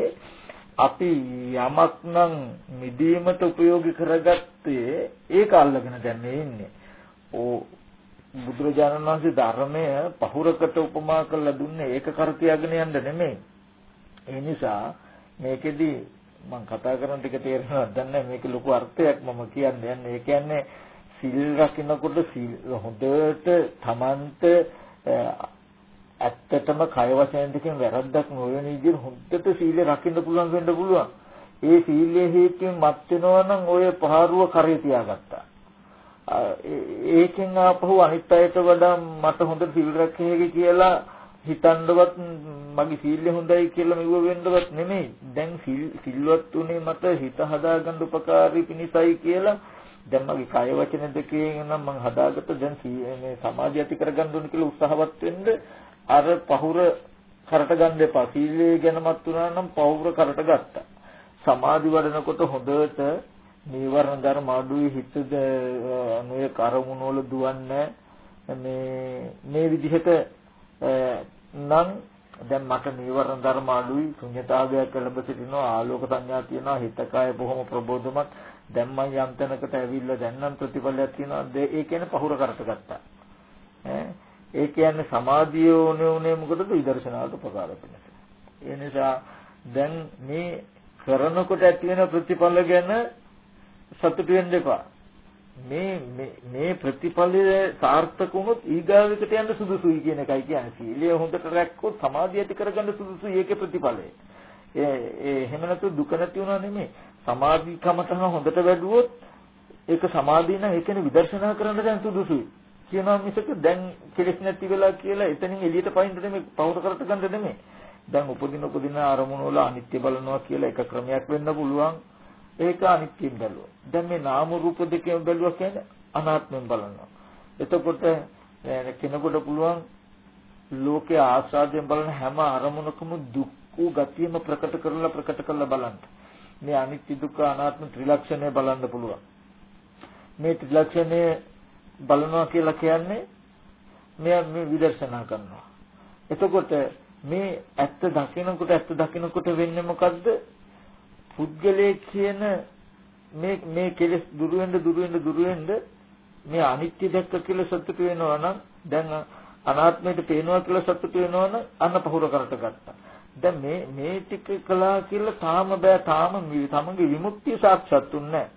අපි යමක් නම් මිදීමට උපයෝගී කරගත්තේ ඒක අල්ලගෙන දැන් මේ ඉන්නේ. ඕ බුදුරජාණන් වහන්සේ ධර්මය පහුරකට උපමා කරලා දුන්නේ ඒක කර තියාගෙන යන්න නෙමෙයි. ඒ නිසා මේකෙදි මම කතා කරන ටික තේරෙනවද දන්නේ මේක ලොකු අර්ථයක් මම කියන්නේ. යන්නේ ඒ කියන්නේ සිල් රකින්නකොට සිල් හොඳට තමන්ට ඇත්තටම කය වචන දෙකෙන් වැරද්දක් නොවන විදිහට හොඳට සීලය රකින්න පුළුවන් වෙන්න පුළුවන්. ඒ සීලයේ හේතුවෙන් මත් වෙනවා නම් ඔය පහරුව කරේ තියාගත්තා. ඒකෙන් ආපහු අනිත් අයට වඩා මට හොඳ සිල් රැකෙහි කියලා හිතන්නවත් මගේ සීලය හොඳයි කියලා මෙව වෙන්නවත් නෙමෙයි. දැන් සිල්වත් උනේ මට හිත හදාගන්න උපකාරී පිණිසයි කියලා දැන් මගේ කය වචන දෙකේ නම් මම හදාගත්ත දැන් මේ සමාධිය ඇති කරගන්න ඕන කියලා උත්සාහවත් වෙන්න අර පහුර කරට ගන්න එපා. සීලය ගැනමත් උනා නම් පහුර කරට ගත්තා. සමාධි වඩනකොට හොඳට නීවරණ ධර්ම අඩුයි හිතද නොයේ කරමුණු වල දුවන්නේ මේ මේ විදිහට නම් දැන් මට නීවරණ ධර්ම අඩුයි. ශුන්‍යතාවයක් ලැබ සිටිනවා. ආලෝක සංඥා තියෙනවා. හිතකය බොහොම ප්‍රබෝධමත්. දැන් මම යම් තැනකට ඇවිල්ලා දැන් නම් ප්‍රතිඵලයක් තියෙනවා. ඒ කියන්නේ පහුර කරට ගත්තා. ඈ ඒ කියන්නේ සමාධිය උනේ උනේ මොකටද? විදර්ශනාවට ප්‍රකාර වෙනස ඒ නිසා දැන් මේ කරනකොට ඇති වෙන ප්‍රතිඵල ගැන සතුටු වෙන්න එපා. මේ මේ ප්‍රතිඵලය සාර්ථක වුණොත් ඊගාවෙකට යන්න සුදුසුයි කියන එකයි කියන්නේ. සීලය හොඳට රැක්කොත් සමාධිය ඇති කරගන්න සුදුසුයි ඒකේ ප්‍රතිඵලය. ඒ ඒ එහෙම නැතු දුක නැති වුණා නෙමෙයි. සමාධි කමතහ හොඳට වැඩුවොත් ඒක සමාධිය නම් ඒ කියන්නේ විදර්ශනා කරන්න දැන් සුදුසුයි. කියනවා මිසක දැන් කෙලෙස් නැති වෙලා කියලා එතනින් එළියට පයින්න නෙමෙයි පවුර කරට ගන්න නෙමෙයි. දැන් උපදින උපදින අරමුණු වල අනිත්‍ය බලනවා කියලා එක ක්‍රමයක් වෙන්න පුළුවන්. ඒක අනිත්‍යයෙන් බැලුවා. දැන් මේ නාම රූප දෙකෙන් බැලුවා කියන්නේ අනාත්මයෙන් බලනවා. එතකොට කෙනෙකුට පුළුවන් ලෝකයේ ආස්වාදයෙන් බලන හැම අරමුණකම දුක් වූ ගතියම ප්‍රකට කරලා ප්‍රකට කරලා බලන්න. මේ අනිත්‍ය දුක්ඛ අනාත්ම ත්‍රිලක්ෂණය බලන්න පුළුවන්. මේ ත්‍රිලක්ෂණය බලනවා කියලා කියන්නේ මෙයා මේ විදර්ශනා කරනවා. එතකොට මේ ඇත්ත දකිනකොට ඇත්ත දකිනකොට වෙන්නේ මොකද්ද? පුද්ගලයේ කියන මේ මේ කෙලෙස් දුරු වෙන්න දුරු වෙන්න දුරු වෙන්න මේ අනිත්‍ය දැක්ක කියලා සතුට වෙනවා නම් දැන් අනාත්මයට පේනවා කියලා සතුට වෙනවා නම් අන්න පහුර කරට ගත්තා. දැන් මේ මේ ටික කළා කියලා තාම බෑ තාම තමන්ගේ විමුක්තිය සාක්ෂාත් වෙන්නේ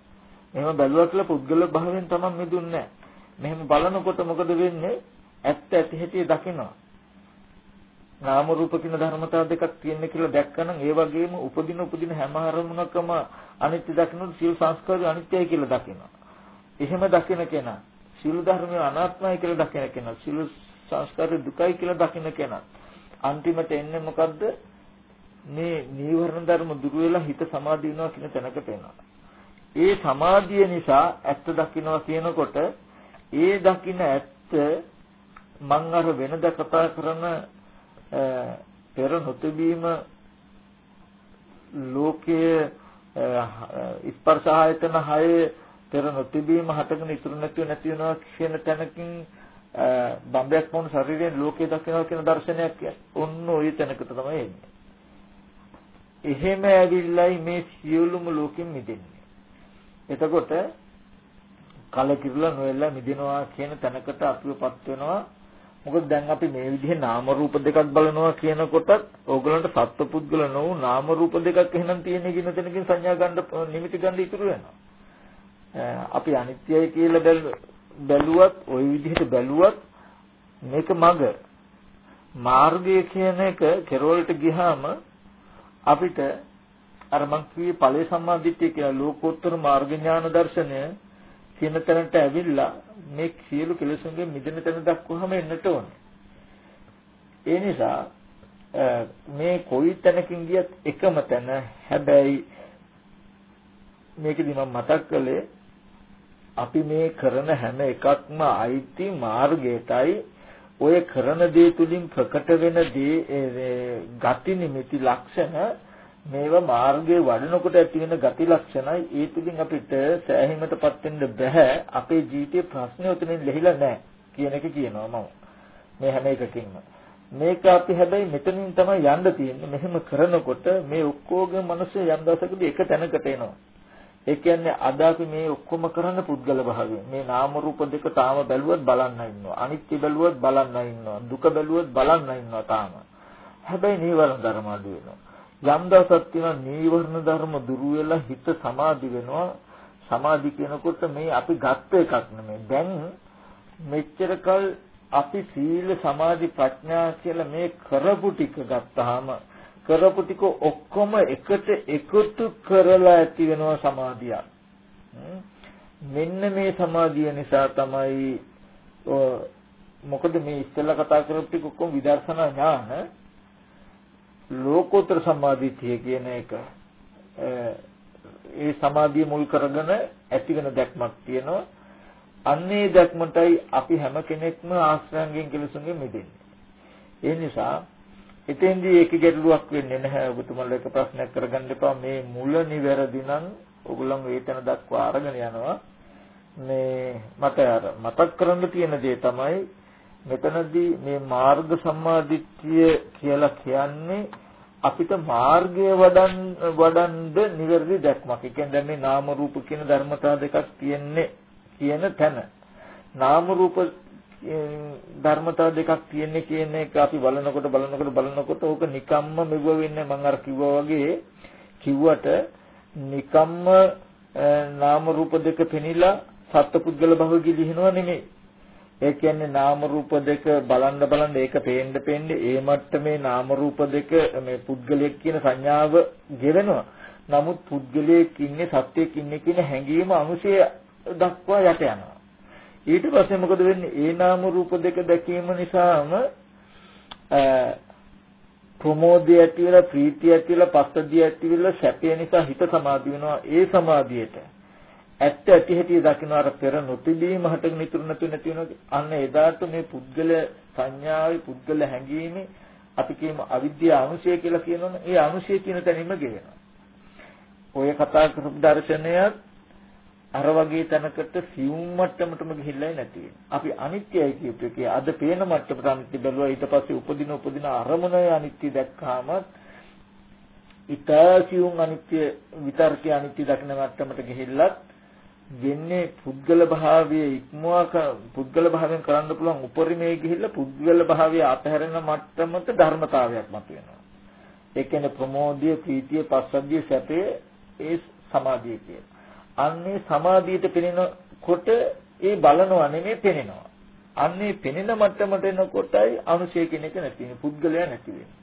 එහෙම බැලුවා කියලා පුද්ගල භාවයෙන් තමන් මිදුන්නේ මෙහෙම බලනකොට මොකද වෙන්නේ? ඇත්ත ඇති හැටි දකිනවා. නාම රූප කියන ධර්මතාව දෙකක් තියෙන කියලා දැක්කනම් ඒ වගේම උපදින උපදින හැම අරමුණකම අනිත්‍ය දකින්න සියලු සංස්කාරය අනිත්‍යයි කියලා දකිනවා. එහෙම දකින කෙනා සියලු ධර්මය අනාත්මයි කියලා දකින කෙනා සියලු සංස්කාරය දුකයි කියලා දකින කෙනා අන්තිමට එන්නේ මොකද්ද? මේ නීවරණ ධර්ම දුරු වෙලා හිත සමාධි වෙනවා කියන තැනකට එනවා. ඒ සමාධිය නිසා ඇත්ත දකින්නවා කියනකොට ඒ දකින්න ඇත්ත මං අර වෙනද කතා කරන පෙර නොතිබීම ලෝකයේ ස්පර්ශ ආයතන 6 පෙර නොතිබීම හටගෙන ඉතුරු නැතිව නැති වෙනවා කියන තැනකින් බම්බයක් වුණු ශරීරයෙන් ලෝකේ දකිනවා කියන දර්ශනයක් ඔන්න ওই තැනකට තමයි එන්නේ. එහෙම ඇවිල්ලයි මේ සියලුම ලෝකෙන් මිදෙන්නේ. එතකොට කලකිරලා නොයල්ලා මිදෙනවා කියන තැනකට අපිවපත් වෙනවා. මොකද දැන් අපි මේ විදිහේ නාම රූප දෙකක් බලනවා කියනකොටත් ඕගලන්ට සත්පුද්ගල නොවු නාම රූප දෙකක් එහෙනම් තියෙන කියන තැනකින් සංඥා ගන්න නිමිති ගන්න ඉතුරු වෙනවා. අපි අනිත්‍යයි කියලා බැලුවත් ওই විදිහට බැලුවත් මේක මග මාර්ගය කියන එක කෙරවලට ගියාම අපිට අර මං කිව්වේ ඵලයේ සම්මාදිට්ඨිය කියලා ලෝකෝත්තර මාර්ග ඥාන දර්ශනය කියන තැනට ඇවිල්ලා මේ සියලු කෙලෙසුන්ගෙන් මිදෙන තැන දක්වාම එන්නට ඕනේ. ඒ නිසා මේ කොයි තැනකින් ගියත් එකම තැන හැබැයි මේකදී මම මතක් කළේ අපි මේ කරන හැම එකක්ම අයිති මාර්ගයටයි ඔය කරන දේ තුලින් ප්‍රකට වෙන දේ ගති නිමිති ලක්ෂණ මේවා මාර්ගයේ වඩනකොට ඇති වෙන ගති ලක්ෂණයි ඒ තුලින් අපිට සෑහීමටපත් වෙන්න බෑ අපේ ජීවිතේ ප්‍රශ්න උතනින් ලෙහිලා නැහැ කියන එක කියනවා මම මේ හැම එකකින්ම මේක අපි හැබැයි මෙතනින් තමයි යන්න තියෙන්නේ මෙහෙම කරනකොට මේ ඔක්කොගේ මනස යම් දවසකදී එක තැනකට එනවා ඒ කියන්නේ අද අපි මේ ඔක්කොම කරන පුද්ගල භාවය. මේ නාම රූප දෙක තාම බැලුවත් බලන්න ඉන්නවා. අනිත්‍ය බැලුවත් බලන්න ඉන්නවා. දුක බැලුවත් බලන්න ඉන්නවා තාම. හැබැයි නීවරණ ධර්ම අඩු වෙනවා. යම් දවසක් තියෙනවා නීවරණ ධර්ම දුරු වෙලා හිත සමාධි වෙනවා. සමාධි කියනකොට මේ අපි ගත්ත එකක් නෙමෙයි. දැන් මෙච්චර කල් අපි සීල සමාධි ප්‍රඥා කියලා මේ කරපු ටික ගත්තාම කරපු ටික ඔක්කොම එකට එකතු කරලා ඇති වෙනවා සමාධියක්. මෙන්න මේ සමාධිය නිසා තමයි මොකද මේ ඉස්සෙල්ලා කතා කරපු ටික ඔක්කොම විදර්ශනා ඥාන ලෝකෝත්තර සමාධිය කියන එක ඒ සමාධිය මුල් කරගෙන ඇති වෙන දැක්මක් තියෙනවා. අන්නේ දැක්මටයි අපි හැම කෙනෙක්ම ආශ්‍රයන්ගෙන් කෙලසුන්ගෙන් මිදෙන්නේ. ඒ නිසා එතෙන්දී ඒක ගැටලුවක් වෙන්නේ නැහැ. ඔබතුමාලා එක ප්‍රශ්නයක් කරගන්න එපා. මේ මුල නිවැරදි නම් ඔගොල්ලෝ ඒතන දක්වා අරගෙන යනවා. මේ මට අර මතක් කරන්න තියෙන දේ තමයි මෙතනදී මේ මාර්ග සම්මාදිට්ඨිය කියලා කියන්නේ අපිට මාර්ගය වඩන් වඩන්ද නිවැරදි දැක්මක්. ඒ කියන්නේ මේ නාම රූප කියන ධර්මතා දෙකක් තියෙන්නේ කියන තැන. නාම රූප ධර්මතා දෙකක් තියෙන්නේ කියන එක අපි බලනකොට බලනකොට බලනකොට ඕක නිකම්ම මෙව වෙන්නේ මම අර කිව්වා වගේ කිව්වට නිකම්ම නාම රූප දෙක පෙනිලා සත්පුද්ගල භව ගිලිහිනව නෙමෙයි. ඒ කියන්නේ නාම රූප දෙක බලන්න බලන්න ඒක පේන්න පේන්න ඒ මට්ටමේ නාම රූප දෙක මේ පුද්ගලයෙක් කියන සංඥාව ගෙවෙනවා. නමුත් පුද්ගලයෙක් ඉන්නේ සත්‍යයක් ඉන්නේ කියන හැඟීම අනුශය දක්වා යට යනවා. ඊට පස්සේ මොකද වෙන්නේ? ඒ නාම රූප දෙක දැකීම නිසාම ප්‍රමෝදය ඇති වෙලා ප්‍රීතිය ඇති වෙලා පස්සද්ධිය ඇති වෙලා සැපය නිසා හිත සමාධි වෙනවා. ඒ සමාධියට ඇත්ත ඇති හැටි දකින්න අර පෙර නොතිබීම හටගෙන ඉතුරු නැතු නැති වෙනවා. අන්න එදාට මේ පුද්ගල සංඥාවේ පුද්ගල හැඟීමේ අපි කියමු අවිද්‍යාව අනුශය කියලා කියනවනේ. ඒ අනුශය කියන තැනින්ම ගෙවෙනවා. ඔය කතා කරපු දර්ශනයත් අර වගේ තැනකට සියුම් මට්ටමටම ගිහිල්ලා නැති අපි අනිත්‍යයි කියපු එකේ අද පේන මට්ටමට අනිත්‍ය බැලුවා ඊට පස්සේ උපදින උපදින අරමුණේ අනිත්‍ය දැක්කාම ඊටසියුම් අනිත්‍ය විතර්කයේ අනිත්‍ය දකින මට්ටමට ගිහිල්ලත් වෙන්නේ පුද්ගල භාවයේ ඉක්මවා පුද්ගල භාවයෙන් කරන්න පුළුවන් උපරිමයේ ගිහිල්ලා පුද්ගල භාවයේ අතහැරෙන මට්ටමට ධර්මතාවයක් මතුවෙනවා. ඒ කියන්නේ ප්‍රමෝදය, ප්‍රීතිය, පස්සද්ධිය, සැපය ඒ සමාධිය කියන. අන්නේ සමාධියට පෙනෙනකොට ඒ බලනවා නෙමෙයි පෙනෙනවා. අන්නේ පෙනෙන මට්ටමට එනකොටයි අනුශය කියන එක නැති වෙන්නේ. පුද්ගලයා නැති වෙන්නේ.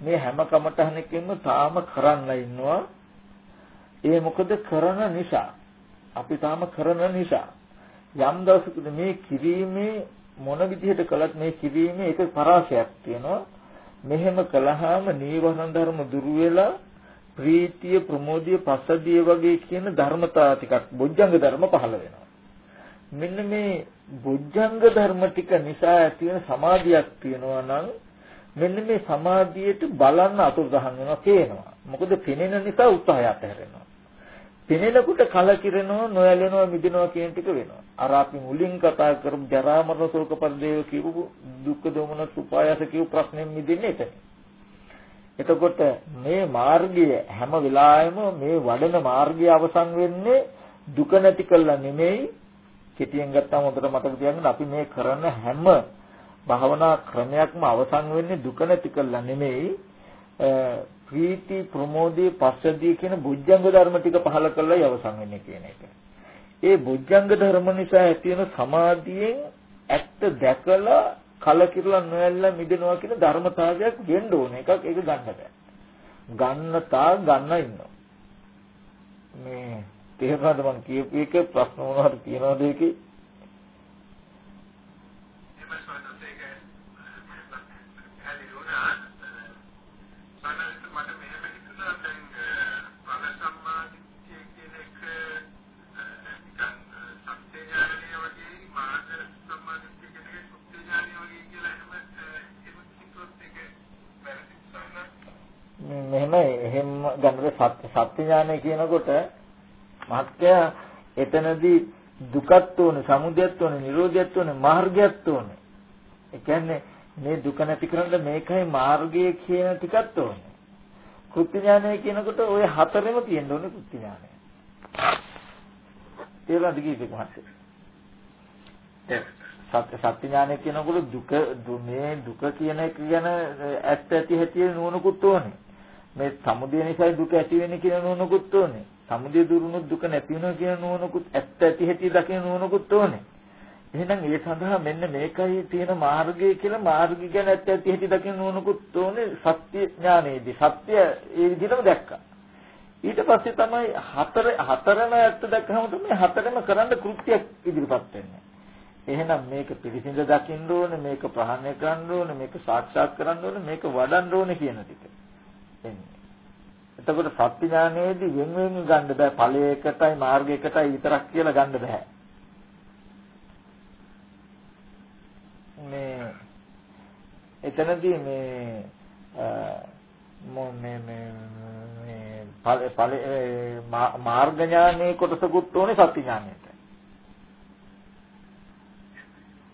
මේ හැම කමටහනකින්ම තාම කරන්න ඉන්නවා. ඒ මොකද කරන නිසා. අපි තාම කරන නිසා. යම් දවසකද මේ කිරීමේ මොන විදිහට කළත් මේ කිරීමේ එක පරාසයක් තියෙනවා. මෙහෙම කළාම නීවරණ ධර්ම දුරු වෙලා ප්‍රීතිය ප්‍රමෝදිය පසදිය වගේ කියන ධර්මතා ටිකක් බොජ්ජංග ධර්ම පහළ වෙනවා. මෙන්න මේ බොජ්ජංග ධර්ම ටික නිසා ඇති වෙන සමාධියක් තියෙනවා නම් මෙන්න මේ සමාධියට බලන්න අතුරුදහන් වෙනවා පේනවා. මොකද පෙනෙන නිසා උත්සාහය අතහැරෙනවා. පෙනෙනකොට කලකිරෙනවා නොයැලෙනවා මිදෙනවා කියන ටික වෙනවා. අර අපි මුලින් කතා කරපු ජරා මරණ ශෝක පරිදේව කියපු දුක්ඛ දෝමන සුපායස කියපු ප්‍රශ්නෙන් මිදෙන්නේ එතන. එතකොට මේ මාර්ගය හැම වෙලාවෙම මේ වඩන මාර්ගය අවසන් වෙන්නේ දුක නැති කළා නෙමෙයි කෙටියෙන් ගත්තාම හොඳට මතක තියාගන්න අපි මේ කරන හැම භාවනා ක්‍රමයක්ම අවසන් වෙන්නේ දුක නැති කළා නෙමෙයි ප්‍රීති ප්‍රමෝදයේ පස්සදී කියන බුද්ධංග ධර්ම ටික පහල කළායි අවසන් වෙන්නේ කියන එක. ඒ බුද්ධංග ධර්ම නිසා ඇති වෙන සමාධියෙන් ඇත්ත දැකලා කලකිරලා නොයල්ලා මිදෙනවා කියන ධර්මතාවයක් වෙන්න ඕන එකක් ඒක ගන්න බෑ. ගන්න තා ගන්න ඉන්නවා. මේ තේරුණාද මම කියපු එක ප්‍රශ්න මොනවද තියනවද ඒකේ? සත්‍ය ඥානය කියනකොට මහත්ය එතනදී දුකත් ඕනේ, සමුදයත් ඕනේ, නිරෝධයත් ඕනේ, මාර්ගයත් ඕනේ. ඒ කියන්නේ මේ දුක නැති කරන්න මේකයි මාර්ගය කියන ටිකත් ඕනේ. කෘත්‍ය ඥානය කියනකොට ওই හතරෙම තියෙන්න ඕනේ කෘත්‍ය ඥානය. තේරුණාද කීපෙක මහත්ය? සත්‍ය සත්‍ය ඥානය කියනකොට දුක මේ දුක කියන එක ගැන ඇත්ත ඇති හැටි නුවණකුත් ඕනේ. මේ සමුදය නිසා දුක ඇති වෙන්නේ කියන නුවණකුත් ඕනේ. සමුදය දුරුනොත් දුක නැති වෙනවා කියන නුවණකුත් ඇත්ත ඇති හැටි දකින නුවණකුත් ඕනේ. එහෙනම් ඒ සඳහා මෙන්න මේකයි තියෙන මාර්ගය කියලා මාර්ගය ගැන ඇත්ත ඇති හැටි දකින නුවණකුත් ඕනේ සත්‍ය ඥානයේදී. සත්‍ය ඒ විදිහටම දැක්කා. ඊට පස්සේ තමයි හතර හතරම ඇත්ත දැක්කම තමයි හතරම කරන්න කෘත්‍යයක් ඉදිරිපත් වෙන්නේ. එහෙනම් මේක පිළිසිඳ දකින්න ඕනේ, මේක ප්‍රහාණය කරන්න ඕනේ, මේක සාක්ෂාත් කරන්න ඕනේ, මේක වඩන්න ඕනේ කියන ටික. එන්නේ. එතකොට සත්‍ය ඥානයේදී වෙන වෙන ගන්න බෑ ඵලයකටයි මාර්ගයකටයි විතරක් කියලා ගන්න බෑ. මේ එතනදී මේ මේ මේ මේ ඵල මාර්ග ඥානයේ කොටසකුත් ඕනේ සත්‍ය ඥානයට.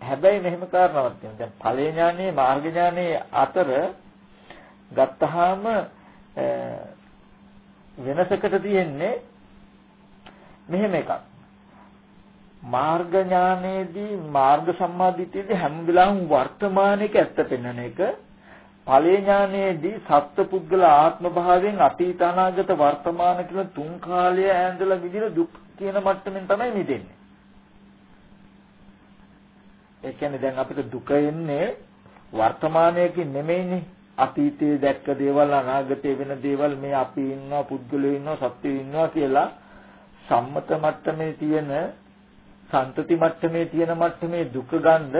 හැබැයි මෙහෙම කාරණාවක් තියෙනවා. දැන් ඵල ඥානයේ මාර්ග ඥානයේ අතර ගත්තාම වෙනසකට තියෙන්නේ මෙහෙම එකක්. මාර්ග ඥානයේදී මාර්ග සම්මාදිටියේදී හැම වෙලාවෙම වර්තමානයේක ඇත්ත පෙන්වන එක ඵලේ ඥානයේදී සත්පුද්ගල ආත්ම භාවයෙන් අතීත අනාගත වර්තමාන කියන තුන් කාලය ඇඳලා විදින දුක් කියන මට්ටමින් තමයි මිදෙන්නේ. ඒ කියන්නේ දැන් අපිට දුක එන්නේ වර්තමානයේකින් නෙමෙයිනේ අතීතයේ දැක්ක දේවල් අනාගතයේ වෙන දේවල් මේ අපි ඉන්නවා පුද්ගලයෝ ඉන්නවා සත්‍යය ඉන්නවා කියලා සම්මත මට්ටමේ තියෙන සන්තති මට්ටමේ තියෙන මට්ටමේ දුක ගන්න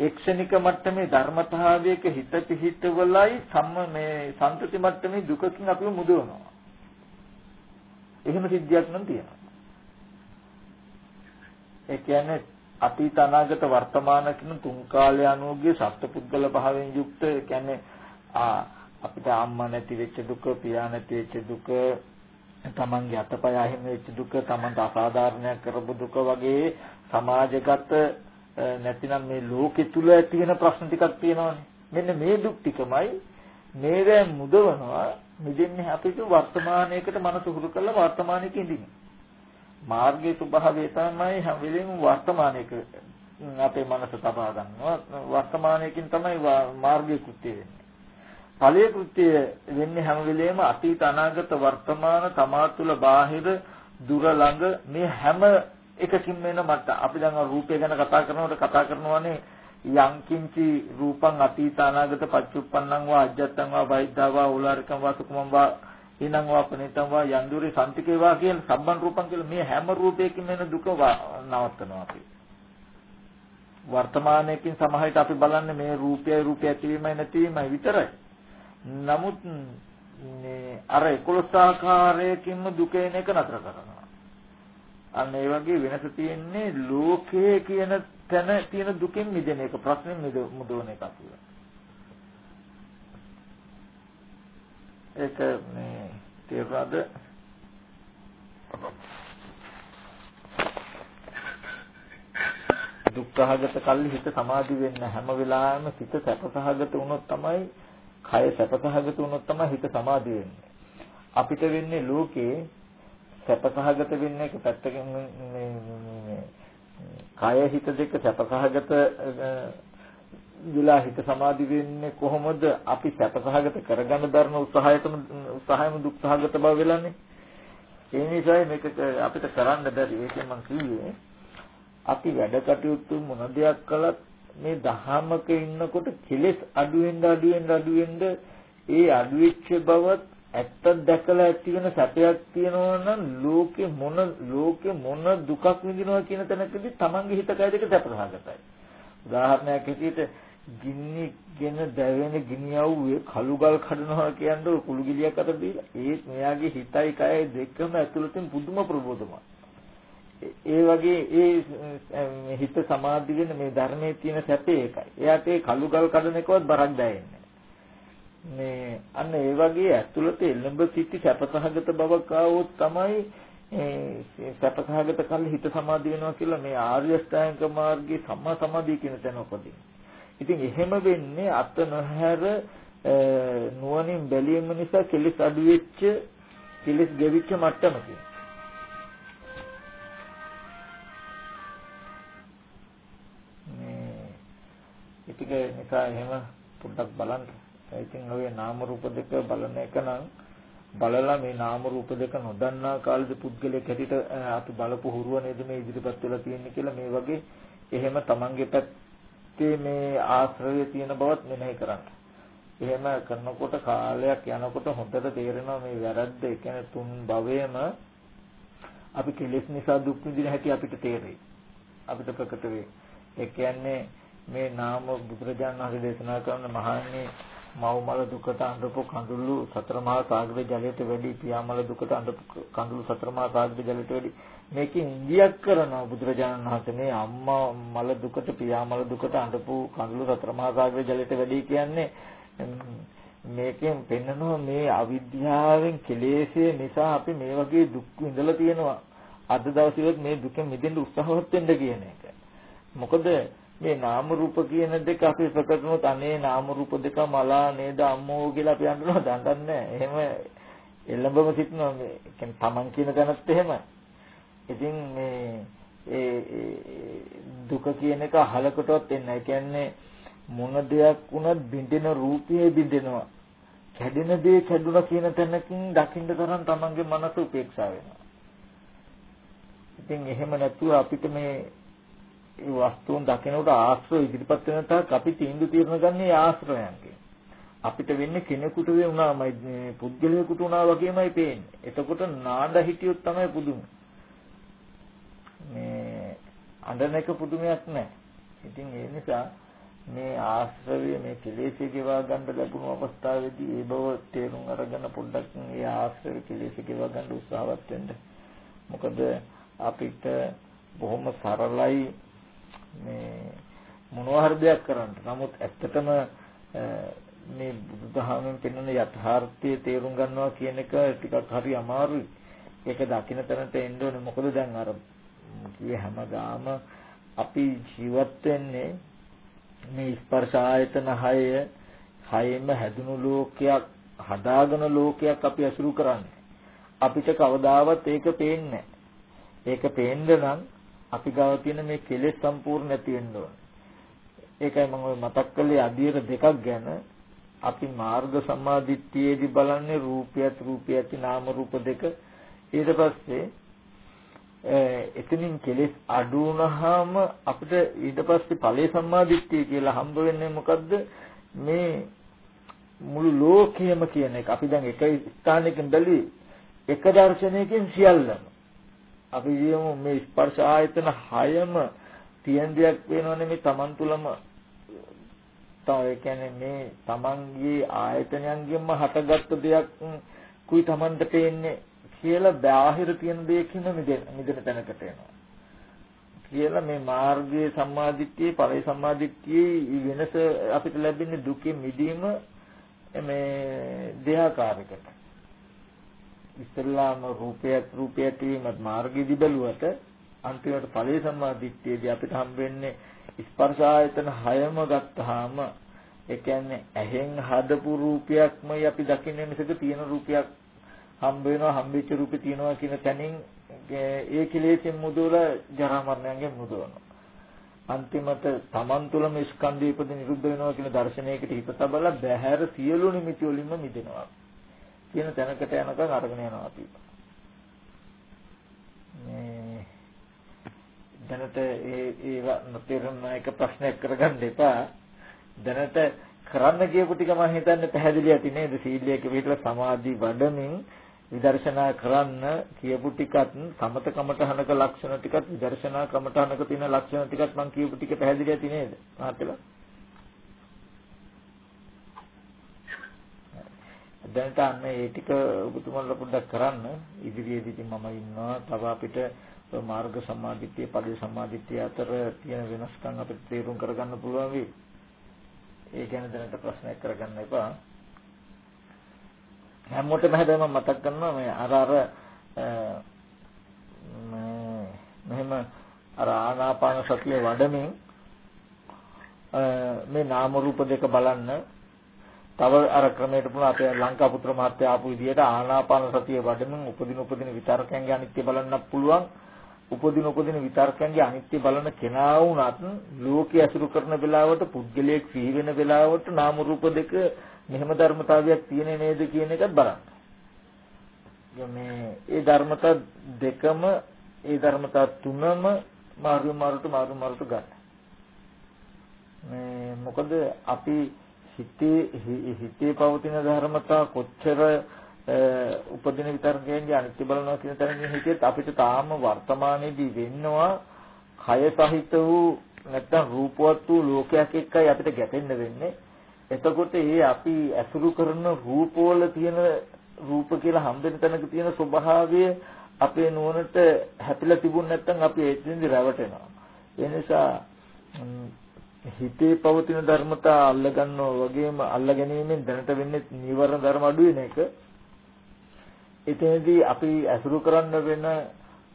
එක්ෂණික මට්ටමේ ධර්මතාවයක හිත පිහිටවලයි සම්ම මේ සන්තති මට්ටමේ දුකකින් අපිව මුදවනවා. එහෙම සිද්ධියක් නම් තියෙනවා. ඒ කියන්නේ අතීත අනාගත වර්තමාන කියන තුන් කාලය අනුග්ගේ සත්පුද්ගල භාවයෙන් යුක්ත කියන්නේ අපිට අම්මා නැති වෙච්ච දුක, පියා නැති වෙච්ච දුක, තමන්ගේ අතපය අහිමි වෙච්ච දුක, තමන්ට අසාධාරණයක් කරපු දුක වගේ සමාජගත නැතිනම් මේ ලෝකෙ තුල ඇති වෙන ප්‍රශ්න ටිකක් තියෙනවානේ. මෙන්න මේ දුක් ටිකමයි මේවෙන් මුදවනවා මිදෙන්නේ අපිට වර්තමානයේකට මනස හුරු කරලා වර්තමානයේක ඉඳින්නේ. මාර්ගයේ ස්වභාවය තමයි හැම වෙලෙම වර්තමානයේක අපේ මනස තබා ගන්නවා. වර්තමානයේකින් තමයි මාර්ගය කෘත්‍ය වෙන්නේ. ඵලයේ කෘත්‍ය වෙන්නේ හැම වෙලෙම අතීත අනාගත වර්තමාන තමා තුළ බාහිර දුර ළඟ මේ හැම එකකින් වෙන මට අපි දැන් රූපය ගැන කතා කරනකොට කතා කරනවානේ යං කිංචි රූපං අතීත අනාගත පච්චුප්පන්නං වා අජ්ජත්තං වා බයිද්ධා වා උලාරිකං වා සුකුමං වා ඊනං වා පනිතං වා යන්දුරි සම්තිකේ වා කියන සම්බන් රූපං කියලා මේ හැම රූපයකින් වෙන දුක නවත්තනවා අපි. වර්තමානයේකින් සමහරවිට අපි බලන්නේ මේ රූපයයි රූපය ඇතිවීමයි නැතිවීමයි විතරයි. නමුත් මේ අර 11 ආකාරයකින්ම දුක එන එක නතර කරනවා. අන්න ඒ වගේ වෙනස තියෙන්නේ ලෝකයේ කියන තැන තියෙන දුකෙන් මිදෙන එක ප්‍රශ්නෙන් මුදවන එක කියලා. ඒක මේ තේරුණාද? දුක්ඛහගත කල්ලි හිත සමාධි වෙන්න හැම වෙලාවෙම හිත සැපසහගත වුණොත් තමයි කය සැපසහගත වුණොත් තමයි හිත සමාධි වෙන්නේ. අපිට වෙන්නේ ලෝකේ සැපසහගත වෙන්නේ එක පැත්තකින් මේ කය හිත දෙක සැපසහගත විලා හිත සමාධි වෙන්නේ කොහොමද? අපි සැපසහගත කරගන්න දරන උත්සාහයටම උත්සාහයම දුක්ඛහගත බව වෙලානේ ඒ නිසා මේක අපිට කරන්න බැරි. ඒකෙන් මම කිව්වේ අපි වැඩ කටයුතු මොන දෙයක් කළත් මේ දහමක ඉන්නකොට කෙලෙස් අඩු වෙන්න අඩු වෙන්න අඩු වෙන්න ඒ අඩු වෙච්ච බවත් ඇත්ත දැකලා ඇති වෙන සැපයක් තියෙනවා නම් ලෝකේ මොන ලෝකේ මොන දුකක් විඳිනවා කියන තැනකදී Tamange හිත කය දෙක සැපසහගතයි. උදාහරණයක් ඇටියට ගින්නි ගෙන දැවෙන ගිනි යවුවේ කළුගල් කඩනවා කියන්නේ කුළු ගිලියක් අතර දීලා ඒත් මෙයාගේ හිතයි කයයි දෙකම ඇතුළතින් පුදුම ප්‍රබෝධමයි. ඒ වගේ ඒ හිත සමාධි වෙන මේ ධර්මයේ තියෙන සැපේ ඒකයි. එයාට ඒ කළුගල් කඩන එකවත් බරක් දැනෙන්නේ මේ අන්න ඒ වගේ ඇතුළත එළඹ සිටි සැපසහගත බවක් ආවොත් තමයි සැපසහගත කල් හිත සමාධි වෙනවා කියලා මේ ආර්ය ශ්‍රාංක මාර්ගයේ සම්මා සමාධිය කියන තැන උපදිනවා. ඉතින් එහෙම වෙන්නේ අත නොහැර නුවණින් බැලීම නිසා කෙලෙස් අඩු වෙච්ච කෙලෙස් ගෙවිච්ච මට්ටමකින්. ඉතින් නිසා එහෙම පොඩ්ඩක් බලන්න. ඉතින් ඔය නාම රූප දෙක බලන එක නම් බලලා මේ නාම රූප දෙක නොදන්නා කාලෙද පුද්ගලයෙක් හැටියට අපි බලපු හුරුව නේද මේ ඉදිරිපත් වෙලා තියෙන්නේ කියලා මේ වගේ එහෙම තමන්ගේ පැත්ත චිත්තේ මේ ආශ්‍රය තියෙන බවත් මෙනෙහි කරන්න. එහෙම කරනකොට කාලයක් යනකොට හොඳට තේරෙනවා මේ වැරද්ද ඒ කියන්නේ තුන් භවයේම අපි කෙලෙස් නිසා දුක් විඳින හැටි අපිට තේරෙයි. අපිට ප්‍රකට වෙයි. ඒ කියන්නේ මේ නාම බුදුරජාණන් වහන්සේ දේශනා කරන මහන්නේ මව්මල දුකට අඬපු කඳුළු සතර මහා සාගර ජලයට වැඩි පියාමල දුකට අඬපු කඳුළු සතර මහා සාගර ජලයට වැඩි. මේකෙන් ඉංගියක් කරනවා බුදුරජාණන් වහන්සේ. මේ අම්මා මල දුකට පියා මල දුකට අඬපු කඳුළු සතර මහා සාගර ජලයට වැඩි කියන්නේ මේකෙන් පෙන්නනවා මේ අවිද්‍යාවෙන් කෙලෙසේ නිසා අපි මේ වගේ දුක් විඳලා තියෙනවා. අද දවසේ මේ දුකෙන් මිදෙන්න උත්සාහවත් වෙන්න කියන එක. මොකද මේ නාම රූප කියන දෙක අපි ප්‍රකටනොත් අනේ නාම රූප දෙක මලා නේද අම්මෝ කියලා අපි අඬනවා දඬන්නේ එහෙම එළඹම සිටිනවා මේ කියන්නේ Taman කියන දැනත් එහෙමයි. ඉතින් මේ ඒ දුක කියන එක අහලකටවත් එන්නේ නැහැ. ඒ කියන්නේ මොන දෙයක් වුණත් බින්දෙන රූපයේ බින්දෙනවා. කැඩෙන දේ කැඩුණා කියන තැනකින් දකින්න තරම් තමන්ගේ මනස උපේක්ෂා වෙනවා. ඉතින් එහෙම නැතුව අපිට මේ වස්තුන් දකිනකොට ආශ්‍රය ඉදිරිපත් වෙන තාක් අපි තීන්දුව తీරන ගන්නේ ආශ්‍රයයන්ගෙන්. අපිට වෙන්නේ කෙනෙකුට වුණාමයි පුද්ගලයෙකුට වුණා වගේමයි පේන්නේ. එතකොට නාඩ හිටියොත් තමයි පුදුම. මේ අඬන එක පුදුමයක් නැහැ. ඉතින් ඒ නිසා මේ ආශ්‍රවය මේ කෙලෙස් ගෙවා ගන්න ලැබුණු අවස්ථාවේදී ඒ බව තේරුම් අරගෙන පොඩ්ඩක් මේ ආශ්‍රව කෙලෙස් ගෙවා ගන්න උත්සාහවත් වෙන්න. මොකද අපිට බොහොම සරලයි මේ මොනවා හරි දෙයක් කරන්න. නමුත් ඇත්තටම මේ බුදුදහමෙන් පෙන්වන යථාර්ථයේ තේරුම් ගන්නවා කියන එක ටිකක් හරි අමාරුයි. ඒක දකින්න තැනට එන්න ඕනේ. මොකද දැන් අර කියේ හැමදාම අපි ජීවත් වෙන්නේ මේ ස්පර්ශ ආයතන හය හයෙම හැදුණු ලෝකයක් හදාගෙන ලෝකයක් අපි අසුරු කරන්නේ. අපිට කවදාවත් ඒක පේන්නේ ඒක පේන්න නම් අපි ගාව තියෙන මේ කෙලෙස් සම්පූර්ණ නැති වෙන්න ඕන. ඒකයි මම මතක් කළේ අධීර දෙකක් ගැන. අපි මාර්ග සම්මාදිට්ඨියේදී බලන්නේ රූපයත් රූපයත් නාම රූප දෙක. ඊට පස්සේ එතනින් කෙලෙස් අඩු වුණාම අපිට ඊට පස්සේ ඵලයේ සම්මාදිට්ඨිය කියලා හම්බ වෙන්නේ මොකද්ද? මේ මුළු ලෝකයම කියන එක. අපි දැන් එක ස්ථානයකින් බැලුවේ එක දර්ශනයකින් සියල්ලම. අපි කියමු මේ ස්පර්ශ ආයතන හයම තියෙන දෙයක් වෙනවනේ මේ Taman තුලම තව ඒ කියන්නේ මේ Tamanගේ ආයතනයන්ගෙන්ම හටගත්තු දෙයක් කුයි Tamanට පේන්නේ කියලා බාහිර තියෙන දෙයකින් මිදෙන මිදෙන තැනකට එනවා. කියලා මේ මාර්ගයේ සම්මාදිට්ඨියේ පරේ සම්මාදිට්ඨියේ වෙනස අපිට ලැබෙන්නේ දුකෙන් මිදීම මේ දෙආකාරයකට. ඉස්ලාම රූපයක් රූපයක් වීමත් මාර්ගයේදී බැලුවට අන්තිමට ඵලයේ සම්මාදිට්ඨියේදී අපිට හම් වෙන්නේ ස්පර්ශ ආයතන හයම ගත්තාම ඒ කියන්නේ ඇහෙන් හදපු රූපයක්මයි අපි දකින්නේ මිසක තියෙන රූපයක් හම්බ වෙනවා හම්බෙච්ච රූපේ තියෙනවා කියන තැනින් ඒ කෙලෙසෙන් මුදවලා ජරා මරණයෙන් මුදවනවා. අන්තිමට Taman තුලම ස්කන්ධය ඉපද නිරුද්ධ වෙනවා කියන දර්ශනයකට හිත තබලා බහැර සියලු නිමිති වලින්ම මිදෙනවා. කියන තැනකට යනකම් අරගෙන යනවා අපි. මේ දැනට ඒ ඒව නොතේරෙන එක ප්‍රශ්නයක් කරගන්න එපා. දැනට කරන්න කියපු ටික මම හිතන්නේ පැහැදිලි ඇති නේද? සීලයක විතර සමාධි වඩමින් විදර්ශනා කරන්න කියපු ටිකත් සමත කමඨහනක ලක්ෂණ ටිකත් විදර්ශනා කමඨහනක තියෙන ලක්ෂණ ටිකත් මම කියපු ටික පැහැදිලි ඇති නේද? මහත්තයලා දැනට අන්න ඒ ටික ඔබතුමන්ලා පොඩ්ඩක් කරන්න ඉදිරියේදී ඉතින් මම ඉන්නවා තව අපිට මාර්ග සම්මාදිට්ඨිය පදේ සම්මාදිට්ඨිය අතර තියෙන වෙනස්කම් අපිට තේරුම් කරගන්න පුළුවන් වෙයි. ඒ ගැන දැනට ප්‍රශ්නයක් කරගන්න එපා. හැමෝටම හැබැයි මම මතක් කරනවා මේ අර අර මෙහෙම අර ආනාපාන සතිය වඩමින් මේ නාම රූප දෙක බලන්න තව අර ක්‍රමයට පුළුවන් අපේ ලංකා පුත්‍ර මහත්තයා ආපු විදිහට ආනාපාන සතිය වඩමින් උපදින උපදින විතරකයන්ගේ අනිත්‍ය බලන්නත් පුළුවන් උපදින උපදින විතරකයන්ගේ අනිත්‍ය බලන කෙනා වුණත් ලෝකයේ අසුරු කරන වෙලාවට පුද්ගලයෙක් සිහි වෙන වෙලාවට නාම රූප දෙක මෙහෙම ධර්මතාවයක් තියෙන්නේ නේද කියන එකත් බලන්න. මේ ඒ ධර්මතා දෙකම ඒ ධර්මතා තුනම මාරු මාරුට මාරු මාරුට ගන්න. මේ මොකද අපි හිතේ හිතේ පවතින ධර්මතා කොච්චර උපදින විතරකයන්ගේ අනිත්‍ය බලනවා කියන තැනින් හිතෙත් අපිට තාම වර්තමානයේදී වෙන්නවා කය සහිත වූ නැත්තම් රූපවත් වූ ලෝකයක් එක්කයි අපිට ගැටෙන්න වෙන්නේ. එතකොට ඒ අපි ඇසුරු කරන රූපවල තියෙන රූප කියලා හම්බෙන තැනක තියෙන ස්වභාවය අපේ නුවණට හැපිලා තිබුණ නැත්නම් අපි ඒකෙන්දි රැවටෙනවා. ඒ නිසා හිතේ පවතින ධර්මතා අල්ල ගන්නවා වගේම අල්ල ගැනීමෙන් දැනට වෙන්නේ නීවරණ ධර්ම අඩු වෙන එක. එතනදී අපි ඇසුරු කරන්න වෙන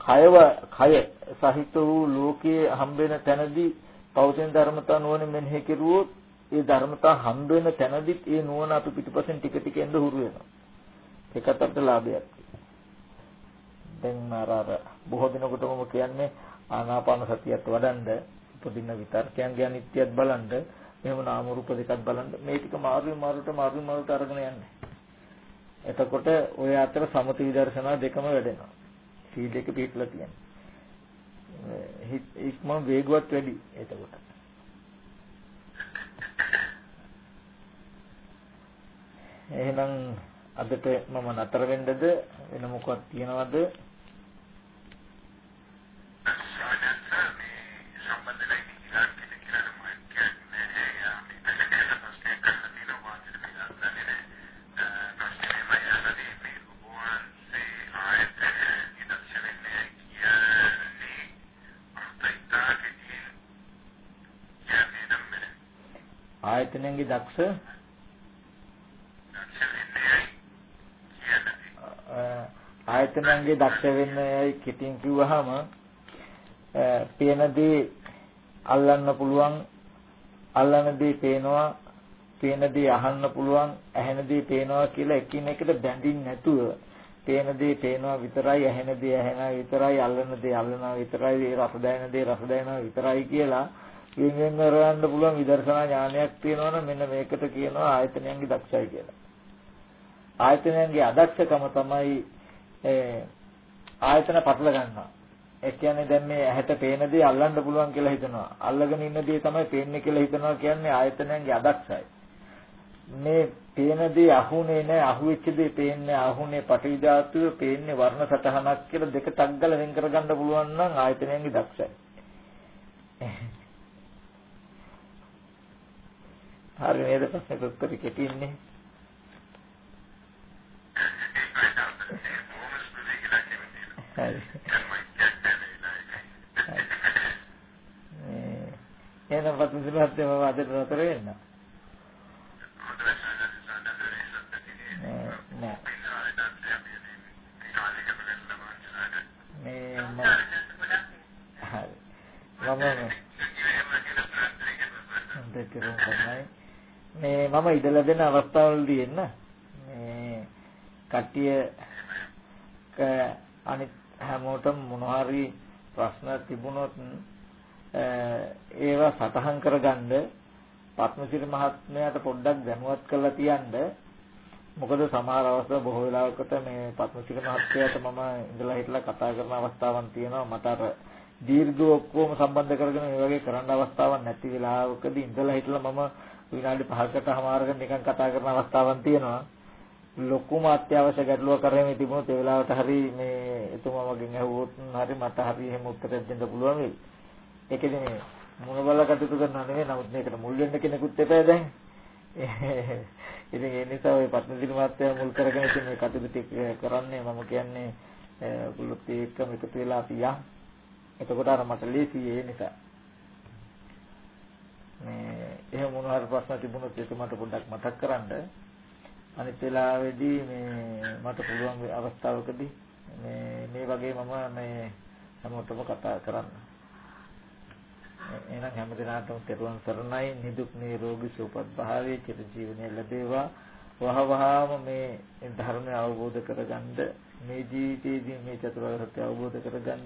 කයව කය සහිත වූ ලෝකයේ හම්බෙන තැනදී පවතින ධර්මතා නුවණ මෙනෙහි කෙරුවොත් ඒ ධර්මතා හම්බ වෙන තැනදිත් ඒ නුවණ අපි පිටිපස්සෙන් ටික ටික එන්න හුරු වෙනවා. ඒකත් අපිට ලාභයක්. දැන් අර බොහෝ දිනකටම කියන්නේ ආනාපාන සතියත් වඩන්ඩ උපදින විතර්කයන්ගේ අනිත්‍යයත් බලන්න මෙහෙම නාම රූප දෙකක් බලන්න මේ ටික මාරුවේ මාරුට මාරුවේ මාරුට අරගෙන යන්නේ. එතකොට ඔය අතර සමති විදර්ශනා දෙකම වැඩෙනවා. සීලයක පිටලා තියෙනවා. ඉක්මන් වේගවත් වැඩි එතකොට. එහෙනම් අදට මම නතර වෙන්නද? වෙන මොකක්ද තියනවද? ආයතනයන්ගේ දක්ෂ ආයතනයන්ගේ දක්ෂ වෙන්නේ කිටින් කිව්වහම පේන දේ අල්ලන්න පුළුවන් අල්ලන දේ පේනවා පේන දේ අහන්න පුළුවන් ඇහෙන දේ පේනවා කියලා එකිනෙකට බැඳින්න නැතුව පේන දේ පේනවා විතරයි ඇහෙන දේ ඇහෙනවා විතරයි අල්ලන දේ අල්ලනවා විතරයි රස දැනෙන දේ රස දැනෙනවා විතරයි කියලා වෙන වෙන කරවන්න පුළුවන් විදර්ශනා ඥානයක් තියෙනවනම් මෙන්න මේකට කියනවා ආයතනයන්ගේ දක්ෂයි කියලා. ආයතනයන්ගේ අදක්ෂකම තමයි ආයතන පටල ගන්නවා. ඒ කියන්නේ දැන් මේ ඇහැට පේන දේ අල්ලන්න පුළුවන් කියලා හිතනවා. අල්ලගෙන ඉන්න දේ තමයි පේන්නේ කියලා හිතනවා කියන්නේ ආයතනයන්ගේ අදක්ෂයි. මේ පේන දේ අහුනේ නැහැ අහුවෙච්ච දේ පේන්නේ අහුනේ පටවි ධාතුව පේන්නේ වර්ණ සටහනක් කියලා දෙක ටග්ගල වෙන් කරගන්න පුළුවන් නම් ආයතනයන්ගේ දක්ෂයි. හරි නේද? ප්‍රශ්නෙට උත්තර කෙටින්නේ. හරි. එහෙනම් පතුසුලත් මම අදට නතර වෙන්න. නෑ. මේ මම හරි. මම මේ මම ඉඩ ලැබෙන අවස්ථාවවලදී එන්න. මේ කට්ටිය අනිත් හැමෝටම මොන හරි ප්‍රශ්න තිබුණොත් ඒවා සටහන් කරගන්න පත්මසිරි මහත්මයාට පොඩ්ඩක් දැනුවත් කරලා තියන්න. මොකද සමහර අවස්ථා බොහෝ වෙලාවකට මේ පත්මසිරි මහත්මයාට මම ඉඳලා හිටලා කතා කරන අවස්ථාවන් තියෙනවා. මට අර දීර්ඝ ඔක්කොම සම්බන්ධ කරගෙන මේ වගේ කරන්න අවස්ථාවක් නැති වෙලාවකදී ඉඳලා හිටලා මම විනාඩි 5කට හමාරකට නිකන් කතා කරන අවස්ථාවන් තියෙනවා ලොකුම අත්‍යවශ්‍ය ගැටලුවක් කරගෙන තිබුණොත් ඒ වෙලාවට හරි මේ එතුමා මගෙන් ඇහුවොත් හරි මට හරි එහෙම උත්තරයක් දෙන්න පුළුවන් වෙයි. ඒකෙදි මේ මොන බල කටයුතු කරනවා නෙවෙයි නමුත් මේකට මුල් වෙන්න කෙනෙකුත් එපා දැන්. ඉතින් ඒ නිසා ওই පත්නසිරි මාත්‍යා මුල් කරගෙන ඉතින් මේ කටයුතු ටික කරන්නේ මම කියන්නේ ඔයගොල්ලොත් එක්කම එකතු වෙලා අපි යන්. එතකොට අර මට ලේසි ඒ නිසා. මේ එහෙම මොන හරි ප්‍රශ්න තිබුණොත් ඒක මට පොඩ්ඩක් මතක් කරන්න. අනිත් වෙලාවේදී මේ මට පුළුවන් අවස්ථාවකදී මේ මේ වගේ මම මේ හැමෝටම කතා කරන්න. එහෙනම් හැමදෙනාටම තෙරුවන් සරණයි නිදුක් නිරෝගී සුවපත් භාවයේ චිර ජීවනය ලැබේවා. වහවහාම මේ ධර්මය අවබෝධ කරගන්න මේ ජීවිතයේදී මේ චතුරාර්ය සත්‍ය අවබෝධ කරගන්න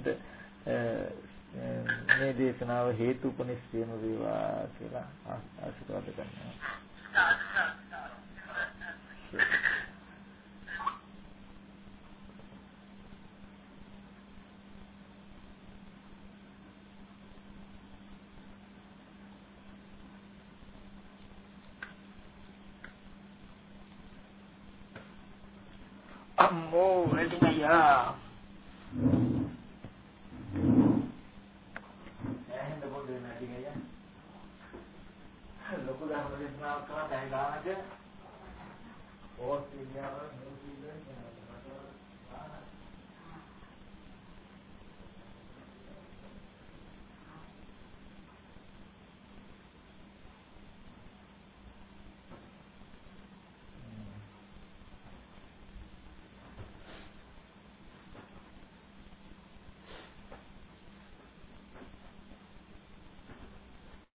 මේ දේශනාව හේතුපනිස්සේම වේවා කියලා ආශිර්වාද කරනවා. අම්මෝ එළියා එහෙනම් පොඩ්ඩක් නැති ගියා ලොකු දහම දේශනාවක් කරා දැන් ගානක ඕස්ට්‍රේලියාව නිව්සීලන්ත